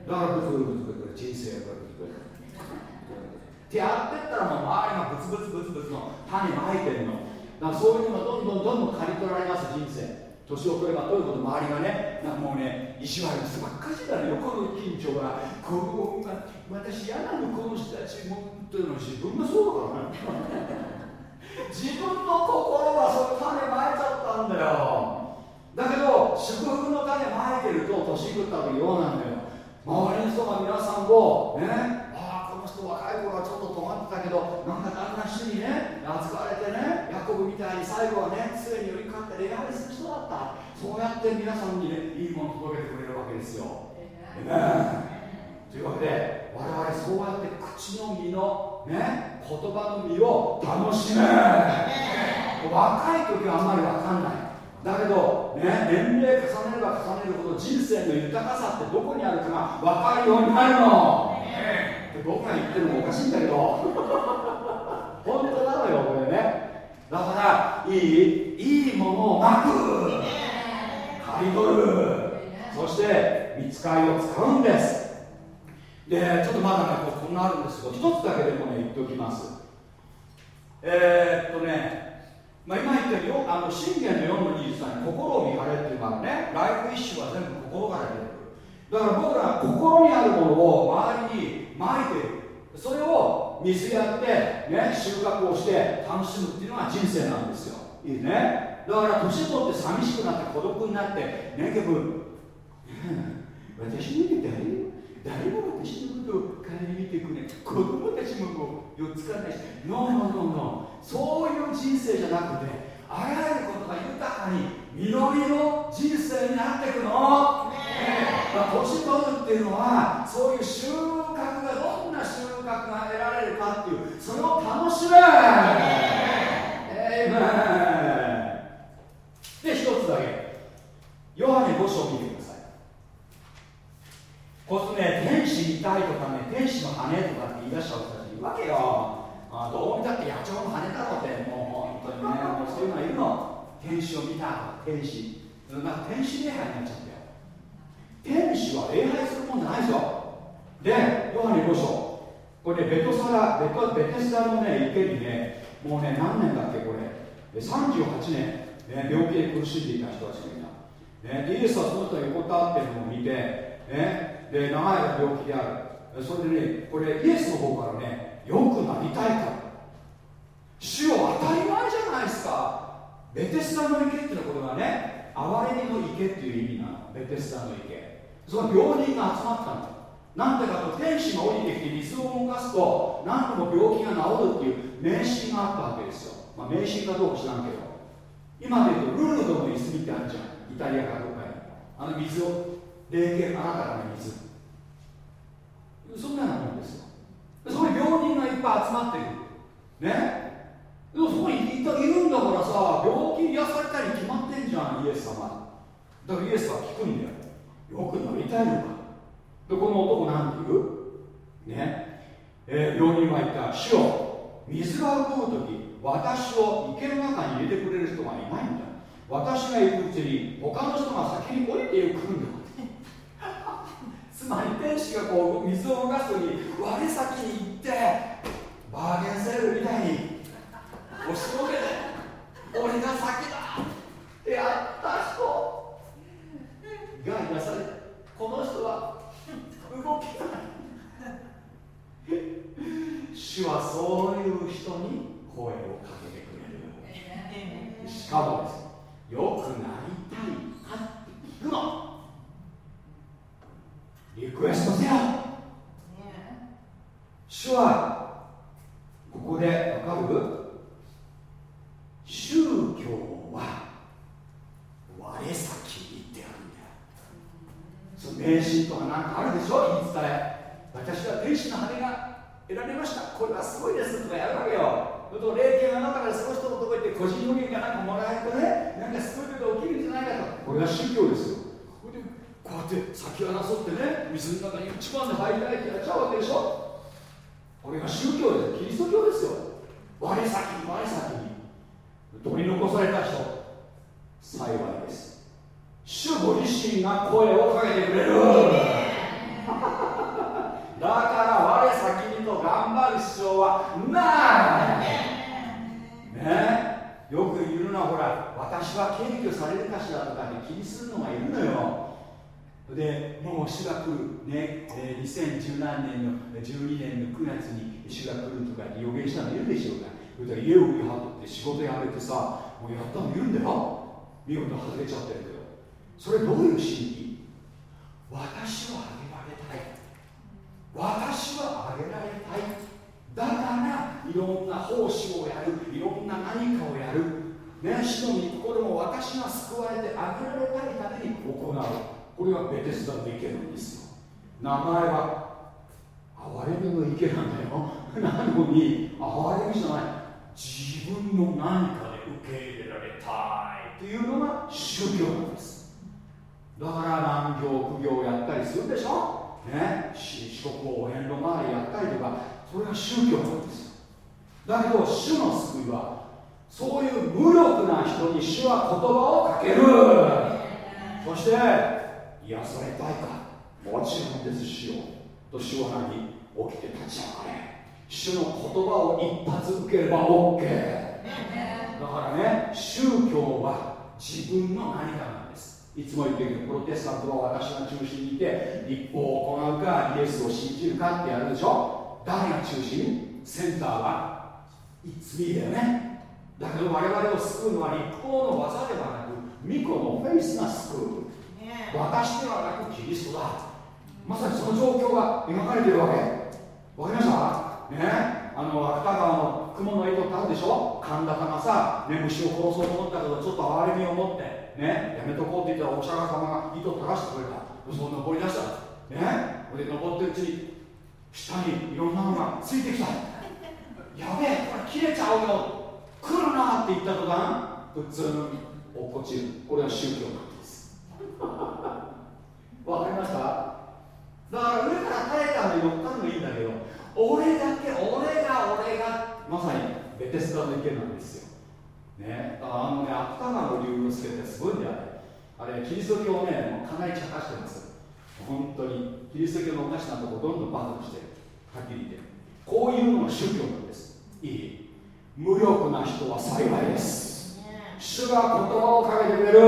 え。だからブツブツブツ人生がブツブツってやってったらもう周りがブツブツブツブツの種まいてるの。だからそういうのがどんどんどんどん刈り取られます人生。年を取れば取るほど周りがねなんもうね意地悪な人ばっかりだね横の緊張が。こう私嫌なのこの人たちもっというの自分がそうだからね。自分の心はそういう種まいちゃったんだよ。だけど祝福の種まいてると年食った時ようなんだよ。周りの人が皆さんをねああこの人若い頃はちょっと尖ってたけどなんかだんだん主にね扱われてねヤコブみたいに最後はね杖に寄りかって礼拝する人だった。そうやって皆さんにねいいもの届けてくれるわけですよ、ねというわけで我々そうやって口の実のね言葉の実を楽しめ。若い時はあんまり分かんない。だけど、ね、年齢重ねれば重ねるほど人生の豊かさってどこにあるかが分かるようになるの。で僕が言ってるのもおかしいんだけど。[LAUGHS] 本当なのよこれね。だからいいいいものをまく。刈り取る。そして見つかりを使うんです。でちょっとまだねこんなあるんですけど一つだけでもね言っておきます。えー、っとね、まあ、今言ったよあの信玄の4の23に心を見張れっていうのはねライフイッシュは全部心から出てくる。だから僕ら心にあるものを周りにまいている。それを水やって、ね、収穫をして楽しむっていうのが人生なんですよ。いいね。だから年取って寂しくなって孤独になってねけぶ私見て誰も誰も私のことを顧みてくれ子供たちももう4つかないし。ノーノーノーノーそういう人生じゃなくてあらゆることが豊かに実りの人生になっていくの。まあ、年取るっていうのはそういう収穫がどんな収穫が得られるかっていうそれを楽しめえ。いめで一つだけ。ヨハネ5章を見てください。こうするとね天使見たいとかね天使の羽とかって言い出した人たちいるわけよ。あどう見たって野鳥の羽だろうってもう本当にねそういうのがいるの天使を見た天使。なんか天使礼拝になっちゃったよ天使は礼拝するもんじゃないですよでヨハネ5章。これねベトサラベトベテスダのね池にねもうね何年だっけこれ。38年、ね、病気で苦しんでいた人たちがいた、ね、イエスはその人が横たわってるのを見て、ね、で長い病気である。それでねこれイエスの方からねよくなりたいから。主を当たり前じゃないですか。ベテスダの池っていうのはこれはね憐れみの池っていう意味なの。ベテスダの池。その病人が集まったの。なんでかと天使が降りてきて水を動かすと何度も病気が治るっていう迷信があったわけですよ、まあ、迷信かどうか知らんけど。今で言うとルードの泉ってあるじゃん。イタリアかどうかに。あの水を霊系あなたからの水。そんなようなもんですよ。そこに病人がいっぱい集まってくる。ね？でもそこにいるんだからさ病気癒されたり決まってんじゃんイエス様。だからイエスは聞くんだよ。よくなりたいのか。でこの男なんて言う？ね。えー、病人は言った。主よ水が動く時私を池の中に入れてくれる人がいないんだ。私が行くうちに他の人が先に降りていくんだ。[LAUGHS] つまり天使がこう水を動かす時我先に行ってバーゲンセールみたいに押しのけて俺が先だ。ってやった人が癒されこの人は動きない。[LAUGHS] 主はそういう人に声をかけてくれるしかもです。よくないかって聞くのリクエストせよ主はここでわかる宗教は我先にってあるんだよその迷信とかなんかあるでしょ言い伝え私は天使の羽が得られましたこれはすごいですとかやるわけよそと霊験が中でその人のとこ行って個人予言がなんかもらえるとねなんかすごいことが起きるんじゃないかとこれが宗教ですよこうやって先を争ってね水の中に一番で入りたいってやっちゃうわけでしょこれが宗教ですキリスト教ですよ我先に我先に取り残された人幸いです主ご自身が声をかけてくれるだから我先にと頑張る必要はないねよく言うのはほら私は謙虚されるかしらとかって気にするのがいるのよでもう主が来るね、えー、2010何年の12年の9月に主が来るとか予言したのいるでしょうかそれ家を売り払って仕事辞めてさもうやったのいるんだよ。見事外れちゃってるけど。それどういう心理？私はあげられたい。私はあげられたい。だからいろんな奉仕をやる。いろんな何かをやる。ね死の御心も私が救われてあげられたいために行う。これがベテスダの池なんですよ。名前は憐れみの池なんだよ。[LAUGHS] なのに憐れみじゃない自分の何かで受け入れられたいというのが宗教なんです。だから難行苦行やったりするでしょ？ね？四国を遍路回りやったりとかそれが宗教なんです。よだけど主の救いはそういう無力な人に主は言葉をかける。そして癒されたいかもちろんです主よと主は何起きて立ち上がれ。主の言葉を一発受ければ OK だからね宗教は自分の何かなんです。いつも言ってるけどプロテスタントは私が中心にいて立法を行うかイエスを信じるかってやるでしょ。誰が中心？センターは。me だよね。だけど我々を救うのは立法の技ではなく巫女のフェイスが救う。私ではなくキリストだ。まさにその状況が描かれているわけ。わかりました？ね。あの芥川の雲の糸ってあるでしょ？神田がさ、ね、虫を殺そうと思ったけどちょっと憐れみを持ってねやめとこうって言ったらお釈迦様が糸を垂らしてくれた。そう登り出した。ね。で登ってるうちに下にいろんなのがついてきた。やべえこれ切れちゃうよ。来るなって言った途端普通に落っこちる。これは宗教なんです。わかりました？だから上から耐えたのに乗ったのがいいんだけど。俺だけ俺が俺が。まさにベテスダの意見なんですよ。ね。だからあのね芥川の龍之介ってすごいんだよあれ。キリスト教をねもうかなり茶化してます。本当に。キリスト教のおかしなとこどんどん暴露してる。はっきり言って。こういうのが宗教なんです。いい。無力な人は幸いです。主が言葉をかけてくれる。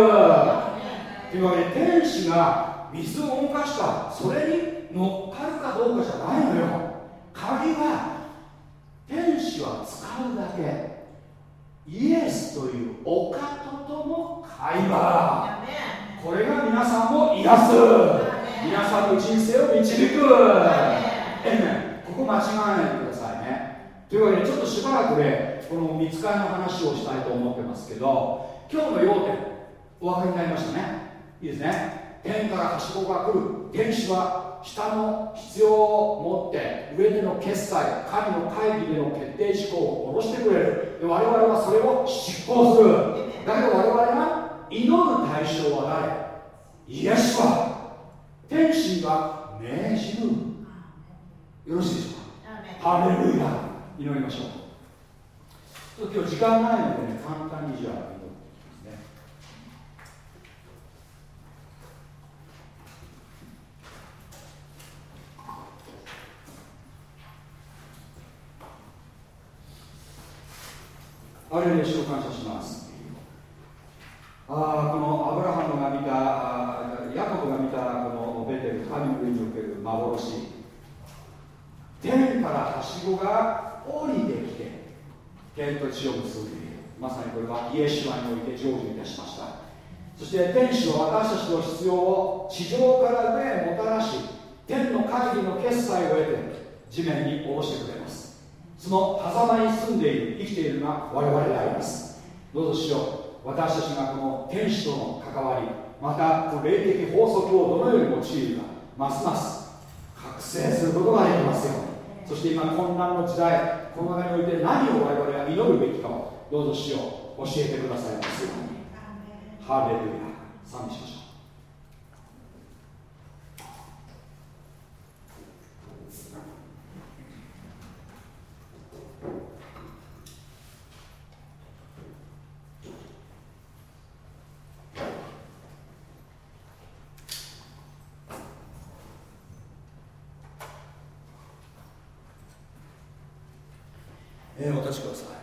というわけで天使が水を動かした。それに乗っかるかどうかじゃないのよ鍵は天使は使うだけ。イエスというお方との会話。これが皆さんを癒す。皆さんの人生を導く。ここ間違えないでくださいね。というわけでちょっとしばらくでこの見つかりの話をしたいと思ってますけど今日の要点お分かりになりましたね。いいですね天からはしごが来る。天使は下の必要を持って上での決済神の会議での決定事項を下ろしてくれる。で我々はそれを執行する。だけど我々が祈る対象は誰？イエスは。天使が命じる。よろしいでしょうか？ハレルヤ。祈りましょう。今日時間ないのでね簡単にじゃああれに主を感謝します。あこのアブラハムが見たヤコブが見たこのベテル神の上における幻。天からはしごが降りてきて天と地を結んでいる。まさにこれはイエシュアにおいて成就いたしました。そして天使は私たちの必要を地上から上へもたらし天の会議の決済を得て地面に下ろしてくれます。その狭間に住んでいる生きているのが我々であります。どうぞしよう私たちがこの天使との関わりまた霊的法則をどのように用いるかますます覚醒することができますよそして今混乱の時代この中において何を我々が祈るべきかをどうぞしよう教えてくださいますように。ハレルヤ。賛美しましょうえー、お立ちください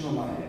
えー、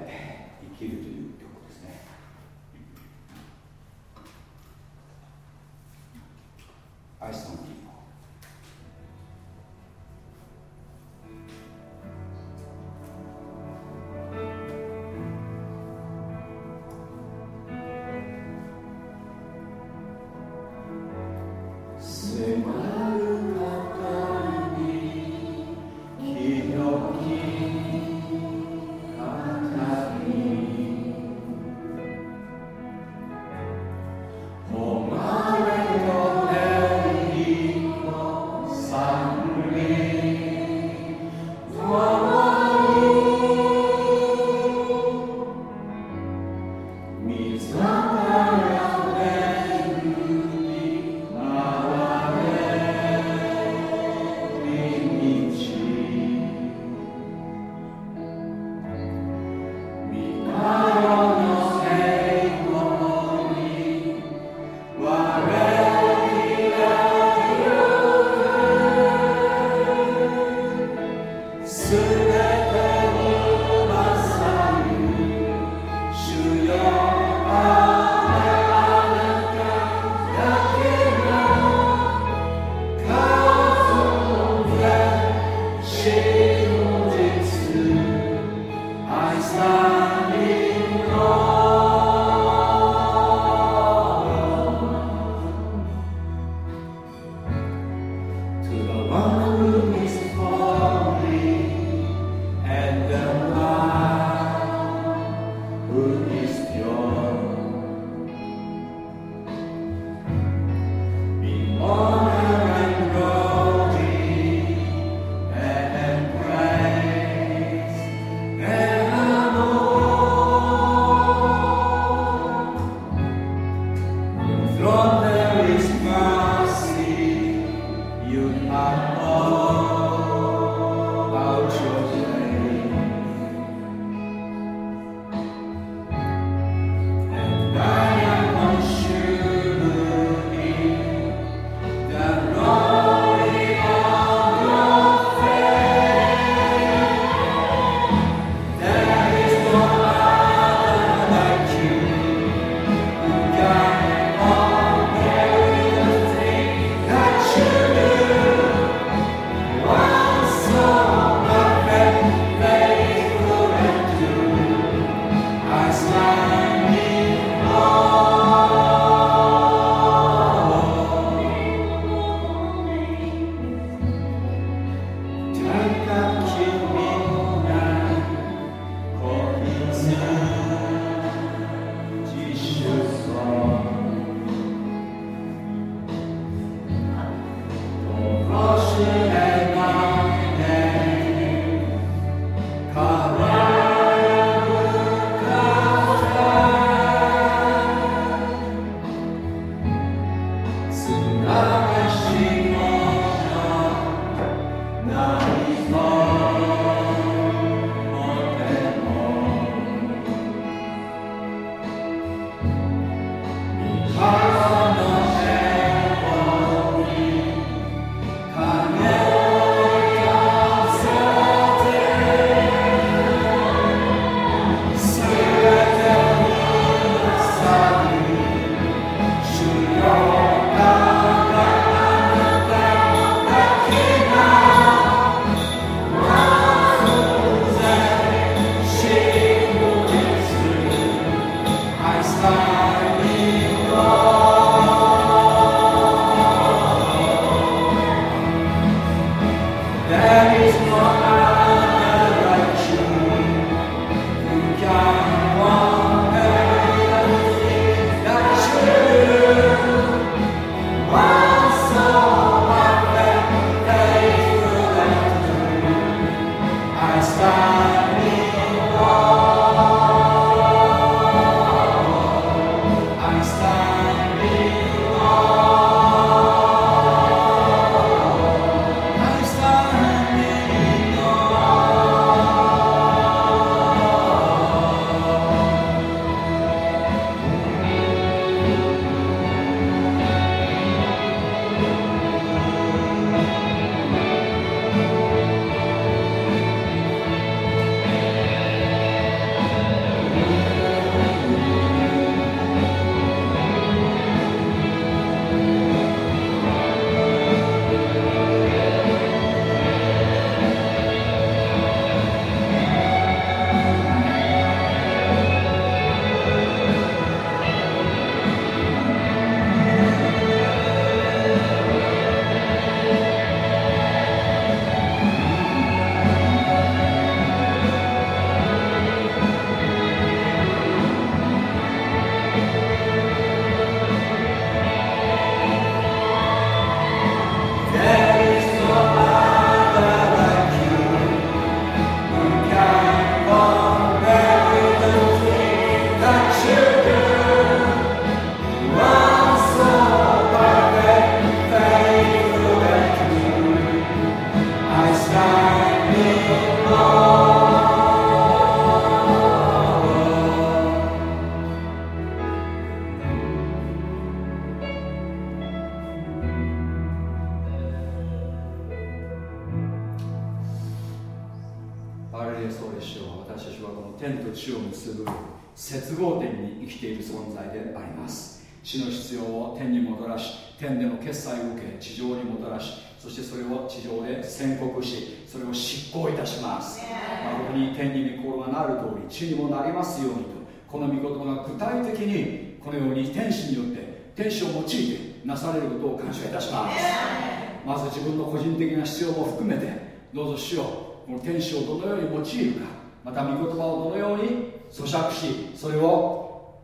主にもなりますようにとこの御言葉が具体的にこのように天使によって天使を用いてなされることを感謝いたします。まず自分の個人的な必要も含めてどうぞ主よこの天使をどのように用いるかまた御言葉をどのように咀嚼しそれを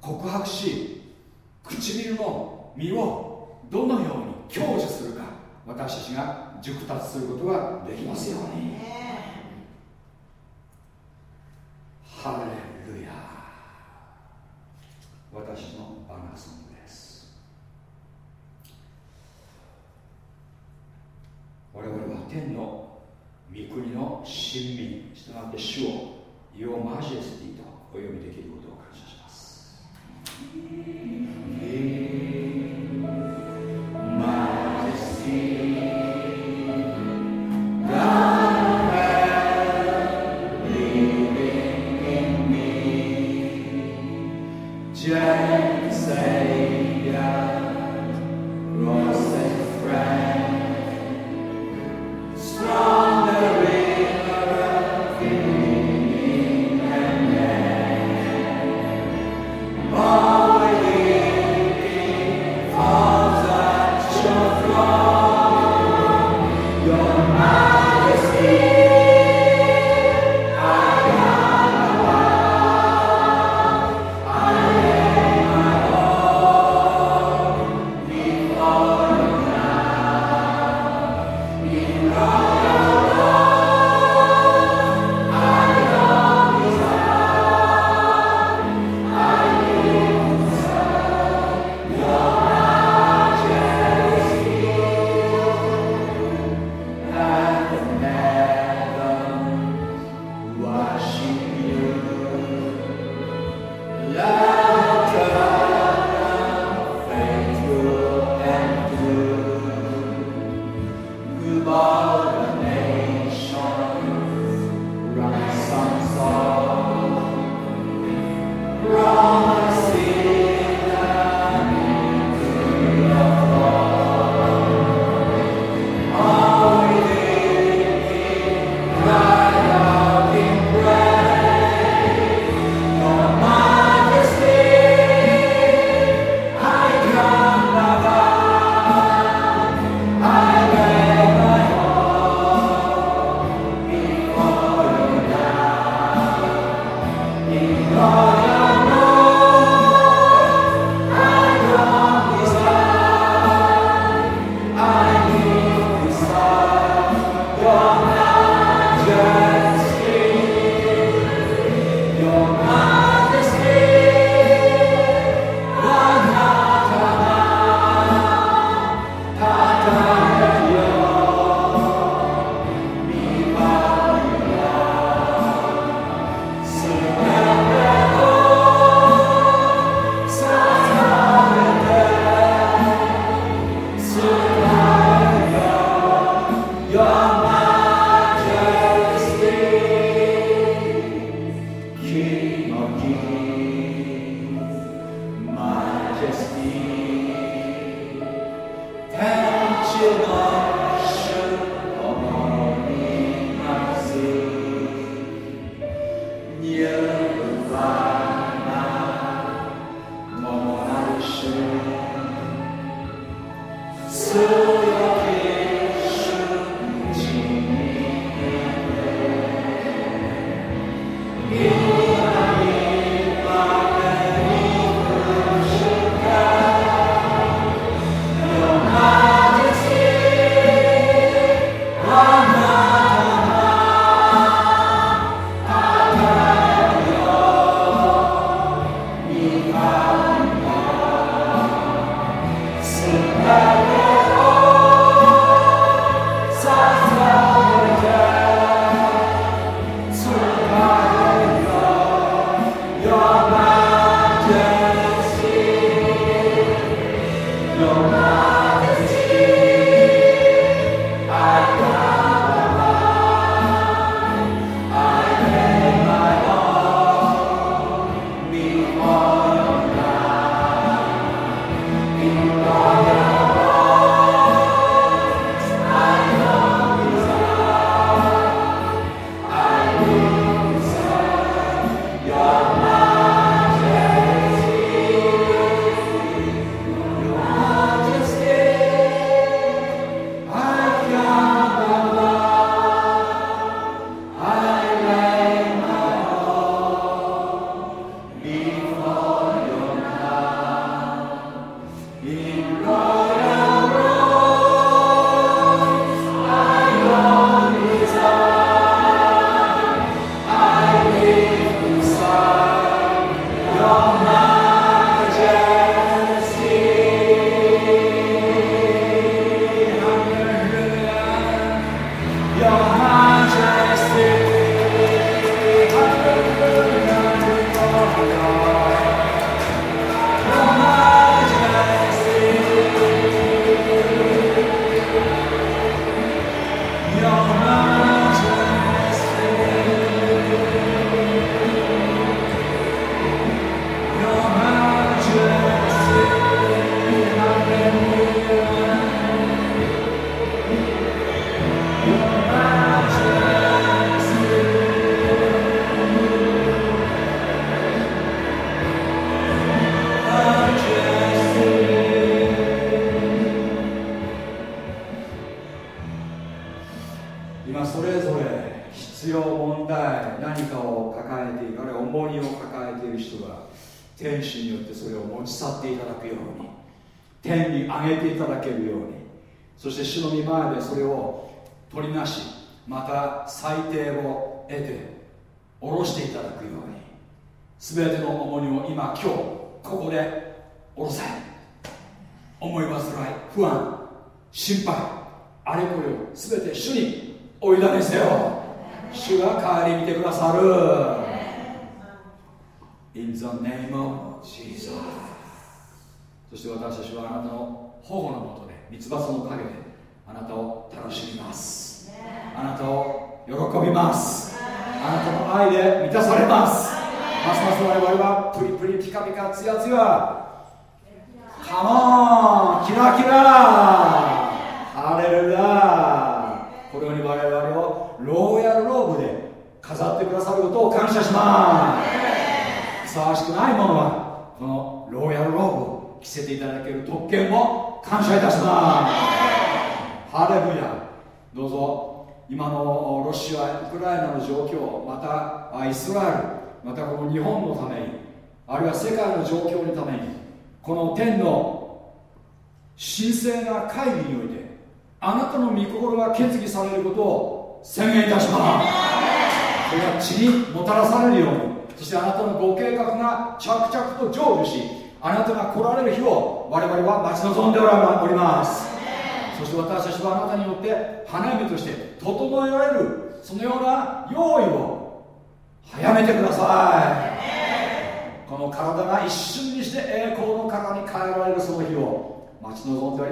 告白し唇の身をどのように享受するか私たちが熟達することができますように。ハレルヤ私のバナソンです。我々は天の御国の親民従って主をヨーマジェスティとお呼びできることを感謝します、マジェスティ。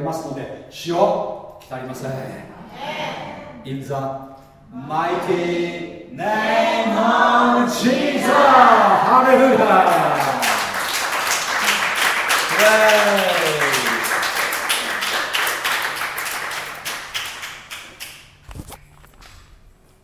ますので主を来たりません In the mighty name of Jesus ハレルヤ